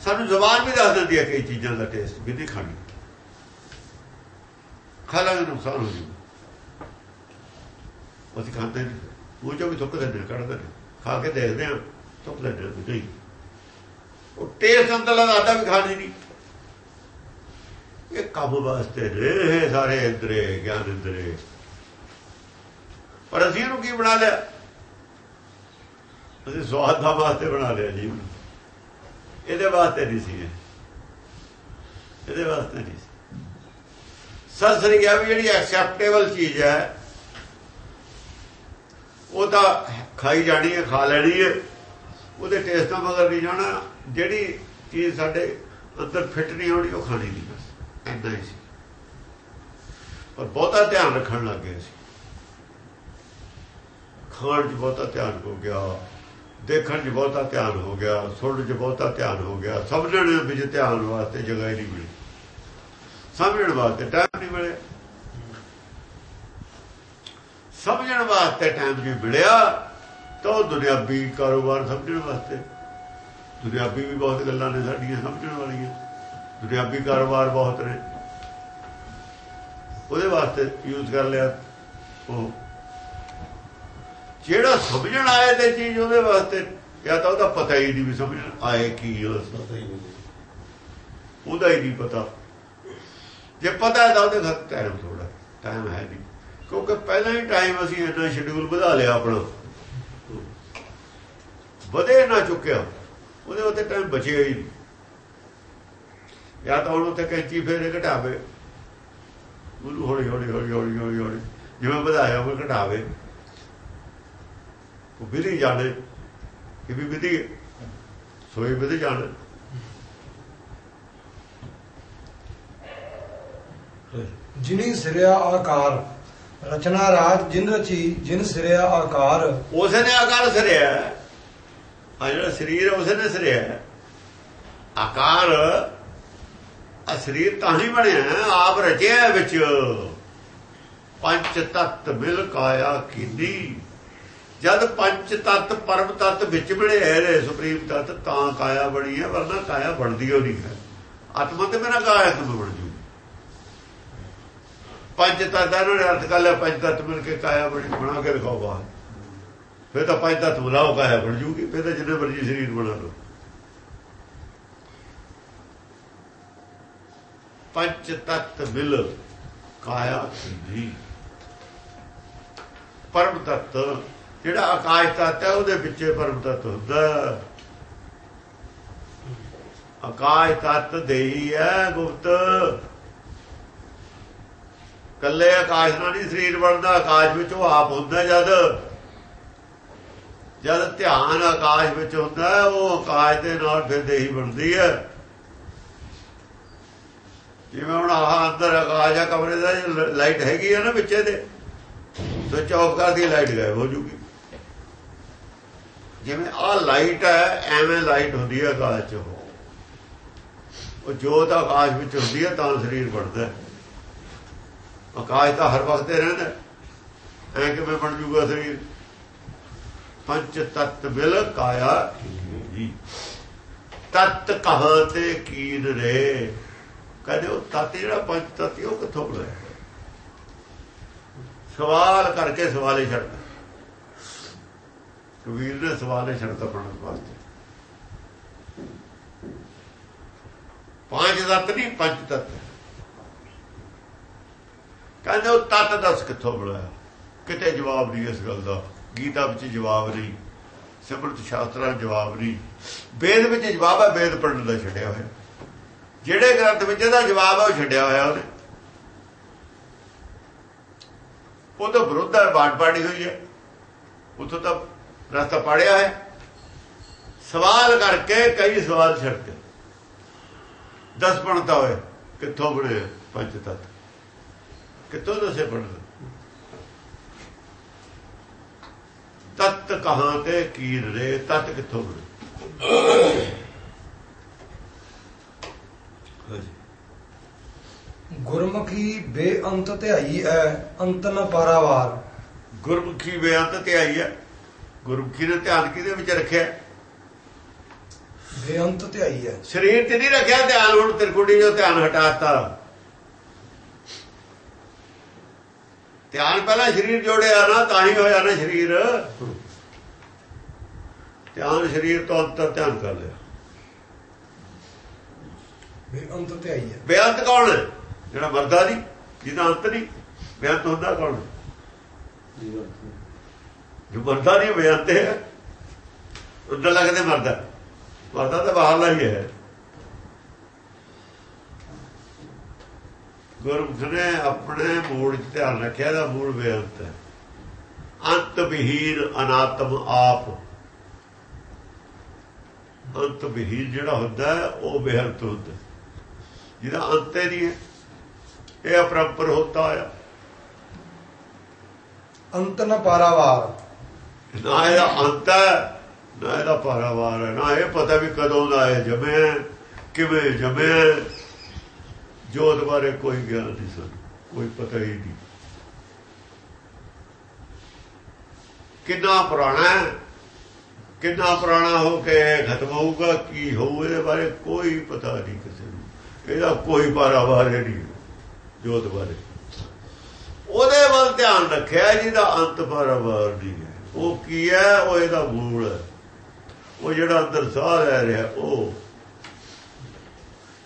ਸਾਨੂੰ ਜ਼ਬਾਨ ਵੀ ਦੱਸ ਦਿੰਦੀ ਹੈ ਕਈ ਚੀਜ਼ਾਂ ਦਾ ਟੇਸਟ ਵੀ ਨਹੀਂ ਖਾਣੀ। ਖਾ ਲਾਂਗੇ ਨੁਕਸਾਨ ਹੋ ਜੂ ਅਸੀਂ ਖਾਂਦੇ ਨਹੀਂ। ਮੂੰਹ ਚੋਂ ਵੀ ਥੁੱਕ ਦਿੰਦੇ ਨੇ, ਕੱਢਦੇ ਨੇ ਖਾ ਕੇ ਦੇਖਦੇ ਆ ਥੁੱਕ ਦਿੰਦੇ ਨੇ ਨਹੀਂ। ਉਹ ਟੇਸਟ ਅੰਦਰਲਾ ਆਦਾ ਵੀ ਖਾਣੀ ਨਹੀਂ। ਇਹ ਕੰਮ ਵਾਸਤੇ ਨੇ ਸਾਰੇ ਇੰਦਰੇ ਗਿਆਨ ਇੰਦਰੇ। ਪਰ ਅਸੀਂ ਇਹਨੂੰ ਕੀ ਬਣਾ ਲਿਆ? ਅਸੀਂ ਸਵਾਦ ਦਾ ਵਾਸਤੇ ਬਣਾ ਲਿਆ ਜੀ। ਇਹਦੇ ਵਾਸਤੇ ਨਹੀਂ ਸੀ ਇਹਦੇ ਵਾਸਤੇ ਨਹੀਂ ਸੀ। ਗਿਆ ਵੀ ਜਿਹੜੀ ਐਕਸੈਪਟੇਬਲ ਚੀਜ਼ ਹੈ, ਉਹ ਤਾਂ ਖਾਈ ਜਾਣੀ ਹੈ, ਖਾ ਲੈਣੀ ਹੈ। ਉਹਦੇ ਟੇਸਟ ਤੋਂ ਮਗਰ ਨਹੀਂ ਜਾਣਾ। ਜਿਹੜੀ ਚੀਜ਼ ਸਾਡੇ ਅੰਦਰ ਫਿੱਟ ਨਹੀਂ ਆਉਣੀ, ਉਹ ਖਾਣੀ ਨਹੀਂ ਬਸ। ਐਦਾਂ ਹੀ ਸੀ। ਪਰ ਬਹੁਤਾ ਧਿਆਨ ਰੱਖਣ ਲੱਗ ਗਏ ਸੀ। ਖਾਣ 'ਚ ਬਹੁਤਾ ਧਿਆਨ ਹੋ ਗਿਆ। ਦੇਖਣ 'ਚ ਬਹੁਤਾ ਧਿਆਨ ਹੋ ਗਿਆ, ਸੁਣਨ 'ਚ ਬਹੁਤਾ ਧਿਆਨ ਹੋ ਗਿਆ, ਸਮਝਣ ਵਿੱਚ ਧਿਆਨ ਵਾਸਤੇ ਜਗ੍ਹਾ ਹੀ ਨਹੀਂ ਮਿਲੀ। ਸਮਝਣ ਵਾਸਤੇ ਟਾਈਮ ਨਹੀਂ ਮਿਲਿਆ। ਸਮਝਣ ਵਾਸਤੇ ਟਾਈਮ ਜੀ ਮਿਲਿਆ, ਤਾਂ ਉਹ ਦੁਨਿਆਵੀ ਕਾਰੋਬਾਰ ਸਮਝਣ ਵਾਸਤੇ। ਦੁਨਿਆਵੀ ਵੀ ਬਹੁਤ ਗੱਲਾਂ ਨੇ ਸਾਡੀਆਂ ਸਮਝਣ ਵਾਲੀਆਂ। ਦੁਨਿਆਵੀ ਕਾਰੋਬਾਰ ਬਹੁਤ ਨੇ। ਉਹਦੇ ਵਾਸਤੇ ਯੂਜ਼ ਕਰ ਲਿਆ ਉਹ ਜਿਹੜਾ ਸਮਝਣ ਆਏ ਤੇ ਚੀਜ਼ ਉਹਦੇ ਵਾਸਤੇ ਜਾਂ ਤਾਂ ਉਹਦਾ ਪਤਾ ਹੀ ਨਹੀਂ ਵੀ ਸਮਝਣ ਆਏ ਕੀ ਉਸ ਪਤਾ ਹੀ ਨਹੀਂ। ਉਹਦਾ ਹੀ ਨਹੀਂ ਪਤਾ। ਜੇ ਪਤਾ ਹੈ ਤਾਂ ਉਹਦੇ ਖਤ ਟਾਈਮ ਥੋੜਾ ਟਾਈਮ ਹੈ ਨਹੀਂ। ਕਿਉਂਕਿ ਪਹਿਲਾਂ ਹੀ ਟਾਈਮ ਅਸੀਂ ਇੰਨਾ ਸ਼ਡਿਊਲ ਵਧਾ ਲਿਆ ਆਪਣਾ। ਵਧੇ ਨਾ ਚੁੱਕਿਆ। ਉਹਦੇ ਉੱਤੇ ਟਾਈਮ ਬਚਿਆ ਹੀ ਨਹੀਂ। ਜਾਂ ਤਾਂ ਉਹਨੂੰ ਤੇ ਕੈਂਚੀ ਫੇਰੇ ਘਟਾਵੇ। ਉਹਨੂੰ ਹੌਲੀ ਹੌਲੀ ਹੌਲੀ ਹੌਲੀ ਹੌਲੀ ਜਿਵੇਂ ਵਧਾਇਆ ਉਹ ਘਟਾਵੇ। ਉਹ ਵਿਧੀ ਜਾਣੇ ਕਿ ਵੀ ਵਿਧੀ ਸੋਈ ਵਿਧੀ ਜਾਣੇ ਜਿਨੀ ਸਿਰਿਆ ਆਕਾਰ ਰਚਨਾ ਰਾਜ ਜਿਨ ਰਚੀ ਜਿਨ ਸਿਰਿਆ ਆਕਾਰ। ਉਸੇ ਨੇ ਆਕਾਰ ਸਰਿਆ ਆ ਜਿਹੜਾ ਸਰੀਰ ਹੈ, ਉਸੇ ਨੇ ਸਰਿਆ। ਆਕਾਰ ਆ ਸਰੀਰ ਤਾਂ ਹੀ ਬਣਿਆ ਆਪ ਰਚਿਆ ਵਿੱਚ। ਪੰਜ ਤੱਤ ਮਿਲ ਕਾਇਆ ਕੀਨੀ। ਜਦ ਪੰਜ ਤੱਤ ਪਰਮ ਤੱਤ ਵਿੱਚ ਮਿਲੇ ਹੈ ਸੁਪਰੀਮ ਤੱਤ, ਤਾਂ ਕਾਇਆ ਬਣੀ ਹੈ, ਵਰਨਾ ਕਾਇਆ ਬਣਦੀ ਹੋ ਨਹੀਂ ਹੈ। ਆਤਮਾ ਤੇ ਮੇਰਾ ਕਾਇਆ ਕਿਵੇਂ ਬਣ ਜੂ। ਪੰਜ ਤੱਤ ਦਾ ਇਹਨਾਂ ਅਰਥ ਕਰ ਲਿਆ, ਪੰਜ ਤੱਤ ਮਿਲ ਕੇ ਕਾਇਆ ਬਣੀ, ਬਣਾ ਕੇ ਦਿਖਾਓ ਬਾਹਰ। ਫਿਰ ਤਾਂ ਪੰਜ ਤੱਤ ਬੁਲਾਓ ਕਾਇਆ ਬਣ ਜੂਗੀ, ਫਿਰ ਤਾਂ ਜਿੰਨੇ ਮਰਜ਼ੀ ਸਰੀਰ ਬਣਾ ਲਓ। ਪੰਜ ਤੱਤ ਮਿਲ ਕਾਇਆ ਦੀ ਪਰਮ ਤੱਤ ਜਿਹੜਾ ਆਕਾਸ਼ ਤੱਤ ਹੈ, ਉਹਦੇ ਵਿੱਚੇ ਪਰਮ ਤੱਤ ਹੁੰਦਾ। ਆਕਾਸ਼ ਤੱਤ ਦੇਹੀ ਹੈ, ਗੁਪਤ। ਕੱਲੇ ਆਕਾਸ਼ ਨਾਲ ਨਹੀਂ ਸਰੀਰ ਬਣਦਾ, ਆਕਾਸ਼ ਵਿੱਚ ਉਹ ਆਪ ਹੁੰਦਾ ਜਦ। ਜਦ ਧਿਆਨ ਆਕਾਸ਼ ਵਿੱਚ ਹੁੰਦਾ, ਉਹ ਆਕਾਸ਼ ਦੇ ਨਾਲ ਫਿਰ ਦੇਹੀ ਬਣਦੀ ਹੈ। ਜਿਵੇਂ ਹੁਣ ਆਹ ਅੰਦਰ ਆਕਾਸ਼ ਆ, ਕਮਰੇ ਦਾ, ਲਾਈਟ ਹੈਗੀ ਹੈ ਨਾ ਵਿੱਚ ਦੇ ਸਵਿਚ ਆਫ ਕਰ ਦੀ ਲਾਈਟ ਗਾਇਬ ਹੋ ਜੂਗੀ। ਜਿਵੇਂ ਆਹ ਲਾਈਟ ਹੈ, ਐਵੇਂ ਲਾਈਟ ਹੁੰਦੀ ਹੈ ਆਕਾਸ਼ 'ਚ ਉਹ। ਉਹ ਜੋਤ ਆਕਾਸ਼ ਵਿੱਚ ਹੁੰਦੀ ਹੈ, ਤਾਂ ਸਰੀਰ ਬਣਦਾ ਆਕਾਸ਼ ਤਾਂ ਹਰ ਵਕਤ ਹੀ ਰਹਿੰਦਾ ਐ ਕਿਵੇਂ ਬਣ ਜੂਗਾ ਸਰੀਰ? ਪੰਜ ਤਤ ਬਿਲ ਕਾਇਆ ਜੀ। ਤਤ ਕਹਾਂ ਤੇ ਕੀਨ ਰੇ। ਕਹਿੰਦੇ ਉਹ ਤਤ ਜਿਹੜਾ ਪੰਜ ਤਤ ਉਹ ਕਿੱਥੋਂ ਬਣਿਆ ਸਵਾਲ ਕਰਕੇ ਸਵਾਲੇ ਛੱਡਦਾ। ਕਬੀਰ ਨੇ ਸਵਾਲ ਸਵਾਲੇ ਛੱਡਤਾ ਪੜਨ ਵਾਸਤੇ। ਪੰਜ ਤਤ ਨਹੀਂ, ਪੰਜ ਤਤ। ਕਹਿੰਦੇ ਉਹ ਤਤ ਦੱਸ ਕਿੱਥੋਂ ਬਣਾਇਆ ਕਿਤੇ ਜਵਾਬ ਨਹੀਂ ਇਸ ਗੱਲ ਦਾ। ਗੀਤਾ ਵਿੱਚ ਜਵਾਬ ਨਹੀਂ, ਸਿਮਰਤ ਸ਼ਾਸਤਰਾਂ ਜਵਾਬ ਨਹੀਂ। ਵੇਦ ਵਿੱਚ ਜਵਾਬ ਹੈ, ਵੇਦ ਪੜਨ ਦਾ ਛੱਡਿਆ ਹੋਇਆ। ਜਿਹੜੇ ਗ੍ਰੰਥ ਵਿੱਚ ਇਹਦਾ ਜਵਾਬ ਹੈ, ਉਹ ਛੱਡਿਆ ਹੋਇਆ ਉਹਨੇ। ਉਹ ਤਾਂ ਵਿਰੋਧ ਹੈ ਬਾਟ ਬਾੜੀ ਹੋਈ ਹੈ। ਉਥੋਂ ਤਾਂ ਰਸਤਾ ਪਾੜਿਆ ਹੈ। ਸਵਾਲ ਕਰਕੇ ਕਈ ਸਵਾਲ ਛੱਡਦੇ ਦਸ ਬਣਦਾ ਹੋਏ ਕਿੱਥੋਂ ਬਣੇ ਪੰਜ ਤਤ। ਕਿੱਥੋਂ ਦੱਸੇ ਪੜਦੇ ਤਤ ਕਹਾਂ ਤੇ ਕੀਰ ਰੇ ਤਤ ਕਿੱਥੋਂ ਬਣੇ ਗੁਰਮੁਖੀ ਬੇਅੰਤ ਧਿਆਈ ਐ ਅੰਤ ਨ ਪਾਰਾਵਾਰ। ਗੁਰਮੁਖੀ ਬੇਅੰਤ ਤੇ ਆਈ ਹੈ ਗੁਰਮੁਖੀ ਨੇ ਧਿਆਨ ਕਿਹਦੇ ਵਿੱਚ ਰੱਖਿਆ? ਬੇਅੰਤ ਧਿਆਈ ਐ ਸਰੀਰ ਤੇ ਨਹੀਂ ਰੱਖਿਆ ਧਿਆਨ ਹੁਣ ਤਿਰਕੁੜੀ ਜੋ ਧਿਆਨ ਹਟਾਤਾ। ਧਿਆਨ ਪਹਿਲਾਂ ਸਰੀਰ ਜੋੜਿਆ ਨਾ ਤਾਂ ਹੀ ਹੋਇਆ ਨਾ ਸਰੀਰ। ਧਿਆਨ ਸਰੀਰ ਤੋਂ ਅੰਤਰ ਧਿਆਨ ਕਰ ਲਿਆ। ਬੇਅੰਤ ਧਿਆਈ ਐ ਬੇਅੰਤ ਕੌਣ ਹੈ? ਜਿਹੜਾ ਮਰਦਾ ਨਹੀਂ ਜਿਹਦਾ ਅੰਤ ਨਹੀਂ ਬੇਅੰਤ ਹੁੰਦਾ ਕੌਣ ਹੈ? ਜੋ ਮਰਦਾ ਨਹੀਂ ਬੇਅੰਤ ਹੈ ਉਹਨਾਂ ਲੱਗਦੇ ਮਰਦਾ। ਮਰਦਾ ਤਾਂ ਬਾਹਰਲਾ ਹੀ ਹੈ। ਗੁਰਮੁਖ ਨੇ ਆਪਣੇ ਮੂਲ 'ਚ ਧਿਆਨ ਰੱਖਿਆ ਦਾ ਮੂਲ ਬੇਅੰਤ ਹੈ। ਅੰਤ ਬਹੀਰ ਅਨਾਤਮ ਆਪ। ਅੰਤ ਵਿਹੀਨ ਜਿਹੜਾ ਹੁੰਦਾ, ਉਹ ਬੇਅੰਤ ਹੁੰਦਾ। ਜਿਹਦਾ ਅੰਤ ਹੀ ਨਹੀਂ ਹੈ। ਇਹ ਅਪਰੰਪਰ ਹੁੰਦਾ ਆ। ਅੰਤ ਨਾ ਪਾਰਾਵਾਰ। ਨਾ ਇਹਦਾ ਅੰਤ ਹੈ, ਨਾ ਇਹਦਾ ਪਾਰਾਵਾਰ ਹੈ, ਨਾ ਇਹ ਪਤਾ ਵੀ ਕਦੋਂ ਦਾ ਹੈ ਜਮਿਆ ਕਿਵੇਂ ਜਮਿਆ ਜੋਤ ਬਾਰੇ ਕੋਈ ਗਿਆਨ ਨਹੀਂ ਸਾਨੂੰ ਕੋਈ ਪਤਾ ਹੀ ਨਹੀਂ। ਕਿੰਨਾ ਪੁਰਾਣਾ ਹੈ, ਕਿੰਨਾ ਪੁਰਾਣਾ ਹੋ ਕੇ ਖਤਮ ਹੋਊਗਾ, ਕੀ ਹੋਊ, ਇਹਦੇ ਬਾਰੇ ਕੋਈ ਪਤਾ ਨਹੀਂ ਕਿਸੇ ਨੂੰ। ਇਹਦਾ ਕੋਈ ਪਾਰਾਵਾਰ ਹੀ ਨਹੀਂ, ਜੋਤ ਬਾਰੇ। ਉਹਦੇ ਵੱਲ ਧਿਆਨ ਰੱਖਿਆ ਜਿਹਦਾ ਅੰਤ ਪਾਰਾਵਾਰ ਨਹੀਂ ਹੈ। ਉਹ ਕੀ ਹੈ? ਉਹ ਇਹਦਾ ਮੂਲ ਹੈ। ਉਹ ਜਿਹੜਾ ਅੰਦਰ ਸਾਹ ਲੈ ਰਿਹਾ, ਉਹ।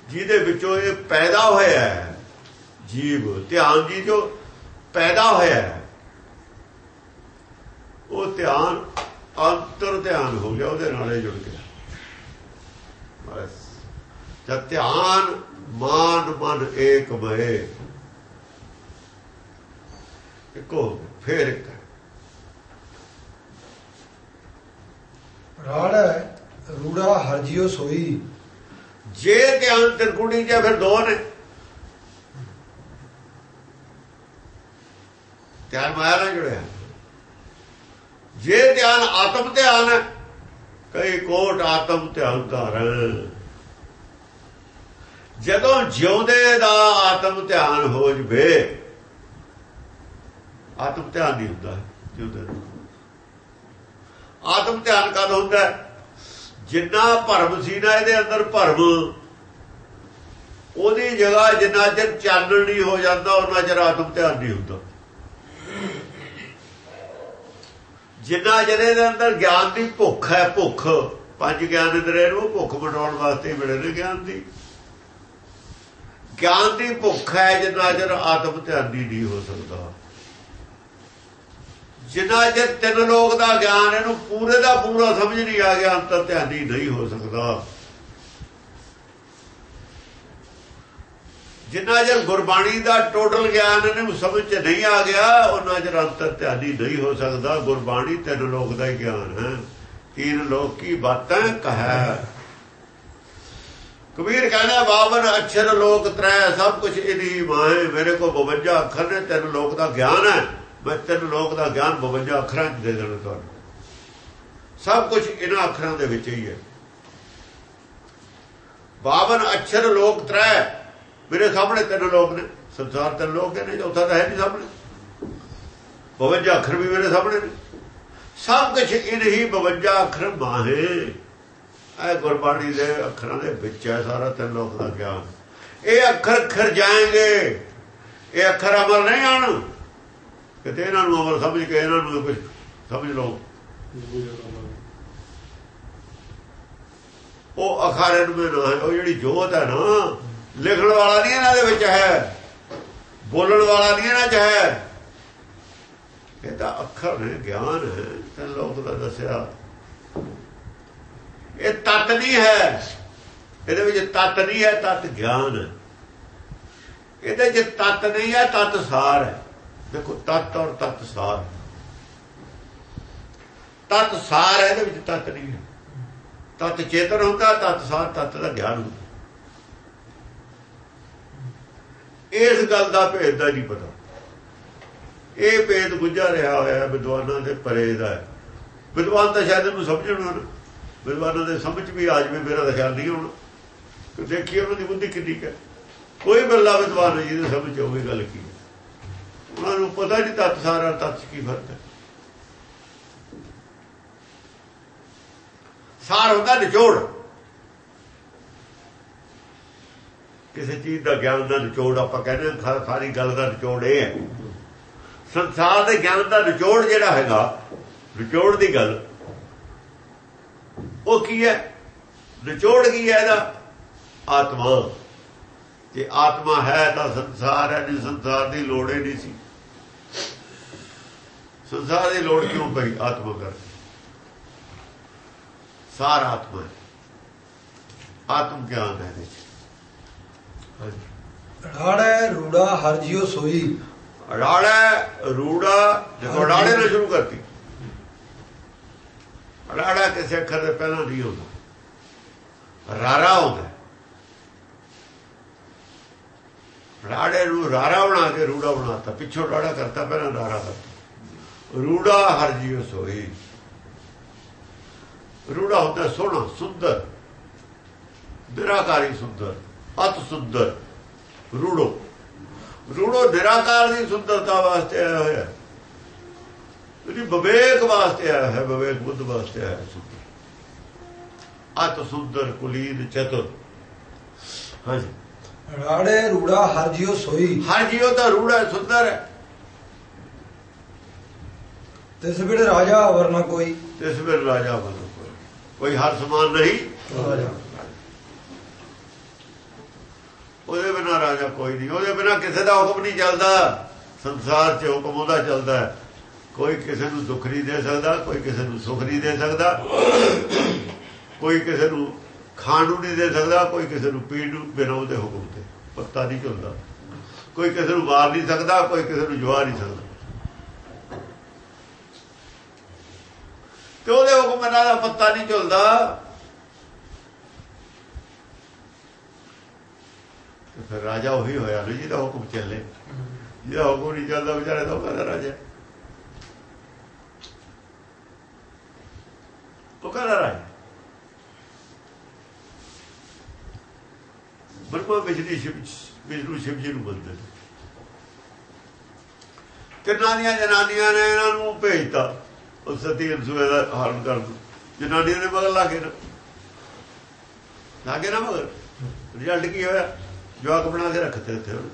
ਜਿਹਦੇ ਵਿੱਚੋਂ ਇਹ ਪੈਦਾ ਹੋਇਆ ਹੈ, ਜੀਵ। ਧਿਆਨ ਜੀ ਜੋ ਪੈਦਾ ਹੋਇਆ ਹੈ। ਉਹ ਧਿਆਨ, ਅੰਤਰ ਧਿਆਨ ਹੋ ਗਿਆ, ਉਹਦੇ ਨਾਲ ਜੁੜ ਗਿਆ। ਬਸ। ਜਦ ਧਿਆਨ, ਮਾਨ, ਮਨ ਏਕ ਮਏ ਇੱਕੋ, ਫੇਰ ਇੱਕ। ਰਾੜ ਰੂੜਾ ਹਰਜਿਓ ਸੋਈ। ਜੇ ਧਿਆਨ ਤਿਰਕੁਣੀ ਜਾਂ ਫਿਰ ਦੋ ਨੇ। ਧਿਆਨ ਮਾਇਆ ਨਾਲ ਜੁੜਿਆ। ਜੇ ਧਿਆਨ ਆਤਮ ਧਿਆਨ ਹੈ, ਕਈ ਕੋਟ ਆਤਮ ਧਿਆਨ ਧਾਰਨ। ਜਦੋਂ ਜਿਉਂਦੇ ਦਾ ਆਤਮ ਧਿਆਨ ਹੋ ਜਵੇ, ਆਤਮ ਧਿਆਨ ਨਹੀਂ ਹੁੰਦਾ, ਜਿਉਂਦੇ ਦਾ ਆਤਮ ਧਿਆਨ ਕਦ ਹੁੰਦਾ ਜਿੰਨਾ ਭਰਮ ਸੀ ਨਾ ਇਹਦੇ ਅੰਦਰ ਭਰਮ, ਉਹਦੀ ਜਗ੍ਹਾ ਜਿੰਨਾ ਚਿਰ ਚਾਨਣ ਨਹੀਂ ਹੋ ਜਾਂਦਾ, ਉਹਨਾਂ ਚਿਰ ਆਤਮ ਧਿਆਨ ਨਹੀਂ ਹੁੰਦਾ। ਜਿੰਨਾ ਚਿਰ ਇਹਦੇ ਅੰਦਰ ਗਿਆਨ ਦੀ ਭੁੱਖ ਹੈ, ਭੁੱਖ, ਪੰਜ ਗਿਆਨ ਇੰਦਰੀਆਂ ਨੂੰ ਭੁੱਖ ਮਿਟਾਉਣ ਵਾਸਤੇ ਮਿਲੇ ਨੇ ਗਿਆਨ ਦੀ। ਗਿਆਨ ਦੀ ਭੁੱਖ ਹੈ, ਜਿੰਨਾ ਚਿਰ ਆਤਮ ਧਿਆਨ ਨਹੀਂ ਹੋ ਸਕਦਾ। ਜਿੰਨਾ ਚਿਰ ਤਿੰਨ ਲੋਕ ਦਾ ਗਿਆਨ ਇਹਨੂੰ ਪੂਰੇ ਦਾ ਪੂਰਾ ਸਮਝ ਨਹੀਂ ਆ ਗਿਆ, ਅੰਤਰ ਧਿਆਨੀ ਨਹੀਂ ਹੋ ਸਕਦਾ। ਜਿੰਨਾ ਚਿਰ ਗੁਰਬਾਣੀ ਦਾ ਟੋਟਲ ਗਿਆਨ ਇਹਨੂੰ ਸਮਝ ਚ ਨਹੀਂ ਆ ਗਿਆ ਉਹਨਾਂ ਚਿਰ ਅੰਤਰ ਧਿਆਨੀ ਨਹੀਂ ਹੋ ਸਕਦਾ। ਗੁਰਬਾਣੀ ਤਿੰਨ ਲੋਕ ਦਾ ਹੀ ਗਿਆਨ ਹੈ। ਤੀਨ ਲੋਕ ਕੀ ਬਾਤਾਂ ਕਹੈ। ਕਬੀਰ ਕਹਿੰਦਾ ਬਾਵਨ ਅਛਰ, ਲੋਕ, ਤ੍ਰੈ, ਸਭ ਕੁਝ ਇਨੀ ਮਾਏ ਮੇਰੇ ਕੋ 52 ਅੱਖਰ ਨੇ, ਤਿੰਨ ਲੋਕ ਦਾ ਗਿਆਨ ਹੈ। ਮੈਂ ਤਿੰਨ ਲੋਕ ਦਾ ਗਿਆਨ 52 ਅੱਖਰਾਂ 'ਚ ਦੇ ਦੇਣਾ ਤੁਹਾਨੂੰ। ਸਭ ਕੁਝ ਇਹਨਾਂ ਅੱਖਰਾਂ ਦੇ ਵਿੱਚ ਹੀ ਹੈ। ਬਾਵਨ ਅੱਖਰ ਲੋਕ ਤ੍ਰੈ। ਮੇਰੇ ਸਾਹਮਣੇ ਤਿੰਨ ਲੋਕ ਨੇ। ਸੰਸਾਰ ਤਿੰਨ ਲੋਕ ਨੇ ਚੌਥਾ ਤਾਂ ਹੈ ਨਹੀਂ ਸਾਹਮਣੇ। 52 ਅੱਖਰ ਵੀ ਮੇਰੇ ਸਾਹਮਣੇ ਨੇ। ਸਭ ਕੁਝ ਇਨ ਹੀ 52 ਅੱਖਰ ਮਾਹੇ। ਇਹ ਗੁਰਬਾਣੀ ਦੇ ਅੱਖਰਾਂ ਦੇ ਵਿੱਚ ਹੈ ਸਾਰਾ ਤਿੰਨ ਲੋਕ ਦਾ ਗਿਆਨ। ਇਹ ਅੱਖਰ ਖਰ ਜਾਣਗੇ ਇਹ ਅੱਖਰ ਅਮਰ ਨਹੀਂ ਆਣ ਕਿਤੇ ਇਹਨਾਂ ਨੂੰ ਅਮਰ ਸਮਝ ਕੇ ਇਹਨਾਂ ਨੂੰ ਕੁਝ ਸਮਝ ਲਓ। ਉਹ ਅਖਾਰੇ ਨੂੰ ਨਾ ਉਹ ਜਿਹੜੀ ਜੋਤ ਹੈ ਨਾ, ਲਿਖਣ ਵਾਲਾ ਨਹੀਂ ਇਹਨਾਂ ਦੇ ਵਿੱਚ ਹੈ, ਬੋਲਣ ਵਾਲਾ ਨਹੀਂ ਇਹਨਾਂ 'ਚ ਹੈ। ਇਹ ਤਾਂ ਅੱਖਰ ਨੇ, ਗਿਆਨ ਹੈ ਤੇ ਲੋਕ ਦਾ ਦੱਸਿਆ। ਇਹ ਤਤ ਨਹੀਂ ਹੈ। ਇਹਦੇ ਵਿੱਚ ਤਤ ਨਹੀਂ ਹੈ, ਤਤ ਗਿਆਨ ਹੈ। ਇਹਦੇ ਵਿੱਚ ਤਤ ਨਹੀਂ ਹੈ, ਤਤ ਸਾਰ ਹੈ। ਦੇਖੋ, ਤਤ ਔਰ ਤਤ ਸਾਰ। ਤਤ ਸਾਰ ਇਹਦੇ ਵਿੱਚ ਤਤ ਨਹੀਂ ਹੈ। ਤਤ ਚੇਤਨ ਹੁੰਦਾ, ਤਤ ਸਾਰ, ਤਤ ਦਾ ਗਿਆਨ ਹੁੰਦਾ। ਇਸ ਗੱਲ ਦਾ ਭੇਦ ਦਾ ਨਹੀਂ ਪਤਾ। ਇਹ ਭੇਦ ਗੁੱਝਾ ਰਿਹਾ ਹੋਇਆ ਹੈ, ਵਿਦਵਾਨਾਂ ਦੇ ਪਰੇ ਦਾ ਵਿਦਵਾਨ ਤਾਂ ਸ਼ਾਇਦ ਇਹਨੂੰ ਸਮਝਣ ਨਾ ਵਿਦਵਾਨਾਂ ਦੇ ਸਮਝ ਵੀ ਆ ਜਵੇ, ਮੇਰਾ ਤਾਂ ਖਿਆਲ ਨਹੀਂ ਹੋਣਾ। ਦੇਖੀਏ ਉਹਨਾਂ ਦੀ ਬੁੱਧੀ ਕਿੰਨੀ ਕੁ ਹੈ। ਕੋਈ ਬਿਰਲਾ ਵਿਦਵਾਨ ਨਹੀਂ ਜਿਹਦੇ ਸਮਝ ਆਉਗੀ ਗੱਲ ਕੀ ਉਹਨਾਂ ਨੂੰ ਪਤਾ ਨਹੀਂ ਤੱਤ ਸਾਰਾ, ਤੱਤ ਕੀ ਫ਼ਰਕ ਹੈ। ਸਾਰ ਹੁੰਦਾ ਨਿਚੋੜ। ਕਿਸੇ ਚੀਜ਼ ਦਾ ਗਿਆਨ ਦਾ ਨਿਚੋੜ ਆਪਾਂ ਕਹਿੰਦੇ ਹਾਂ ਸਾਰੀ ਗੱਲ ਦਾ ਨਿਚੋੜ ਇਹ ਹੈ। ਸੰਸਾਰ ਦੇ ਗਿਆਨ ਦਾ ਨਿਚੋੜ ਜਿਹੜਾ ਹੈਗਾ, ਨਿਚੋੜ ਦੀ ਗੱਲ, ਉਹ ਕੀ ਹੈ? ਨਿਚੋੜ ਕੀ ਹੈ ਇਹਦਾ? ਆਤਮਾ। ਜੇ ਆਤਮਾ ਹੈ ਤਾਂ ਸੰਸਾਰ ਹੈ, ਨਹੀਂ ਸੰਸਾਰ ਦੀ ਲੋੜ ਹੀ ਨਹੀਂ ਸੀ। ਸੰਸਾਰ ਦੀ ਲੋੜ ਕਿਉਂ ਪਈ? ਆਤਮਾ ਕਰ ਸਾਰ ਆਤਮਾ। ਆਤਮ ਗਿਆਨ ਹੈ ਇਹਦੇ ਚ ਹਾਂਜੀ। ਰਾੜੈ ਰੂੜਾ ਹਰ ਜਿਉ ਸੋਈ। ਰਾੜਾ ਰੂੜਾ ਦੇਖੋ ਰਾੜੇ ਨਾਲ ਸ਼ੁਰੂ ਕਰਤੀ। ਰਾੜਾ ਕਿਸੇ ਅੱਖਰ ਦੇ ਪਹਿਲਾਂ ਨਹੀਂ ਹੁੰਦਾ ਰਾਰਾ ਹੁੰਦਾ ਰਾੜੇ ਨੂੰ ਰਾਰਾ ਬਣਾ ਕੇ ਰੂੜਾ ਬਣਾਤਾ। ਪਿੱਛੋਂ ਰਾੜਾ ਕਰਤਾ ਪਹਿਲਾਂ ਰਾਰਾ ਕਰਤਾ। ਰੂੜਾ ਹਰ ਜੀਵ ਸੋਈ। ਰੂੜਾ ਹੁੰਦਾ ਸੋਹਣਾ ਸੁੰਦਰ। ਨਿਰਾਕਾਰੀ ਸੁੰਦਰ ਅਤ ਸੁੰਦਰ ਰੂੜੋ। ਰੂੜੋ ਨਿਰਾਕਾਰ ਦੀ ਸੁੰਦਰਤਾ ਵਾਸਤੇ ਆਇਆ ਹੋਇਆ। ਜਿਹੜੀ ਵਿਵੇਕ ਵਾਸਤੇ ਆਇਆ ਹੈ ਵਿਵੇਕ ਬੁੱਧ ਵਾਸਤੇ ਆਇਆ ਹੈ ਸੁੰਦਰ। ਅਤ ਸੁੰਦਰ ਕੁਲੀਨ ਚਤੁਰ। ਹਾਂਜੀ। ਰਾੜੈ ਰੂੜਾ ਹਰ ਜਿਉ ਸੋਈ। ਹਰ ਜੀਵ ਦਾ ਰੂੜਾ ਸੁੰਦਰ ਹੈ। ਤਿਸ ਬਿੜ ਰਾਜਾ ਵਰਨਾ ਕੋਈ। ਇਸ ਵੇਲੇ ਰਾਜਾ ਬਣ ਕੋਈ। ਹਰ ਸਮਾਨ ਨਹੀਂ। ਉਹਦੇ ਬਿਨਾ ਰਾਜਾ ਕੋਈ ਨਹੀਂ। ਉਹਦੇ ਬਿਨਾ ਕਿਸੇ ਦਾ ਹੁਕਮ ਨਹੀਂ ਚੱਲਦਾ। ਸੰਸਾਰ 'ਚ ਹੁਕਮ ਉਹਦਾ ਚੱਲਦਾ ਹੈ। ਕੋਈ ਕਿਸੇ ਨੂੰ ਦੁੱਖ ਨਹੀਂ ਦੇ ਸਕਦਾ ਕੋਈ ਕਿਸੇ ਨੂੰ ਸੁੱਖ ਨਹੀਂ ਦੇ ਸਕਦਾ। ਕੋਈ ਕਿਸੇ ਨੂੰ ਖਾਣ ਨੂੰ ਨਹੀਂ ਦੇ ਸਕਦਾ ਕੋਈ ਕਿਸੇ ਨੂੰ ਪੀਣ ਨੂੰ ਬਿਨਾਂ ਉਹਦੇ ਹੁਕਮ ਤੇ। ਪੱਤਾ ਨਹੀਂ ਚੱਲਦਾ ਕੋਈ ਕਿਸੇ ਨੂੰ ਮਾਰ ਨਹੀਂ ਸਕਦਾ ਕੋਈ ਕਿਸੇ ਨੂੰ ਜਵਾ ਨਹੀਂ ਸਕਦਾ। ਤੇ ਉਹਦੇ ਹੁਕਮ ਨਾਲ ਦਾ ਪੱਤਾ ਨਹੀਂ ਚੱਲਦਾ ਫਿਰ ਰਾਜਾ ਉਹੀ ਹੋਇਆ ਨਾ ਜਿਹਦਾ ਹੁਕਮ ਚੱਲੇ। ਜਿਹਦਾ ਹੁਕਮ ਨਹੀਂ ਚੱਲਦਾ ਵਿਚਾਰੇ ਦਾ ਕਹਿੰਦਾ ਰਾਜਾ ਉਹ ਕਹਿੰਦਾ ਰਾਜਾ ਬਰਮਾ ਵਿਸ਼ਨੀ ਸ਼ਿਵ ਵਿਸ਼ਨੂੰ ਸ਼ਿਵ ਜੀ ਨੂੰ ਬੰਦੇ ਕਿੰਨਾਂ ਦੀਆਂ ਜਨਾਨੀਆਂ ਨੇ ਇਹਨਾਂ ਨੂੰ ਭੇਜਤਾ? ਉਹ ਸਤੀ ਅਨਸੂਏ ਦਾ ਹਾਰਨ ਕਰ ਦੂ। ਜਨਾਨੀਆਂ ਨੇ ਮਗਰ ਲਾ ਕੇ ਨਾ ਲਾਗੇ ਨਾ ਮਗਰ? ਰਿਜ਼ਲਟ ਕੀ ਹੋਇਆ? ਜਵਾਕ ਬਣਾ ਕੇ ਰੱਖਤੇ ਉੱਥੇ ਉਹਨੇ।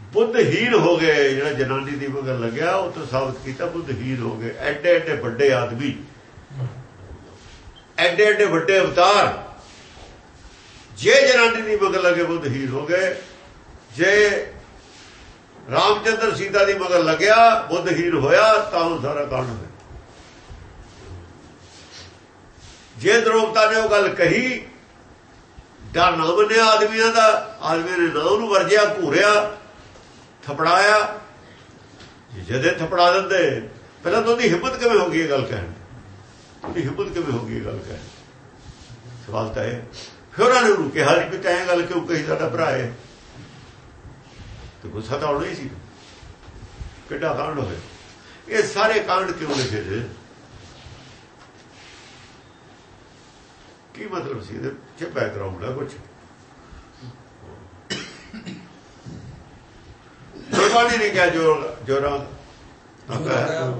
ਬੁੱਧਹੀਨ ਹੋ ਗਏ, ਜਿਹੜਾ ਜਨਾਨੀ ਦੀ ਮਗਰ ਲੱਗਿਆ, ਉਹ ਤੋਂ ਸਾਬਤ ਕੀਤਾ ਬੁੱਧਹੀਨ ਹੋ ਗਏ। ਐਡੇ ਐਡੇ ਵੱਡੇ ਆਦਮੀ। ਐਡੇ ਐਡੇ ਵੱਡੇ ਅਵਤਾਰ। ਜੇ ਜਨਾਨੀ ਦੀ ਮਗਰ ਲੱਗੇ ਬੁੱਧਹੀਨ ਹੋ ਗਏ, ਜੇ ਰਾਮਚੰਦਰ ਸੀਤਾ ਦੀ ਮਗਰ ਲੱਗਿਆ ਬੁੱਧਹੀਨ ਹੋਇਆ, ਤਾਂ ਉਹ ਸਾਰਾ ਕਾਂਡ ਹੋਇਆ। ਜੇ ਦਰੋਪਤਾ ਨੇ ਉਹ ਗੱਲ ਕਹੀ, ਡਰ ਨਾ ਮੰਨਿਆ ਆਦਮੀਆਂ ਦਾ ਆਦਮੀ ਨੇ ਨਾ ਉਹਨੂੰ ਵਰਜਿਆ, ਘੂਰਿਆ, ਥਪੜਾਇਆ। ਜਦੇ ਥਪੜਾ ਦਿੰਦੇ, ਪਹਿਲਾਂ ਤਾਂ ਉਹਦੀ ਹਿੰਮਤ ਕਿਵੇਂ ਹੋ ਗਈ ਇਹ ਗੱਲ ਕਹਿਣ ਉਹਦੀ ਹਿੰਮਤ ਕਿਵੇਂ ਹੋ ਗਈ ਇਹ ਗੱਲ ਕਹਿਣ ਸਵਾਲ ਤਾਂ ਇਹ ਫਿਰ ਉਹਨਾਂ ਨੇ ਉਹਨੂੰ ਕਿਹਾ ਕਿ ਤੈਂ ਗੱਲ ਕਿਉਂ ਕਹੀ, ਸਾਡਾ ਭਰਾ ਹੈ ਤੇ ਗੁੱਸਾ ਤਾਂ ਆਉਣਾ ਹੀ ਸੀ। ਕਿੱਡਾ ਕਾਂਡ ਹੋਇਆ। ਇਹ ਸਾਰੇ ਕਾਂਡ ਕਿਉਂ ਲਿਖੇ ਨੇ ਕੀ ਮਤਲਬ ਸੀ ਇਹਦੇ? ਚ ਬੈਕਗ੍ਰਾਉਂਡ ਹੈ ਕੁਝ ਗੁਰਬਾਣੀ ਨੇ ਕਿਹਾ ਜੋ ਜੋਰਾਂ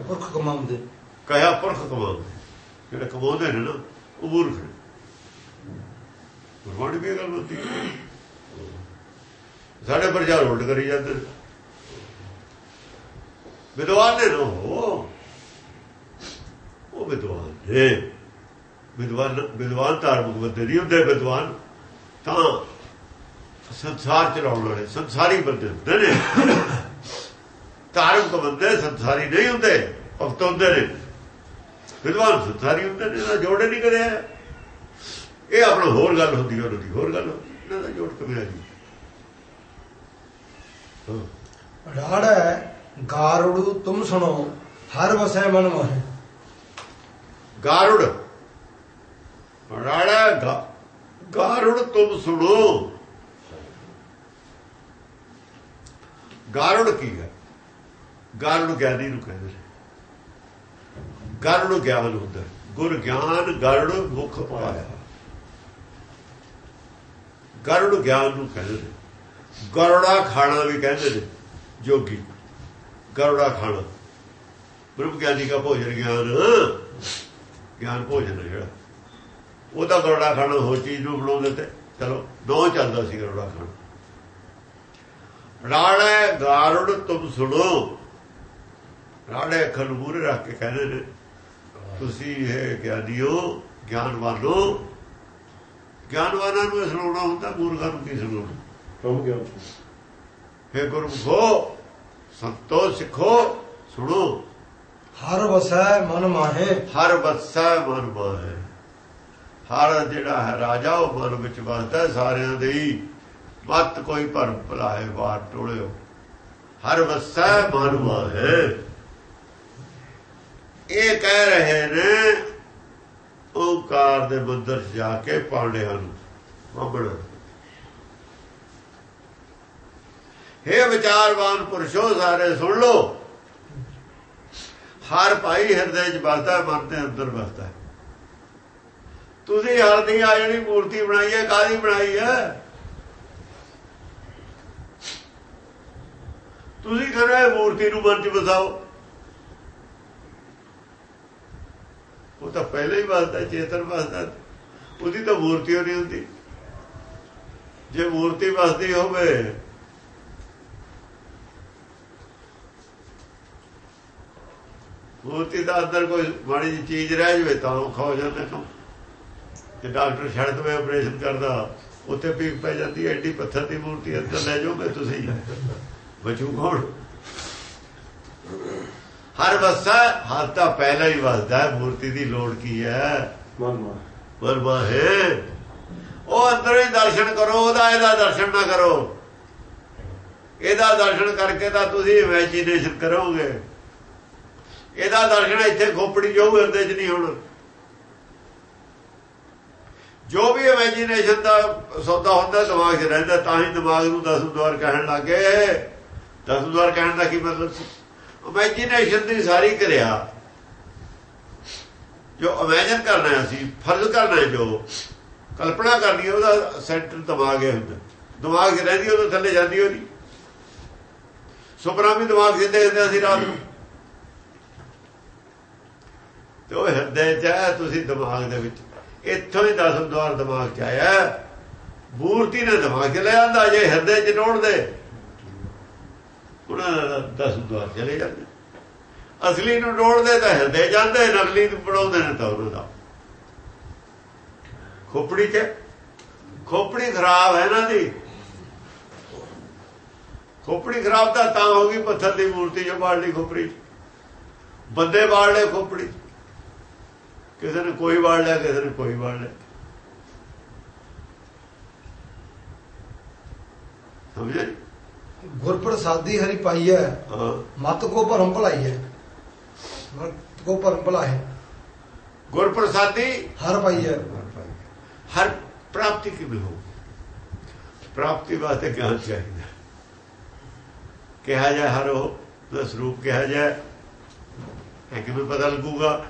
ਪੁਰਖ ਕਮਾਉਂਦੇ। ਕਹਿਆ ਪੁਰਖ ਕਮਾਉਂਦੇ। ਜਿਹੜੇ ਕਮਾਉਂਦੇ ਨੇ ਨਾ ਉਹ ਮੂਰਖ ਨੇ। ਗੁਰਬਾਣੀ ਵੀ ਗੱਲ ਹੁੰਦੀ ਹੈ। ਸਾਡੇ ਪ੍ਰਚਾਰ ਉਲਟ ਕਰੀ ਜਾਂਦੇ। ਨੇ ਵਿਦਵਾਨ ਨੇ ਨਾ ਹੋ। ਉਹ ਵਿਦਵਾਨ ਨੇ। ਵਿਦਵਾਨ ਵਿਦਵਾਨ ਧਾਰਮਿਕ ਬੰਦੇ ਨਹੀਂ ਹੁੰਦੇ, ਵਿਦਵਾਨ ਤਾਂ ਸੰਸਾਰ ਚਲਾਉਣ ਵਾਲੇ, ਸੰਸਾਰੀ ਬੰਦੇ ਹੁੰਦੇ ਨੇ। ਧਾਰਮਿਕ ਬੰਦੇ ਸੰਸਾਰੀ ਨਹੀਂ ਹੁੰਦੇ, ਭਗਤ ਹੁੰਦੇ ਨੇ। ਵਿਦਵਾਨ ਸੰਸਾਰੀ ਹੁੰਦੇ ਨੇ ਨਾ ਜੋੜੇ ਨਹੀਂ ਕਰਿਆ। ਇਹ ਆਪਣਾ ਹੋਰ ਗੱਲ ਹੁੰਦੀ ਹੈ ਉਹਨਾਂ ਦੀ ਹੋਰ ਗੱਲ ਹੁੰਦੀ ਇਹਨਾਂ ਦਾ ਜੋੜ ਕਬੀਰਾ ਜੀ? ਰਾੜੈ ਗਾਰੜੂ, ਤੁਮ ਸੁਣੋ, ਹਰ ਵਸੈ ਮਨ ਮੋਹਿ। ਗਾਰੁੜ। ਰਾੜਾ ਗਾ- ਗਾਰੁੜ, ਤੁਮ ਸੁਣੋ। ਗਾਰੁੜ ਕੀ ਹੈ? ਗਾਰੁੜ ਗਿਆਨੀ ਨੂੰ ਕਹਿੰਦੇ ਨੇ। ਗਾਰੁੜ ਗਿਆਨ ਹੁੰਦਾ। ਗੁਰ ਗਿਆਨ, ਗਾਰੁੜ ਮੁਖ ਪਾਇਆ। ਗਾਰੁੜ ਗਿਆਨ ਨੂੰ ਕਹਿੰਦੇ ਨੇ। ਗਰੁੜਾ ਖਾਣਾ ਵੀ ਕਹਿੰਦੇ ਨੇ, ਜੋਗੀ। ਗਰੁੜਾ ਖਾਣਾ। ਬ੍ਰਹਮ ਗਿਆਨੀ ਦਾ ਭੋਜਨ ਗਿਆਨ ਗਿਆਨ ਭੋਜਨ ਹੈ ਜਿਹੜਾ। ਉਹਦਾ ਗਰੜਾ ਖਾਣਾ ਹੋਰ ਚੀਜ਼ ਨੂੰ ਬਣਾਉਂਦੇ ਤੇ ਚਲੋ ਦੋ ਚੱਲਦਾ ਸੀ ਗਰੜਾ ਖਾਣਾ। ਰਾੜੇ ਗਾਰੜ, ਤੁਮ ਸੁਣੋ। ਰਾੜੇ ਅੱਖਰ ਨੂੰ ਮੂਹਰੇ ਰੱਖ ਕੇ ਕਹਿੰਦੇ ਨੇ, ਤੁਸੀਂ ਇਹ ਗਿਆਨੀਓ, ਗਿਆਨਵਾਨੋ। ਗਿਆਨਵਾਨਾਂ ਨੂੰ ਇਹ ਸੁਣਾਉਣਾ ਹੁੰਦਾ, ਮੂਰਖਾਂ ਨੂੰ ਕੀ ਸੁਣਾਉਣਾ? ਕੰਮ ਗਿਆ ਫੇ ਗੁਰਮੁਖੋ ਸੰਤੋ ਸਿੱਖੋ ਸੁਣੋ। ਹਰ ਵਸੈ ਮਨ ਮਾਹੇ। ਹਰ ਬੱਸਾ ਮਨ ਮਾਹੇ। ਹਰ ਜਿਹੜਾ ਹੈ ਰਾਜਾ ਉਹ ਮਨ ਵਿੱਚ ਵਸਦਾ ਹੈ ਸਾਰਿਆਂ ਦੇ ਹੀ। ਮਤ ਕੋਈ ਭਰਮ ਭਲਾਏ ਵਾਰ ਟੋਲਿਓ। ਹਰ ਵਸੈ ਮਨ ਮਾਹੇ। ਇਹ ਕਹਿ ਰਹੇ ਨੇ ਓਕਾਰ ਦੇ ਮੰਦਰ 'ਚ ਜਾ ਕੇ ਪਾਂਡਿਆਂ ਨੂੰ ਬਾਬੜ ਹੇ ਵਿਚਾਰਵਾਨ ਪੁਰਸ਼ੋ, ਸਾਰੇ ਸੁਣ ਲੋ ਹਰ ਭਾਈ ਹਿਰਦੇ 'ਚ ਵਸਦਾ, ਮਨ ਦੇ ਅੰਦਰ ਵਸਦਾ। ਤੁਸੀਂ ਹਲਦੀ ਆ ਜਿਹੜੀ ਮੂਰਤੀ ਬਣਾਈ ਹੈ ਕਾਦੀ ਬਣਾਈ ਹੈ? ਤੁਸੀਂ ਕਹਿੰਦੇ ਹੋ ਮੂਰਤੀ ਨੂੰ ਮਨ 'ਚ ਵਸਾਓ। ਉਹ ਤਾਂ ਪਹਿਲੇ ਹੀ ਵਸਦਾ, ਚੇਤਨ ਵਸਦਾ। ਉਹਦੀ ਤਾਂ ਮੂਰਤੀ ਹੋ ਨਹੀਂ ਹੁੰਦੀ। ਜੇ ਮੂਰਤੀ ਵਸਦੀ ਹੋਵੇ ਮੂਰਤੀ ਦਾ ਅੰਦਰ ਕੋਈ ਮਾੜੀ ਜਿਹੀ ਚੀਜ਼ ਰਹਿ ਜਵੇ ਤਾਂ ਉਹ ਖਾ ਜਾਂਦਾ ਕੰਮ। ਜੇ ਡਾਕਟਰ ਛੱਡ ਦਵੇ ਆਪਰੇਸ਼ਨ ਕਰਦਾ ਉੱਥੇ ਪੀਕ ਪੈ ਜਾਂਦੀ ਐਡੀ ਪੱਥਰ ਦੀ ਮੂਰਤੀ ਅੰਦਰ ਲੈ ਜਾਓਗੇ ਤੁਸੀਂ। ਬਚੂ ਕੌਣ? ਹਰ ਵਸਾ ਹਰ ਤਾਂ ਪਹਿਲਾਂ ਹੀ ਵਸਦਾ ਹੈ ਮੂਰਤੀ ਦੀ ਲੋੜ ਕੀ ਹੈ? ਮਨ ਮਾ। ਵਰਮਾ ਹੈ। ਉਹ ਅੰਦਰ ਹੀ ਦਰਸ਼ਨ ਕਰੋ ਉਹਦਾ ਇਹਦਾ ਦਰਸ਼ਨ ਨਾ ਕਰੋ। ਇਹਦਾ ਦਰਸ਼ਨ ਕਰਕੇ ਤਾਂ ਤੁਸੀਂ ਇਮੇਜਿਨੇਸ਼ਨ ਕਰੋਗੇ। ਇਹਦਾ ਦਰਸ਼ਨ ਇੱਥੇ ਖੋਪੜੀ ਜੋ ਹਿਰਦੇ 'ਚ ਨਹੀਂ ਹੋਣਾ। ਜੋ ਵੀ ਇਮੇਜਿਨੇਸ਼ਨ ਦਾ ਸੌਦਾ ਹੁੰਦਾ, ਦਿਮਾਗ 'ਚ ਰਹਿੰਦਾ, ਤਾਂ ਹੀ ਦਿਮਾਗ ਨੂੰ ਦਸ ਦਵਾਰ ਕਹਿਣ ਲੱਗੇ ਦਸ ਦਵਾਰ ਕਹਿਣ ਦਾ ਕੀ ਮਤਲਬ ਸੀ? ਇਮੇਜਿਨੇਸ਼ਨ ਦੀ ਸਾਰੀ ਕਿਰਿਆ, ਜੋ ਇਮੇਜਿਨ ਕਰਨਾ ਸੀ ਫਰਜ਼ ਕਰਨਾ ਜੋ, ਕਲਪਨਾ ਕਰਨੀ ਉਹਦਾ ਸੈਂਟਰ ਦਿਮਾਗ ਹੈ ਹੁੰਦਾ। ਦਿਮਾਗ 'ਚ ਰਹਿੰਦੀ ਉਹ ਥੱਲੇ ਜਾਂਦੀ ਉਹ ਨਹੀਂ ਸੁਪਨਾ ਵੀ ਦਿਮਾਗ 'ਚ ਦੇਖਦੇ ਸੀ ਰਾਤ ਨੂੰ। ਤੇ ਉਹ ਹਿਰਦੇ 'ਚ ਹੈ, ਤੁਸੀਂ ਦਿਮਾਗ ਦੇ ਵਿੱਚ। ਇੱਥੋਂ ਹੀ ਦਸਮ ਦਵਾਰ ਦਿਮਾਗ 'ਚ ਆਇਆ ਮੂਰਤੀ ਨੇ ਦਿਮਾਗ 'ਚ ਲੈ ਆਂਦਾ, ਜੇ ਹਿਰਦੇ 'ਚ ਨੋੜ ਦੇ। ਉਹਨਾਂ ਦਾ ਦਸ ਦਵਾਰ ਚਲੇ ਜਾਂਦੇ। ਅਸਲੀ ਨੂੰ ਨੋੜਦੇ ਤਾਂ ਹਿਰਦੇ ਜਾਂਦੇ, ਨਕਲੀ ਨੂੰ ਬਣਾਉਂਦੇ ਨੇ ਤਾਂ ਉਹਨਾਂ ਦਾ। ਖੋਪੜੀ 'ਚ, ਖੋਪੜੀ ਖਰਾਬ ਹੈ ਨਾ ਦੀ। ਖੋਪੜੀ ਖਰਾਬ ਤਾਂ ਤਾਂ ਹੋ ਗਈ, ਪੱਥਰ ਦੀ ਮੂਰਤੀ ਜੋ ਬਾੜ ਲਈ ਖੋਪੜੀ 'ਚ। ਬੰਦੇ ਬਾੜ ਲੈ ਖੋਪੜੀ ਕਿਸੇ ਨੇ ਕੋਈ ਬਾੜ ਲਿਆ ਕਿਸੇ ਨੇ ਕੋਈ ਬਾੜ ਲਿਆ ਸਮਝੇ ਗੁਰ ਪ੍ਰਸਾਦੀ ਹਰੀ ਪਾਈ ਹੈ ਹਾਂ ਮਤ ਕੋ ਭਰਮ ਭਲਾਈ ਹੈ ਮਤ ਕੋ ਭਰਮ ਭਲਾ ਹੈ ਗੁਰ ਪ੍ਰਸਾਦੀ ਹਰ ਪਾਈ ਹੈ ਹਰ ਪ੍ਰਾਪਤੀ ਕਿਵੇਂ ਹੋ ਪ੍ਰਾਪਤੀ ਵਾਸਤੇ ਗਿਆਨ ਚਾਹੀਦਾ ਕਿਹਾ ਜਾ ਹਰ ਉਹ ਦਾ ਸਰੂਪ ਕਿਹਾ ਜਾ ਹੈ ਕਿਵੇਂ ਪਤਾ ਲੱਗੂਗਾ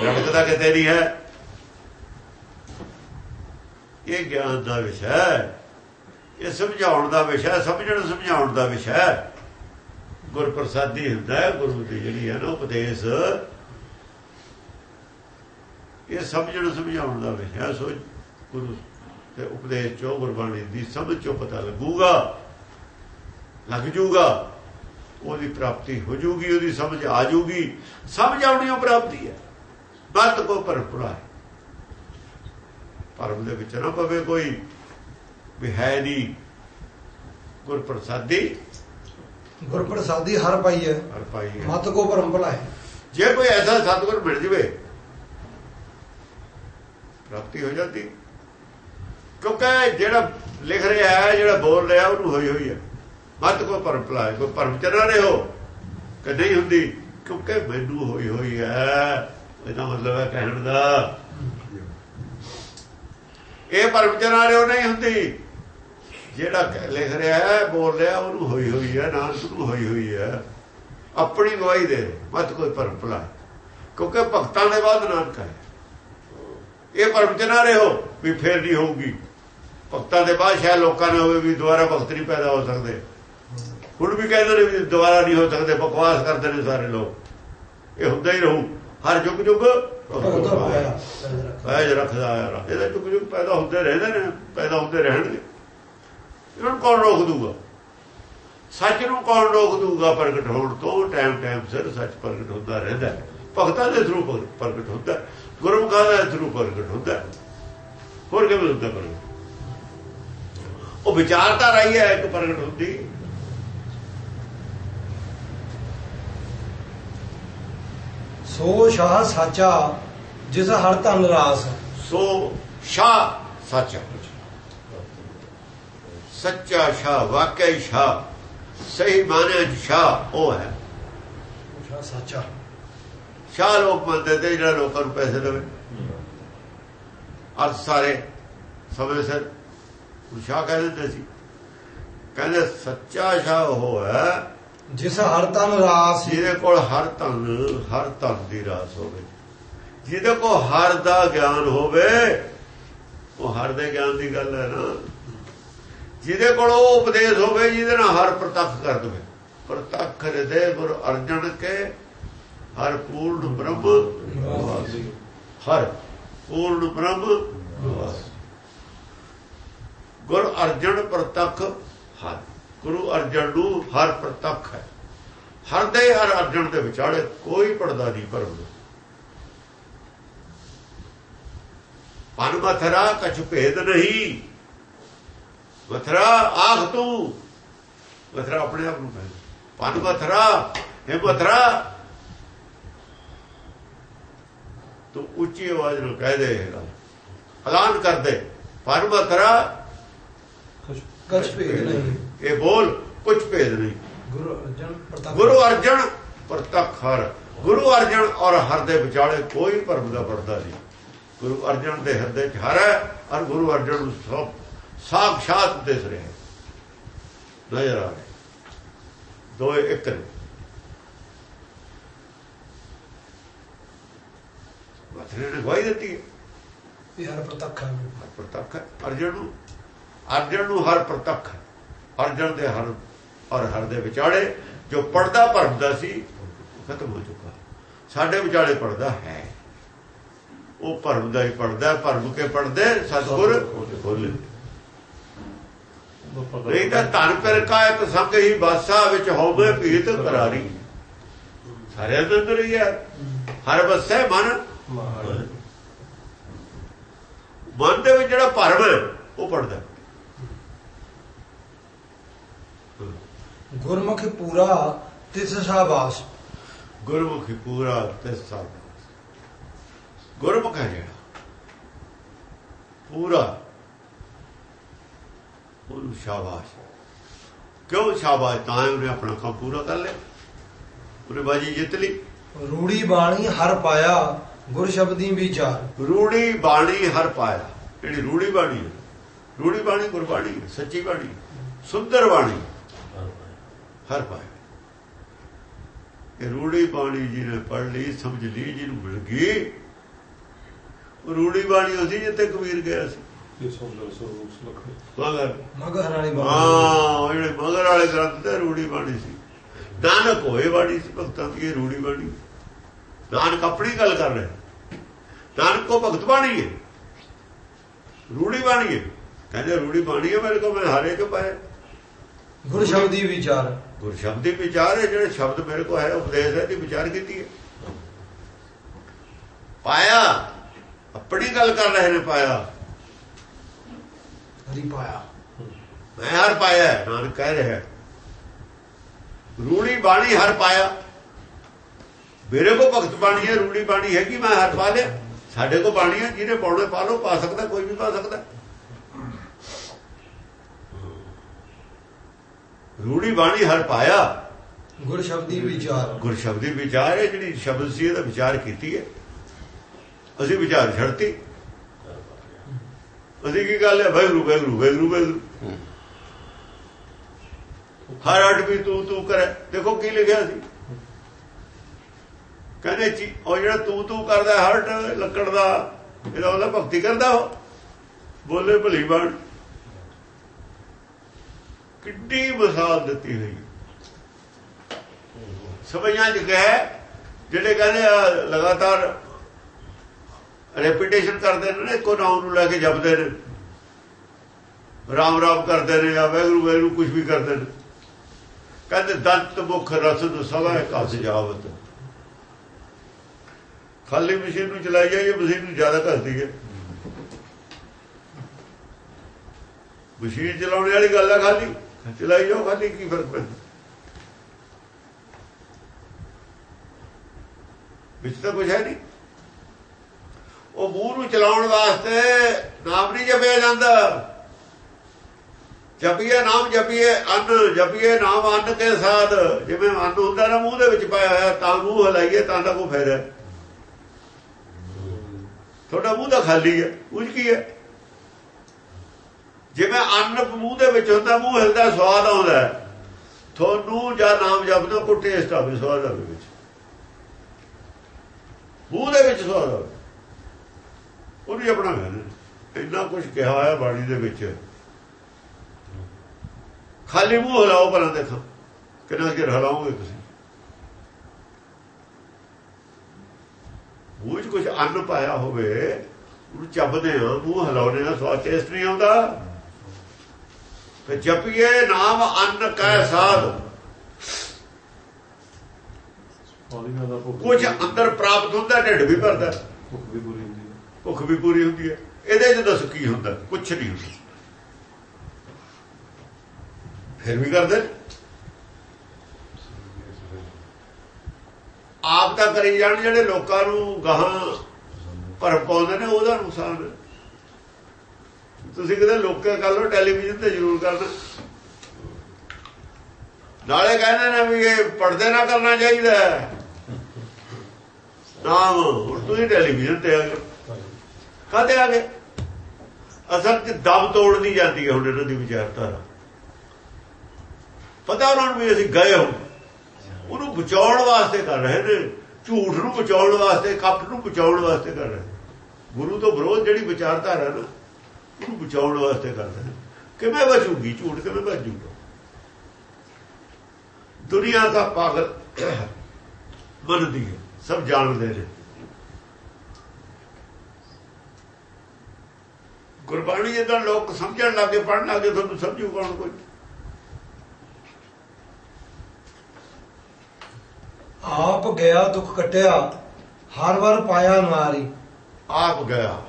ਰੜਕਦਾ ਕਿਤੇ ਨਹੀਂ ਹੈ। ਇਹ ਗਿਆਨ ਦਾ ਵਿਸ਼ਾ ਹੈ। ਇਹ ਸਮਝਾਉਣ ਦਾ ਵਿਸ਼ਾ ਸਮਝਣ ਸਮਝਾਉਣ ਦਾ ਵਿਸ਼ਾ ਹੈ। ਗੁਰ ਪ੍ਰਸਾਦੀ ਹੁੰਦਾ ਹੈ, ਗੁਰੂ ਦੀ ਜਿਹੜੀ ਹੈ ਨਾ ਉਪਦੇਸ਼। ਇਹ ਸਮਝਣ ਸਮਝਾਉਣ ਦਾ ਵਿਸ਼ਾ ਸੋ ਗੁਰੂ ਤੇ ਉਪਦੇਸ਼ ਚੋ ਗੁਰਬਾਣੀ ਦੀ ਸਮਝ ਚੋਂ ਪਤਾ ਲੱਗੂਗਾ, ਲੱਗ ਜੂਗਾ। ਉਹਦੀ ਪ੍ਰਾਪਤੀ ਹੋ ਜੂਗੀ, ਉਹਦੀ ਸਮਝ ਆ ਜੂਗੀ। ਸਮਝ ਆਉਣੀ ਉਹ ਪ੍ਰਾਪਤੀ ਹੈ। ਮਤ ਕੋ ਪਰਪੁਰਾ ਪਰਮ ਦੇ ਵਿੱਚ ਨਾ ਪਵੇ ਕੋਈ ਵੀ ਹੈ ਨਹੀਂ ਗੁਰ ਪ੍ਰਸਾਦੀ ਗੁਰ ਪ੍ਰਸਾਦੀ ਹਰ ਪਾਈ ਹੈ। ਹਰ ਪਾਈ ਹੈ। ਮਤ ਕੋ ਭਰਮ ਭਲਾ ਹੈ ਜੇ ਕੋਈ ਐਸਾ ਸਤਿਗੁਰ ਮਿਲ ਜਵੇ ਪ੍ਰਾਪਤੀ ਹੋ ਜਾਂਦੀ। ਕਿਉਂਕਿ ਜਿਹੜਾ ਲਿਖ ਰਿਹਾ ਹੈ ਜਿਹੜਾ ਬੋਲ ਰਿਹਾ ਉਹਨੂੰ ਹੋਈ ਹੋਈ ਹੈ। ਮਤ ਕੋ ਪਰਮ ਭਲਾਏ। ਕੋਈ ਪਰਮ ਚਰਾ ਰਹੇ। ਹੋ ਕਿ ਨਹੀਂ ਹੁੰਦੀ। ਕਿਉਂਕਿ ਮੈਨੂੰ ਹੋਈ ਹੋਈ ਹੈ। ਇਹਦਾ ਮਤਲਬ ਹੈ ਕਹਿਣ ਦਾ। ਇਹ ਪਰਮ ਰਹੇ ਹੋ ਨਹੀਂ ਹੁੰਦੀ। ਜਿਹੜਾ ਲਿਖ ਰਿਹਾ ਹੈ, ਬੋਲ ਰਿਹਾ, ਉਹਨੂੰ ਹੋਈ ਹੋਈ ਹੈ, ਨਾਨਕ ਨੂੰ ਹੋਈ ਹੋਈ ਹੈ। ਆਪਣੀ ਗਵਾਹੀ ਦੇ ਮਤ ਕੋਈ ਪਰਮ ਭਲਾਏ ਕਿਉਂਕਿ ਭਗਤਾਂ ਦੇ ਬਾਅਦ ਨਾਨਕ ਹੈ ਇਹ ਪਰਮ ਚ ਨਾ ਰਹੋ ਵੀ ਫੇਰ ਨਹੀਂ ਹੋਊਗੀ। ਭਗਤਾਂ ਦੇ ਬਾਅਦ ਸ਼ਾਇਦ ਲੋਕਾਂ ਨੇ ਹੋਵੇ ਵੀ ਦੁਬਾਰਾ ਭਗਤ ਨਹੀਂ ਪੈਦਾ ਹੋ ਸਕਦੇ। ਹੁਣ ਵੀ ਕਹਿੰਦੇ ਨੇ ਵੀ ਦੁਬਾਰਾ ਨਹੀਂ ਹੋ ਸਕਦੇ, ਬਕਵਾਸ ਕਰਦੇ ਨੇ ਸਾਰੇ ਲੋਕ। ਇਹ ਹੁੰਦਾ ਹੀ ਰਹੂ। ਹਰ ਯੁੱਗ ਯੁੱਗ ਪੈਜ ਰੱਖਦਾ ਯਾਰ ਇਹਦਾ ਯੁੱਗ ਯੁੱਗ ਪੈਦਾ ਹੁੰਦੇ ਰਹਿੰਦੇ ਨੇ ਪੈਦਾ ਹੁੰਦੇ ਰਹਿਣਗੇ। ਇਹਨਾਂ ਕੌਣ ਰੋਕ ਦੂਗਾ? ਸੱਚ ਨੂੰ ਕੌਣ ਰੋਕ ਦੂਗਾ? ਪ੍ਰਗਟ ਹੋਣ ਤੋਂ ਟਾਈਮ ਟਾਈਮ ਸਿਰ ਸੱਚ ਪ੍ਰਗਟ ਹੁੰਦਾ ਰਹਿੰਦਾ। ਭਗਤਾਂ ਦੇ ਥਰੂ ਪ੍ਰਗਟ ਹੁੰਦਾ। ਗੁਰਮੁਖਾਂ ਦੇ ਥਰੂ ਪ੍ਰਗਟ ਹੁੰਦਾ। ਹੋਰ ਕਿਵੇਂ ਹੁੰਦਾ ਪ੍ਰਗਟ? ਉਹ ਵਿਚਾਰਧਾਰਾ ਹੀ ਹੈ ਇੱਕ ਪ੍ਰਗਟ ਹੁੰਦੀ। ਸੋ ਸ਼ਾਹ ਸਾਚਾ ਜਿਸ ਹਰ ਧਨ ਰਾਸ। ਸੋ ਸ਼ਾਹ ਸੱਚ। ਸੱਚਾ ਸ਼ਾਹ ਵਾਕਈ ਸ਼ਾਹ। ਸਹੀ ਮਾਨੇ ਸ਼ਾਹ ਉਹ ਹੈ। ਸੱਚਾ। ਸ਼ਾਹ ਲੋਕ ਮੰਨਦੇ ਤੇ ਜਿਹੜਾ ਲੋਕਾਂ ਨੂੰ ਪੈਸੇ ਦੇਵੇ। ਅੱਜ ਸਾਰੇ ਸਮੇਂ ਸਿਰ। ਉਹ ਸ਼ਾਹ ਕਹਿੰਦੇ ਸੀ। ਕਹਿੰਦੇ ਸੱਚਾ ਸ਼ਾਹ ਉਹ ਹੈ ਜਿਸ ਹਰ ਤਨ ਰਾਸ ਜਿਹਦੇ ਕੋਲ ਹਰ ਧਨ ਹਰ ਧਨ ਦੀ ਰਾਸ ਹੋਵੇ ਜਿਹਦੇ ਕੋਲ ਹਰ ਦਾ ਗਿਆਨ ਹੋਵੇ, ਉਹ ਹਰ ਦੇ ਗਿਆਨ ਦੀ ਗੱਲ ਹੈ ਨਾ ਜਿਹਦੇ ਕੋਲ ਉਹ ਉਪਦੇਸ਼ ਹੋਵੇ, ਜਿਹਦੇ ਨਾਲ ਹਰ ਪ੍ਰਤੱਖ ਕਰ ਦਵੇ ਪ੍ਰਤੱਖ ਹਿਰਦੇ ਗੁਰ ਅਰਜਨ ਕੇ, ਹਰ ਪੂਰਨ ਬ੍ਰਹਮ ਨਿਵਾਸ। ਹਰ ਪੂਰਨ ਬ੍ਰਹਮ ਨਿਵਾਸ। ਗੁਰ ਅਰਜਨ ਪ੍ਰਤੱਖ ਹਰ ਗੁਰੂ ਅਰਜਨ ਨੂੰ ਹਰ ਪ੍ਰਤੱਖ ਹੈ। ਹਰ ਦੇ ਹਰ ਅਰਜਨ ਦੇ ਵਿਚਾਲੇ ਕੋਈ ਪਰਦਾ ਨਹੀਂ ਭਰਮ। ਪਨ ਮਥਰਾ ਕਛ ਭੇਦ ਨਹੀਂ। ਮਥਰਾ ਆਖ ਤੂੰ। ਮਥਰਾ ਆਪਣੇ ਆਪ ਨੂੰ ਕਹਿੰਦਾ ਪਨ ਮਥਰਾ ਇਹ ਮਥਰਾ। ਤੂੰ ਉੱਚੀ ਆਵਾਜ਼ ਨਾਲ ਕਹਿ ਦੇ ਐਲਾਨ ਕਰ ਦੇ। ਪਨ ਮਥਰਾ ਕਛ ਭੇਦ ਨਹੀਂ। ਇਹ ਬੋਲ ਕੁਝ ਭੇਦ ਨਹੀਂ। ਗੁਰੂ ਅਰਜਨ ਪ੍ਰਤਾਪ ਗੁਰੂ ਅਰਜਨ ਪ੍ਰਤੱਖ ਹਰ ਗੁਰੂ ਅਰਜਨ ਔਰ ਹਰ ਦੇ ਵਿਚਾਲੇ ਕੋਈ ਭਰਮ ਦਾ ਪਰਦਾ ਨਹੀਂ। ਗੁਰੂ ਅਰਜਨ ਦੇ ਹਿਰਦੇ 'ਚ ਹਰ ਹੈ ਔਰ ਗੁਰੂ ਅਰਜਨ ਨੂੰ ਸਭ ਸਾਖਸ਼ਾਤ ਦਿਸ ਰਿਹਾ ਹੈ ਨਜ਼ਰ ਆ ਰਿਹਾ। ਦੋਏ ਇੱਕ ਨੇ। ਨੇ ਗਵਾਹੀ ਦਿੱਤੀ ਹੈ। ਇਹ ਹਰ ਪ੍ਰਤੱਖ ਹੈ। ਪ੍ਰਤੱਖ ਹੈ। ਅਰਜਨ ਨੂੰ ਅਰਜਨ ਨੂੰ ਹਰ ਪ੍ਰਤੱਖ ਹੈ ਅਰਜਨ ਦੇ ਹਰ ਔਰ ਹਰ ਦੇ ਵਿਚਾਲੇ ਜੋ ਪਰਦਾ ਭਰਮਦਾ ਸੀ ਖਤਮ ਹੋ ਚੁੱਕਾ। ਸਾਡੇ ਵਿਚਾਲੇ ਪਰਦਾ ਹੈ। ਉਹ ਭਰਮਦਾ ਹੀ ਪਰਦਾ ਭਰਮ ਕੇ ਪਰਦੇ ਸਤਗੁਰ ਖੋਲੇ। ਨਹੀਂ ਤਾਂ ਧਨ ਪਰ ਕਾ ਇੱਕ ਸੰਗ ਹੀ ਬਾਸਾ ਵਿੱਚ ਹੋਵੇ ਭੀਤ ਕਰਾਰੀ। ਸਾਰਿਆਂ ਦੇ ਅੰਦਰ ਹੀ ਹੈ। ਹਰ ਬੱਸੇ ਮਨ। ਮਨ ਦੇ ਵਿੱਚ ਜਿਹੜਾ ਭਰਮ ਉਹ ਪੜਦਾ ਗੁਰਮੁਖ ਪੂਰਾ ਤਿਸ ਸ਼ਾਬਾਸ਼ ਗੁਰਮੁਖੀ ਪੂਰਾ ਤੇ ਸਭ ਗੁਰਮੁਖ ਹੈ ਜਿਹੜਾ। ਪੂਰਾ। ਉਹਨੂੰ ਸ਼ਾਬਾਸ਼। ਕਿਉਂ ਸ਼ਾਬਾਸ਼? ਤਾਂ ਉਹਨੇ ਆਪਣਾ ਕੰਮ ਪੂਰਾ ਕਰ ਲਿਆ। ਉਹਨੇ ਬਾਜੀ ਜਿੱਤ ਲਈ। ਰੂੜੀ ਬਾਣੀ ਹਰ ਪਾਇਆ ਗੁਰ ਸ਼ਬਦੀ ਵਿਚਾਰ ਰੂੜੀ ਬਾਣੀ ਹਰ ਪਾਇਆ। ਜਿਹੜੀ ਰੂੜੀ ਬਾਣੀ ਹੈ। ਰੂੜੀ ਬਾਣੀ ਗੁਰਬਾਣੀ ਹੈ, ਸੱਚੀ ਬਾਣੀ ਸੁੰਦਰ ਬਾਣੀ ਹਰ ਪਾਇਆ ਇਹ ਰੂੜੀ ਬਾਣੀ ਜਿਹਨੇ ਪੜ ਲਈ ਸਮਝ ਲਈ ਜਿਹਨੂੰ ਮਿਲ ਗਈ। ਉਹ ਰੂੜੀ ਬਾਣੀ ਉਸੇ ਜਿੱਥੇ ਕਬੀਰ ਗਿਆ ਸੀ। ਮਗਰ। ਮਗਹਰ ਵਾਲੀ ਬਾਣੀ। ਹਾਂ ਜਿਹੜੇ ਮਗਰ ਵਾਲੇ ਗ੍ਰੰਥ ਤੇ ਰੂੜੀ ਬਾਣੀ ਸੀ। ਨਾਨਕ ਹੋਏ ਬਾਣੀ ਸੀ ਭਗਤਾਂ ਦੀ ਇਹ ਰੂੜੀ ਬਾਣੀ। ਨਾਨਕ ਆਪਣੀ ਗੱਲ ਕਰ ਰਿਹਾ। ਨਾਨਕ ਕੋ ਭਗਤ ਬਾਣੀ ਹੈ। ਰੂੜੀ ਬਾਣੀ ਹੈ। ਕਹਿੰਦੇ ਰੂੜੀ ਬਾਣੀ ਹੈ ਮੇਰੇ ਕੋ ਮੈਂ ਹਾਰੇ ਕਿ ਪਾਇਆ। ਗੁਰ ਸ਼ਬਦੀ ਵਿਚਾਰ। ਗੁਰ ਸ਼ਬਦ ਦੀ ਵਿਚਾਰ ਹੈ ਜਿਹੜੇ ਸ਼ਬਦ ਮੇਰੇ ਕੋ ਹੈ ਉਪਦੇਸ਼ ਹੈ ਦੀ ਵਿਚਾਰ ਕੀਤੀ ਹੈ। ਪਾਇਆ ਆਪਣੀ ਗੱਲ ਕਰ ਰਹੇ ਨੇ ਪਾਇਆ। ਹਰੀ ਪਾਇਆ। ਮੈਂ ਹਰ ਪਾਇਆ ਨਾਨਕ ਕਹਿ ਰਿਹਾ। ਰੂੜੀ ਬਾਣੀ ਹਰ ਪਾਇਆ। ਮੇਰੇ ਕੋ ਭਗਤ ਬਾਣੀ ਹੈ ਰੂੜੀ ਬਾਣੀ ਹੈ ਕਿ ਮੈਂ ਹਰ ਪਾ ਲਿਆ। ਸਾਡੇ ਕੋ ਬਾਣੀ ਹੈ ਜਿਹਨੇ ਪਾਉਣੇ ਪਾ ਲੋ ਪਾ ਸਕਦਾ ਕੋਈ ਵੀ ਪਾ ਸਕਦਾ। ਰੂੜੀ ਬਾਣੀ ਹਰ ਪਾਇਆ। ਗੁਰ ਸ਼ਬਦੀ ਵਿਚਾਰ। ਗੁਰ ਸ਼ਬਦੀ ਵਿਚਾਰ ਹੈ ਜਿਹੜੀ ਸ਼ਬਦ ਸੀ ਇਹਦਾ ਵਿਚਾਰ ਕੀਤੀ ਹੈ। ਅਸੀਂ ਵਿਚਾਰ ਛੱਡਤੀ। ਅਸੀਂ ਕੀ ਗੱਲ ਹੈ? ਵੈਗਰੂ ਵੈਗਰੂ ਵੈਗਰੂ ਵੈਗਰੂ ਹਰ ਵੀ ਤੂੰ ਤੂੰ ਕਰੇ। ਦੇਖੋ ਕੀ ਲਿਖਿਆ ਸੀ। ਕਹਿੰਦੇ ਜੀ ਉਹ ਜਿਹੜਾ ਤੂੰ ਤੂੰ ਕਰਦਾ ਹਰਟ ਲੱਕੜ ਦਾ ਇਹਦਾ ਉਹਦਾ ਭਗਤੀ ਕਰਦਾ ਉਹ। ਬੋਲੇ ਭਲੀ ਬਣ। ਕਿੱਡੀ ਮਿਸਾਲ ਦਿੱਤੀ ਗਈ ਸਮਝਾਂ ਚ ਕਹੇ ਜਿਹੜੇ ਕਹਿੰਦੇ ਆ, ਲਗਾਤਾਰ ਰੈਪੀਟੇਸ਼ਨ ਕਰਦੇ ਨੇ ਇੱਕੋ ਨਾਮ ਨੂੰ ਲੈ ਕੇ ਜਪਦੇ ਨੇ। ਰਾਮ ਰਾਮ ਕਰਦੇ ਨੇ ਜਾਂ ਵੈਗਰੂ ਵੈਗਰੂ ਕੁਝ ਵੀ ਕਰਦੇ ਨੇ। ਕਹਿੰਦੇ ਦੰਤ, ਮੁਖ ਰਸਦ ਸਵਾ ਕਸ ਜਾਵਤ। ਖਾਲੀ ਮਸ਼ੀਨ ਨੂੰ ਚਲਾਈ ਜਾਈਏ ਮਸ਼ੀਨ ਨੂੰ ਜ਼ਿਆਦਾ ਘਸਦੀ ਹੈ। ਮਸ਼ੀਨ ਚਲਾਉਣ ਵਾਲੀ ਗੱਲ ਆ ਖਾਲੀ। ਚਲਾਈ ਜਾਓ ਖਾਲੀ ਕੀ ਫ਼ਰਕ ਪੈਂਦਾ? ਵਿੱਚ ਤਾਂ ਕੁਝ ਹੈ ਨਹੀਂ। ਉਹ ਮੂੰਹ ਨੂੰ ਚਲਾਉਣ ਵਾਸਤੇ ਨਾਮ ਨਹੀਂ ਜਪਿਆ ਜਾਂਦਾ। ਜਪੀਏ, ਨਾਮ ਜਪੀਏ, ਅੰਨ ਜਪੀਏ, ਨਾਮ ਅੰਨ ਕੇ ਸਾਥ ਜਿਵੇਂ ਅੰਨ ਹੁੰਦਾ ਨਾ ਮੂੰਹ ਦੇ ਵਿੱਚ ਪਾਇਆ ਹੋਇਆ, ਤਾਂ ਮੂੰਹ ਹਲਾਈਏ, ਤਾਂ ਤਾਂ ਕੋ ਫੇਰ ਤੁਹਾਡਾ ਮੂੰਹ ਤਾਂ ਖਾਲੀ ਹੈ ਕੁਝ ਕੀ ਹੈ? ਜਿਵੇਂ ਅੰਨ ਮੂੰਹ ਦੇ ਵਿੱਚ ਹੁੰਦਾ ਮੂੰਹ ਹਿਲਦਾ, ਸਵਾਦ ਆਉਂਦਾ ਤੁਹਾਨੂੰ ਜਾਂ ਨਾਮ ਜਪਦਾ ਕੋ ਟੇਸਟ ਆਵੇ ਸਵਾਦ ਆਵੇ ਵਿੱਚ। ਮੂੰਹ ਦੇ ਵਿੱਚ ਸਵਾਦ ਆਵੇ ਉਹਨੂੰ ਆਪਣਾ ਕਹਿੰਦੇ ਇੰਨਾ ਕੁਝ ਕਿਹਾ ਹੋਇਆ ਬਾਣੀ ਦੇ ਵਿੱਚ। ਖਾਲੀ ਮੂੰਹ ਹਲਾਓ ਪਰਾਂ ਦੇਖੋ। ਕਿੰਨਾ ਚਿਰ ਹਲਾਓਗੇ ਤੁਸੀਂ? ਮੂੰਹ 'ਚ ਕੁਝ ਅੰਨ ਪਾਇਆ ਹੋਵੇ, ਉਹਨੂੰ ਚੱਬਦੇ ਆ ਮੂੰਹ ਹਲਾਉਣੇ ਦਾ ਸਵਾਦ ਟੇਸਟ ਨਹੀਂ ਆਉਂਦਾ। ਜਪੀਏ ਨਾਮ ਅੰਨ ਕੈ ਸਾਧ। ਕੁਝ ਅੰਦਰ ਪ੍ਰਾਪਤ ਹੁੰਦਾ ਢਿੱਡ ਵੀ ਭਰਦਾ। ਭੁੱਖ ਵੀ ਪੂਰੀ ਹੁੰਦੀ ਹੈ। ਭੁੱਖ ਵੀ ਪੂਰੀ ਹੁੰਦੀ ਹੈ। ਇਹਦੇ 'ਚ ਦੱਸ ਕੀ ਹੁੰਦਾ? ਕੁਝ ਨਹੀਂ ਹੁੰਦਾ। ਫਿਰ ਵੀ ਕਰਦੇ। ਆਪ ਤਾਂ ਕਰੀ ਜਾਣ ਜਿਹੜੇ ਲੋਕਾਂ ਨੂੰ ਗਾਹਾਂ ਭਰ ਪਾਉਂਦੇ ਨੇ ਉਹਦਾ ਨੁਕਸਾਨ ਹੈ। ਤੁਸੀਂ ਕਿਤੇ ਲੋਕਾਂ ਕਰ ਲਓ ਟੈਲੀਵਿਜ਼ਨ ਤੇ ਜ਼ਰੂਰ ਕਰਨਾ ਨਾਲੇ ਕਹਿੰਦੇ ਨੇ ਵੀ ਇਹ ਪੜਦੇ ਨਾ ਕਰਨਾ ਚਾਹੀਦਾ ਨਾਮ, ਹੁਣ ਤੁਸੀਂ ਟੈਲੀਵਿਜ਼ਨ ਤੇ ਆ ਗਏ ਕਾਹਦੇ ਆ ਗਏ? ਅਸਲ ਚ ਦਮ ਤੋੜਨੀ ਜਾਂਦੀ ਹੈ ਹੁਣ ਇਹਨਾਂ ਦੀ ਵਿਚਾਰਧਾਰਾ। ਪਤਾ ਉਹਨਾਂ ਨੂੰ ਵੀ ਅਸੀਂ ਗਏ ਹਾਂ। ਉਹਨੂੰ ਬਚਾਉਣ ਵਾਸਤੇ ਕਰ ਰਹੇ ਨੇ, ਝੂਠ ਨੂੰ ਬਚਾਉਣ ਵਾਸਤੇ, ਕੱਪ ਨੂੰ ਬਚਾਉਣ ਵਾਸਤੇ ਕਰ ਰਹੇ ਗੁਰੂ ਤੋਂ ਵਿਰੋਧ ਜਿਹੜੀ ਵਿਚਾਰਧਾਰਾ ਨਾ ਉਹਨੂੰ ਬਚਾਉਣ ਵਾਸਤੇ ਕਰਦੇ ਕਿਵੇਂ ਬਚੂਗੀ ਝੂਠ? ਕਿਵੇਂ ਬਚ ਜੂਗਾ ਦੁਨੀਆ ਦਾ ਪਾਗਲ ਬਣਦੀ ਹੈ ਸਭ ਜਾਣਦੇ ਨੇ। ਗੁਰਬਾਣੀ ਜਦੋਂ ਲੋਕ ਸਮਝਣ ਲੱਗੇ ਪੜਨ ਲੱਗੇ ਤੁਹਾਨੂੰ ਸਮਝੂ ਕੌਣ ਕੋਈ? ਆਪ ਗਿਆ ਦੁੱਖ ਕਟਿਆ ਹਰ ਵਾਰ ਪਾਇਆ ਨਾਰੀ ਆਪ ਗਿਆ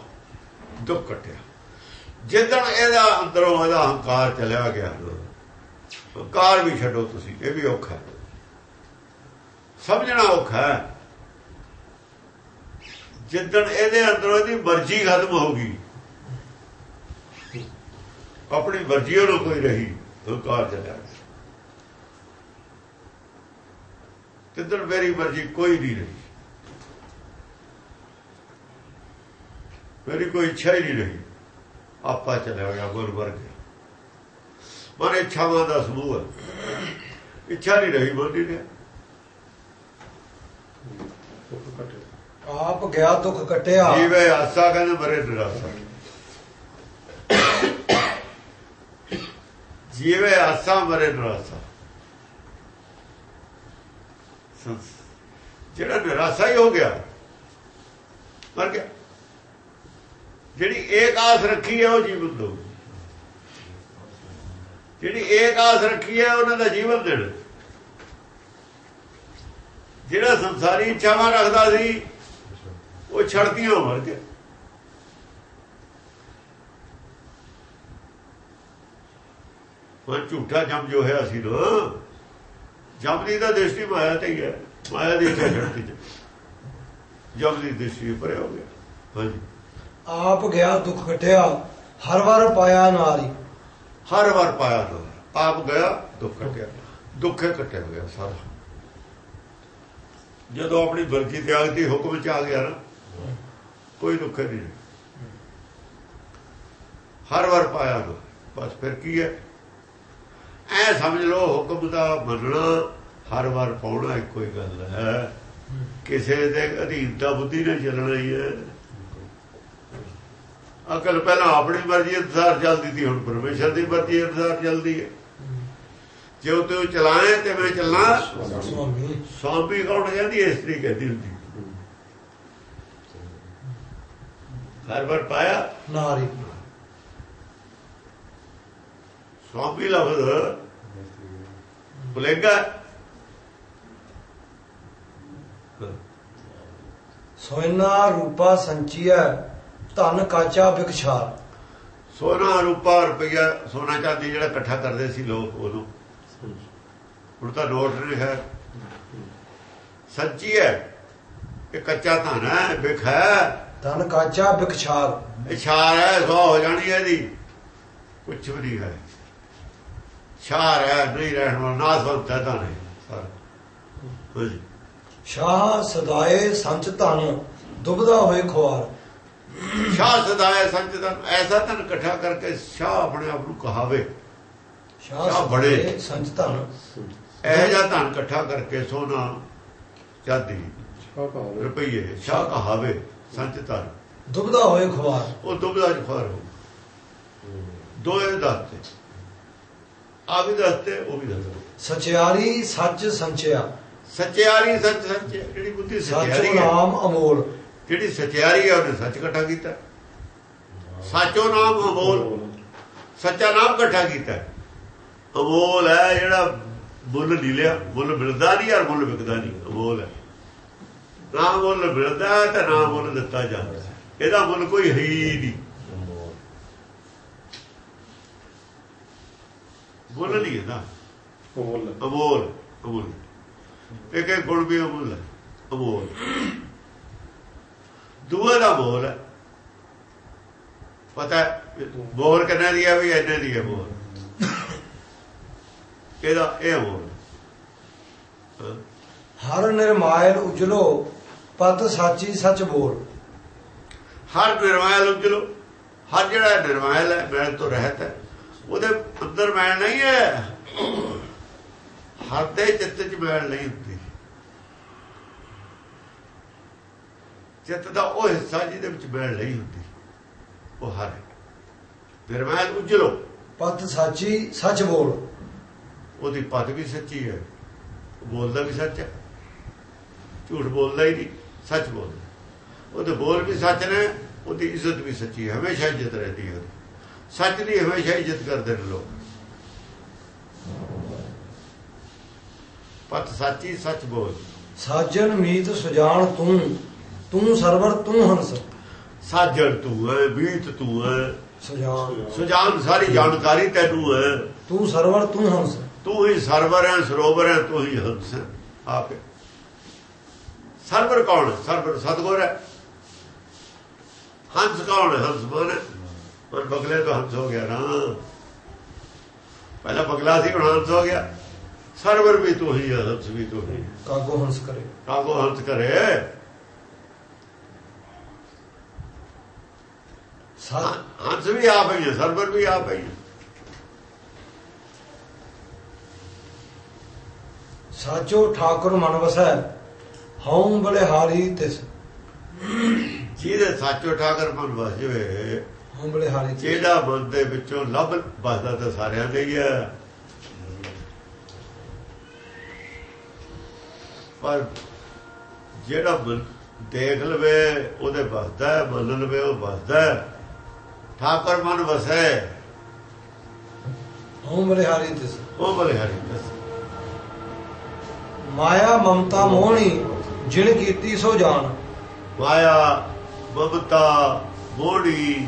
ਦੁੱਖ ਕਟਿਆ। ਜਿੱਦਣ ਇਹਦਾ ਅੰਦਰੋਂ ਇਹਦਾ ਹੰਕਾਰ ਚਲਿਆ ਗਿਆ, ਹੰਕਾਰ ਵੀ ਛੱਡੋ ਤੁਸੀਂ, ਇਹ ਵੀ ਔਖਾ ਹੈ। ਸਮਝਣਾ ਔਖਾ ਹੈ। ਜਿੱਦਣ ਇਹਦੇ ਅੰਦਰੋਂ ਇਹਦੀ ਮਰਜ਼ੀ ਖਤਮ ਹੋ ਗਈ ਆਪਣੀ ਮਰਜ਼ੀ ਨੂੰ ਕੋਈ ਰਹੀ ਹੰਕਾਰ ਚਲਿਆ ਗਿਆ। ਤਿੱਦਣ ਮੇਰੀ ਮਰਜ਼ੀ ਕੋਈ ਨਹੀਂ ਰਹੀ ਮੇਰੀ ਕੋਈ ਇੱਛਾ ਹੀ ਨਹੀਂ ਰਹੀ। ਆਪਾ ਚਲਿਆ ਗਿਆ ਗੁਰ ਵਰਗ। ਮਨ ਇੱਛਾਵਾਂ ਦਾ ਸਮੂਹ ਹੈ ਇੱਛਾ ਨਹੀਂ ਰਹੀ ਬੋਲੀ ਨੇ। ਆਪ ਗਿਆ ਦੁੱਖ ਕਟਿਆ ਜੀਵੇ ਆਸਾ ਕਹਿੰਦੇ ਮਰੇ ਨਿਰਾਸਾ। ਜੀਵੇ ਆਸਾ ਮਰੇ ਨਿਰਾਸਾ। ਸੰਸ- ਜਿਹੜਾ ਨਿਰਾਸਾ ਹੀ ਹੋ ਗਿਆ ਮਰ ਗਿਆ। ਜਿਹੜੀ ਏਕ ਆਸ ਰੱਖੀ ਹੈ ਉਹ ਜੀਵਨ ਦੋ। ਜਿਹੜੀ ਏਕ ਆਸ ਰੱਖੀ ਹੈ ਉਹਨਾਂ ਦਾ ਜੀਵਨ ਦੇਣ ਜਿਹੜਾ ਸੰਸਾਰੀ ਇੱਛਾਵਾਂ ਰੱਖਦਾ ਸੀ, ਉਹ ਛੜਦੀਆਂ ਮਰ ਗਿਆ। ਉਹ ਝੂਠਾ ਜਮ ਜੋ ਹੈ ਅਸੀਂ ਨਾ, ਜਮਦੀ ਦਾ ਦ੍ਰਿਸ਼ਟੀ ਮਾਇਆ ਤੇ ਹੀ ਹੈ। ਮਾਇਆ ਦੀ ਇੱਛਾ ਛੜਦੀ ਚ ਜਮ ਦ੍ਰਿਸ਼ਟੀ ਪਰੇ ਹੋ ਗਿਆ। ਹਾਂਜੀ। ਆਪ ਗਿਆ ਦੁੱਖ ਕਟਿਆ ਹਰ ਵਾਰ ਪਾਇਆ ਨਾਰੀ। ਹਰ ਵਾਰ ਪਾਇਆ ਦੋ ਆਪ ਗਿਆ ਦੁੱਖ ਕੱਟਿਆ ਦੁੱਖੇ ਕੱਟਿਆ ਗਿਆ ਸਾਰਾ। ਜਦੋਂ ਆਪਣੀ ਬਰਕੀ ਤਿਆਗ ਦੀ ਹੁਕਮ ਚ ਆ ਗਿਆ ਨਾ ਕੋਈ ਦੁੱਖ ਨਹੀਂ। ਹਰ ਵਾਰ ਪਾਇਆ ਦੋ ਬਸ ਫਿਰ ਕੀ ਹੈ? ਐ ਸਮਝ ਲਓ ਹੁਕਮ ਦਾ ਮੰਨਣਾ ਹਰ ਵਾਰ ਪਾਉਣਾ ਇੱਕੋ ਹੀ ਗੱਲ ਹੈ। ਕਿਸੇ ਦੇ ਅਧੀਨ ਤਾਂ ਬੁੱਧੀ ਨੇ ਚੱਲਣਾ ਹੀ ਹੈ। ਅਕਲ ਪਹਿਲਾਂ ਆਪਣੀ ਮਰਜ਼ੀ ਅਨੁਸਾਰ ਚੱਲਦੀ ਸੀ ਹੁਣ ਪਰਮੇਸ਼ਰ ਦੀ ਮਰਜ਼ੀ ਅਨੁਸਾਰ ਚੱਲਦੀ ਹੈ। ਜੇ ਉਹ ਤੂੰ ਚਲਾਏ ਤੇ ਮੈਂ ਚੱਲਣਾ। ਸੌਂਪੀ ਕੌਣ ਜਾਂਦੀ ਇਸ ਤਰੀ ਕਹਿੰਦੀ ਹੁੰਦੀ? ਹਰ ਵਾਰ ਪਾਇਆ? ਨਾਰੀ ਸੌਂਪੀ ਲਫ਼ਜ਼ ਬੁਲੇਗਾ। ਸੋਇਨਾ ਰੂਪਾ ਸੰਚੀਐ ਧਨ ਕਾਚਾ ਵਿਖਛਾਰ। ਸੋਨਾ ਰੂਪਾ ਰੁਪਈਆ ਸੋਨਾ ਚਾਂਦੀ ਜਿਹੜਾ ਇਕੱਠਾ ਕਰਦੇ ਸੀ ਲੋਕ ਉਦੋਂ। ਹੁਣ ਤਾਂ ਨੋਟ ਨਹੀਂ ਹੈ। ਸੱਚੀ ਹੈ। ਇਹ ਕੱਚਾ ਧਨ ਹੈ ਵਿਖ ਹੈ। ਤਨ ਕਾਚਾ ਬਿਖਛਾਰ ਇਸ਼ਾਰ ਹੈ ਸੋ ਹੋ ਜਾਣੀ ਹੈ ਇਹਦੀ। ਕੁਛ ਵੀ ਨਹੀਂ ਹੈ। ਸ਼ਾਰ ਹੈ ਨਹੀਂ ਰਹਿਣ ਵਾਲਾ ਨਾਸ ਵਕਤ ਤਾਂ ਨਹੀਂ ਸਾਰਾ। ਹਾਂਜੀ। ਸ਼ਾਹ ਸਦਾਏ ਸੰਚ ਧਨ ਦੁਬਦਾ ਹੋਏ ਖੁਆਰ। ਸ਼ਾਹ ਸਦਾਏ ਸੰਤ ਦਾ ਐਸਾ ਧਨ ਇਕੱਠਾ ਕਰਕੇ ਸ਼ਾਹ ਆਪਣੇ ਆਪ ਨੂੰ ਕਹਾਵੇ। ਸ਼ਾਹ ਬੜੇ। ਸੰਚ ਧਨ। ਇਹ ਜਿਹਾ ਧਨ ਇਕੱਠਾ ਕਰਕੇ ਸੋਨਾ ਚਾਂਦੀ ਸ਼ਾਹ ਕਹਾਵੇ। ਰੁਪਈਏ ਸ਼ਾਹ ਕਹਾਵੇ ਸੰਤ ਧਨ। ਦੁਬਦਾ ਹੋਏ ਖੁਆਰ। ਉਹ ਦੁਬਦਾ ਜਖਾਰ ਹੋ ਦੋਏ ਦੱਸਤੇ ਆ ਵੀ ਦੱਸਤੇ ਉਹ ਵੀ ਦੱਸਤੇ ਸਚਿਆਰੀ ਸੱਚ ਸੰਚਿਆ। ਸੱਚਿਆਰੀ ਸੱਚ ਸੱਚ ਜਿਹੜੀ ਬੁੱਧੀ ਸੱਚ ਸੱਚਿਆਰੀ ਹੈ। ਨਾਮ ਅਮੋਲ। ਜਿਹੜੀ ਸੱਚਿਆਰੀ ਹੈ ਉਹਨੇ ਸੱਚ ਇਕੱਠਾ ਕੀਤਾ। ਸਾਚੋ ਨਾਮ ਅਮੋਲ ਸੱਚਾ ਨਾਮ ਇਕੱਠਾ ਕੀਤਾ। ਅਮੋਲ ਹੈ ਜਿਹੜਾ ਮੁੱਲ ਨਹੀਂ ਲਿਆ। ਮੁੱਲ ਮਿਲਦਾ ਨਹੀਂ ਯਾਰ ਮੁੱਲ ਵਿਕਦਾ ਨਹੀਂ। ਅਮੋਲ ਹੈ। ਨਾ ਮੁੱਲ ਮਿਲਦਾ ਤੇ ਨਾ ਮੁੱਲ ਦਿੱਤਾ ਜਾਂਦਾ। ਇਹਦਾ ਮੁੱਲ ਕੋਈ ਹੈ ਹੀ ਨਹੀਂ। ਮੁੱਲ ਨਹੀਂ ਇਹਦਾ। ਕੋਲ ਅਮੋਲ ਅਮੋਲ ਇੱਕ ਇੱਕ ਗੁਣ ਵੀ ਅਮੋਲ ਹੈ। ਅਮੋਲ ਦੂਆ ਦਾ ਮੋਲ ਹੈ ਪਤਾ ਬੋਰ ਕਿੰਨੇ ਦੀ ਹੈ ਵੀ ਇੰਨੇ ਦੀ ਹੈ ਬੋਰ ਇਹਦਾ ਇਹ ਹਾਂ। ਹਰ ਨਿਰਮਾਇਲ ਉਜਲੋ ਪਤ ਸਾਚੀ ਸੱਚ ਬੋਲ। ਹਰ ਨਿਰਮਾਇਲ ਉਜਲੋ ਹਰ ਜਿਹੜਾ ਨਿਰਮਾਇਲ ਹੈ ਮੈਲ ਤੋਂ ਰਹਿਤ ਹੈ। ਉਹਦੇ ਅੰਦਰ ਮੈਲ ਨਹੀਂ ਹੈ। ਹਰ ਦੇ ਚਿੱਤ 'ਚ ਮੈਲ ਨਹੀਂ ਹੁੰਦੀ। ਚਿੱਤ ਦਾ ਉਹ ਹਿੱਸਾ ਜਿਹਦੇ ਵਿੱਚ ਮੈਲ ਨਹੀਂ ਹੁੰਦੀ। ਉਹ ਹਰ ਹੈ ਨਿਰਮਾਇਲ ਉਜਲੋ ਪਤ ਸਾਚੀ ਸੱਚ ਬੋਲ। ਉਹਦੀ ਪਤ ਵੀ ਸੱਚੀ ਹੈ। ਬੋਲਦਾ ਵੀ ਸੱਚ ਹੈ। ਝੂਠ ਬੋਲਦਾ ਹੀ ਨਹੀਂ ਸੱਚ ਬੋਲਦਾ। ਉਹਦੇ ਬੋਲ ਵੀ ਸੱਚ ਨੇ ਉਹਦੀ ਇੱਜ਼ਤ ਵੀ ਸੱਚੀ ਹੈ। ਹਮੇਸ਼ਾ ਇੱਜ਼ਤ ਰਹਿੰਦੀ ਹੈ। ਸੱਚ ਦੀ ਹਮੇਸ਼ਾ ਇੱਜ਼ਤ ਕਰਦੇ ਨੇ ਲੋਕ। ਪਤ ਸੱਚੀ ਸੱਚ ਬੋਲ। ਸਾਜਨ ਮੀਤ ਸੁਜਾਨ ਤੂੰ। ਤੂੰ ਸਰਵਰ ਤੂੰ ਹੰਸ। ਸਾਜਣ ਤੂੰ ਹੈ ਬੀਤ ਤੂੰ ਹੈ ਸੁਜਾਨ। ਸੁਜਾਨ ਸਾਰੀ ਜਾਣਕਾਰੀ ਤੈਨੂੰ ਹੈ ਤੂੰ ਸਰਵਰ ਤੂੰ ਹੰਸ। ਤੂੰ ਹੀ ਸਰਵਰ ਹੈ ਸਰੋਵਰ ਹੈ ਤੂੰ ਹੀ ਹੰਸ ਹੈ ਆਪੇ। ਸਰਵਰ ਕੌਣ ਹੈ ਸਰਵਰ ਸਤਗੁਰ ਹੈ ਹੰਸ ਕੌਣ ਹੈ ਹੰਸ ਮਨ ਪਰ ਬਗਲੇ ਤੋਂ ਹੰਸ ਹੋ ਗਿਆ ਨਾ। ਪਹਿਲਾਂ ਬਗਲਾ ਸੀ ਹੁਣ ਹੰਸ ਹੋ ਗਿਆ। ਸਰਵਰ ਵੀ ਤੂੰ ਹੀ ਹੈ ਹੰਸ ਵੀ ਤੂੰ ਹੈ। ਕਾਗੋ ਹੰਸ ਕਰੇ। ਕਾਗੋ ਹੰਸ ਕਰੇ। ਹੰਸ ਵੀ ਆਪ ਹੀ ਹੈ ਸਰਵਰ ਵੀ ਆਪ ਹੀ ਹੈ। ਸਾਚੋ ਠਾਕੁਰ ਮਨ ਵਸੈ ਹਉ ਬਲਿਹਾਰੀ ਤਿਸ। ਜਿਹਦੇ ਸਾਚੋ ਠਾਕਰ ਮਨ ਵਸ ਜਵੇ ਹਉ ਬਲਿਹਾਰੀ ਜਿਹੜਾ ਮਨ ਦੇ ਵਿੱਚੋਂ ਲੱਭ ਵਸਦਾ ਤਾਂ ਸਾਰਿਆਂ ਦੇ ਹੀ ਹੈ। ਪਰ ਜਿਹੜਾ ਦੇਖ ਲਵੇ ਉਹਦੇ ਵਸਦਾ ਹੈ ਮੰਨ ਲਵੇ ਉਹ ਵਸਦਾ ਹੈ। ਠਾਕਰ ਮਨ ਵਸੈ। ਹਉ ਬਲਿਹਾਰੀ ਤਿਸ ਉਹ ਬਲੇ ਹਰੀ ਦੱਸ ਮਾਇਆ ਮਮਤਾ ਮੋਹਣੀ ਜਿਣ ਕੀਤੀ ਸੋ ਜਾਣ। ਮਾਇਆ ਮਮਤਾ ਮੋੜੀ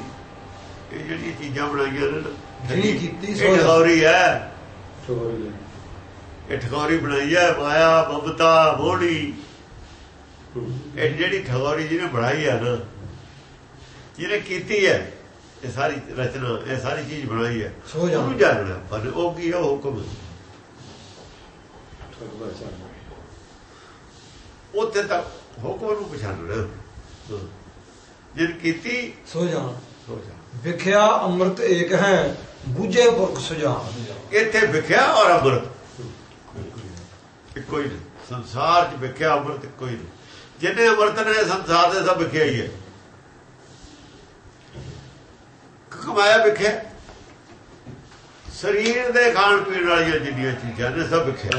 ਇਹ ਜਿਹੜੀਆਂ ਚੀਜ਼ਾਂ ਬਣਾਈਆਂ ਨੇ ਜਿਹੜੀ ਕੀਤੀ ਸੋ ਇਹ ਠਗੌਰੀ ਹੈ। ਦੇ ਇਹ ਠਗੌਰੀ ਬਣਾਈ ਹੈ। ਮਾਇਆ ਮਮਤਾ ਮੋੜੀ ਇਹ ਜਿਹੜੀ ਠਗੌਰੀ ਜਿਹਨੇ ਬਣਾਈ ਹੈ ਨਾ ਜਿਹਨੇ ਕੀਤੀ ਹੈ ਇਹ ਸਾਰੀ ਰਚਨਾ ਇਹ ਸਾਰੀ ਚੀਜ਼ ਬਣਾਈ ਹੈ। ਸੋ ਜਾਣ ਉਹਨੂੰ ਜਾਣਨਾ ਪਰ ਉਹ ਕੀ ਹੈ ਉਹ ਹੁਕਮ ਉੱਥੇ ਤਾਂ ਹੁਕਮ ਨੂੰ ਪਛਾਣਨਾ ਹਾਂ। ਜਿਹਨੇ ਕੀਤੀ ਸੋ ਜਾਣ ਹੋ ਜਾ ਵਿਖਿਆ ਅੰਮ੍ਰਿਤ ਏਕ ਹੈ ਬੂਝੇ ਪੁਰਖ ਸੁਜਾਨ। ਇੱਥੇ ਵਿਖਿਆ ਔਰ ਅੰਮ੍ਰਿਤ। ਇੱਕੋ ਹੀ। ਸੰਸਾਰ 'ਚ ਵਿਖਿਆ ਅੰਮ੍ਰਿਤ ਇੱਕੋ ਹੀ ਨੇ। ਜਿੰਨੇ ਅੰਮ੍ਰਿਤ ਨੇ ਸੰਸਾਰ ਦੇ ਸਭ ਵਿਖਿਆ ਹੀ ਹੈ। ਕਮਾਇਆ ਵਿਖਿਆ ਸਰੀਰ ਦੇ ਖਾਣ ਪੀਣ ਵਾਲੀਆਂ ਜਿੰਨੀਆਂ ਚੀਜ਼ਾਂ ਨੇ, ਸਭ ਵਿਖਿਆ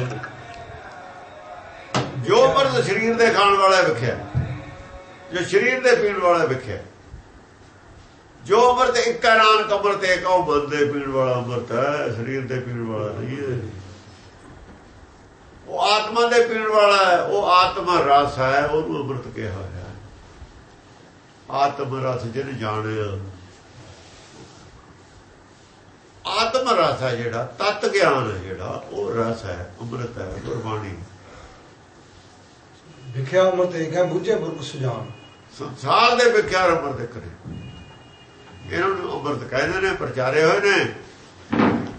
ਜੋ ਅੰਮ੍ਰਿਤ ਸਰੀਰ ਦੇ ਖਾਣ ਵਾਲਾ ਵਿਖਿਆ ਜੋ ਸਰੀਰ ਦੇ ਪੀਣ ਵਾਲਾ ਵਿਖਿਆ ਜੋ ਅੰਮ੍ਰਿਤ ਇੱਕ ਐਲਾਨ ਕਬਰ ਤੇ ਇੱਕ ਉਹ ਮਨ ਦੇ ਪੀਣ ਵਾਲਾ ਅੰਮ੍ਰਿਤ ਹੈ, ਸਰੀਰ ਦੇ ਪੀਣ ਵਾਲਾ ਨਹੀਂ ਹੈ। ਉਹ ਆਤਮਾ ਦੇ ਪੀਣ ਵਾਲਾ ਹੈ, ਉਹ ਆਤਮਾ ਰਸ ਹੈ, ਉਹਨੂੰ ਅੰਮ੍ਰਿਤ ਕਿਹਾ ਹੋਇਆ ਆਤਮ ਰਸ ਜਿਹਨੇ ਜਾਣਿਆ। ਆਤਮ ਰਸ ਹੈ ਜਿਹੜਾ ਤਤ ਗਿਆਨ ਹੈ ਜਿਹੜਾ ਉਹ ਰਸ ਹੈ ਅੰਮ੍ਰਿਤ ਹੈ ਗੁਰਬਾਣੀ ਵਿਖਿਆ ਅੰਮ੍ਰਿਤ ਹੈ ਬੂਝੇ ਪੁਰਖ ਸੁਜਾਨ। ਸੰਸਾਰ ਦੇ ਵਿਖਿਆਰ ਅੰਮ੍ਰਿਤ ਕਰੇ। ਇਹਨਾਂ ਨੂੰ ਅੰਮ੍ਰਿਤ ਕਹਿੰਦੇ ਨੇ ਪ੍ਰਚਾਰੇ ਹੋਏ ਨੇ।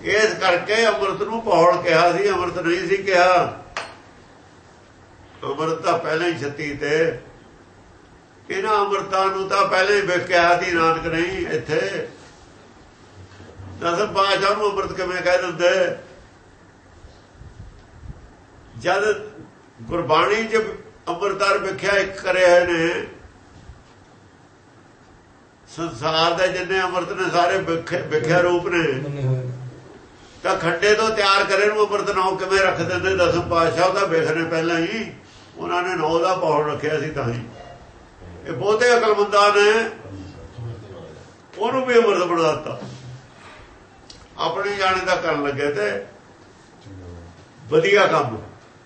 ਇਸ ਕਰਕੇ ਅੰਮ੍ਰਿਤ ਨੂੰ ਪੌੜ ਕਿਹਾ ਸੀ ਅੰਮ੍ਰਿਤ ਨਹੀਂ ਸੀ ਕਿਹਾ। ਅੰਮ੍ਰਿਤ ਤਾਂ ਪਹਿਲਾਂ ਹੀ ਛੱਤੀ ਤੇ। ਇਹਨਾਂ ਅੰਮ੍ਰਿਤਾਂ ਨੂੰ ਤਾਂ ਪਹਿਲਾਂ ਹੀ ਵਿਖਿਆ ਸੀ ਨਾਨਕ ਨਹੀਂ ਇੱਥੇ ਦਸਮ ਪਾਸ਼ਾ ਨੂੰ ਅੰਮ੍ਰਿਤ ਕਿਵੇਂ ਕਹਿ ਦਿੰਦੇ? ਜਦ ਗੁਰਬਾਣੀ ਚ ਅੰਮ੍ਰਿਤਾਰ ਵਿਖਿਆ ਇੱਕ ਕਰੇ ਹੋਏ ਨੇ ਸੰਸਾਰ ਦੇ ਜਿੰਨੇ ਅੰਮ੍ਰਿਤ ਨੇ ਸਾਰੇ ਵਿਖੇ- ਵਿਖਿਆ ਰੂਪ ਨੇ। ਤਾਂ ਖੱਡੇ ਤੋਂ ਤਿਆਰ ਕਰੇ ਨੂੰ ਅੰਮ੍ਰਿਤ ਨਾਮ ਕਿਵੇਂ ਰੱਖ ਦਿੰਦੇ? ਦਸਮ ਪਾਤਸ਼ਾਹ ਦਾ ਵੇਖਣੇ ਪਹਿਲਾਂ ਹੀ ਉਹਨਾਂ ਨੇ ਨੌ ਦਾ ਪੌੜ ਰੱਖਿਆ ਸੀ ਤਾਂ ਹੀ। ਇਹ ਬਹੁਤੇ ਅਕਲਮੰਦਾਂ ਨੇ। ਉਹਨੂੰ ਵੀ ਅੰਮ੍ਰਿਤ ਬਣਾ ਦਿੱਤਾ। ਆਪਣੇ ਜਾਣੇ ਦਾ ਕਰਨ ਲੱਗੇ ਤੇ ਵਧੀਆ ਕੰਮ।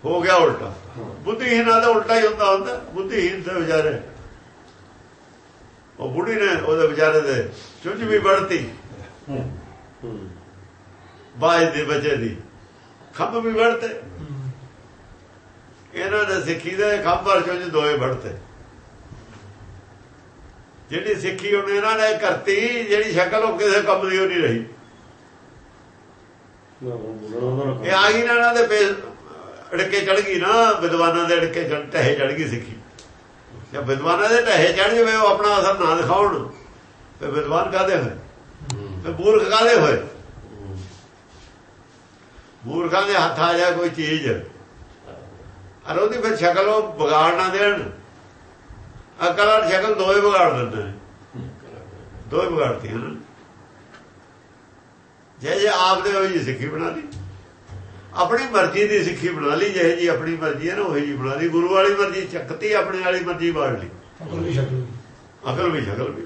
ਹੋ ਗਿਆ ਉਲਟਾ। ਬੁੱਧੀਹੀਨਾਂ ਦਾ ਉਲਟਾ ਹੀ ਹੁੰਦਾ ਹੁੰਦਾ। ਬੁੱਧੀਹੀਨ ਤੇ ਵਿਚਾਰੇ। ਉਹ ਬੁੜੀ ਨੇ ਉਹਦੇ ਵਿਚਾਰੇ ਦੇ ਚੁੰਝ ਵੀ ਵੜਤੀ। ਹੂੰ। ਬਾਜ ਦੇ ਬੱਚੇ ਦੀ। ਖੰਭ ਵੀ ਵੜਤੇ। ਇਹਨਾਂ ਨੇ ਸਿੱਖੀ ਦੇ ਖੰਭ ਪਰ ਚੁੰਝ ਦੋਏ ਵੜਤੇ। ਜਿਹੜੀ ਸਿੱਖੀ ਉਹਨੇ ਇਹਨਾਂ ਨੇ ਕਰਤੀ ਜਿਹੜੀ ਸ਼ਕਲ ਉਹ ਕਿਸੇ ਕੰਮ ਦੀ ਉਹ ਨਹੀਂ ਰਹੀ। ਦਾ ਇਹ ਆ ਗਈ ਨਾ ਇਹਨਾਂ ਦੇ ਅੜਕੇ ਚੜ ਗਈ ਨਾ ਵਿਦਵਾਨਾਂ ਦੇ ਅੜਕੇ ਚੜ ਟਹੇ ਚੜ ਗਈ ਸਿੱਖੀ ਜੇ ਵਿਦਵਾਨਾਂ ਦੇ ਟਹਿ ਚੜ ਜਵੇ ਉਹ ਆਪਣਾ ਅਸਰ ਨਾ ਦਿਖਾਉਣ ਤੇ ਵਿਦਵਾਨ ਕਾਦੇ ਹੋਏ ਤੇ ਮੂਰਖ ਕਾਦੇ ਹੋਏ ਮੂਰਖਾਂ ਦੇ ਹੱਥ ਆ ਜਾ ਕੋਈ ਚੀਜ਼ ਅਰ ਉਹਦੀ ਫਿਰ ਸ਼ਕਲ ਉਹ ਵਿਗਾੜ ਨਾ ਦੇਣ ਅਕਲ ਔਰ ਸ਼ਕਲ ਦੋਏ ਵਿਗਾੜ ਦਿੰਦੇ ਨੇ ਦੋਏ ਵਿਗਾੜਤੀਆਂ ਨਾ ਜੇ ਜੇ ਆਪ ਦੇ ਹੋਈ ਸਿੱਖੀ ਬਣਾ ਲਈ। ਆਪਣੀ ਮਰਜ਼ੀ ਦੀ ਸਿੱਖੀ ਬਣਾ ਲਈ ਜਿਹੇ ਜੀ ਆਪਣੀ ਮਰਜ਼ੀ ਹੈ ਨਾ ਉਹੀ ਜੀ ਬਣਾ ਲਈ। ਗੁਰੂ ਵਾਲੀ ਮਰਜ਼ੀ ਚੱਕਤੀ ਆਪਣੇ ਵਾਲੀ ਮਰਜ਼ੀ ਬਾੜ ਲਈ। ਅਕਲ ਵੀ ਛੱਡ ਲਈ ਅਕਲ ਵੀ ਸ਼ਕਲ ਵੀ।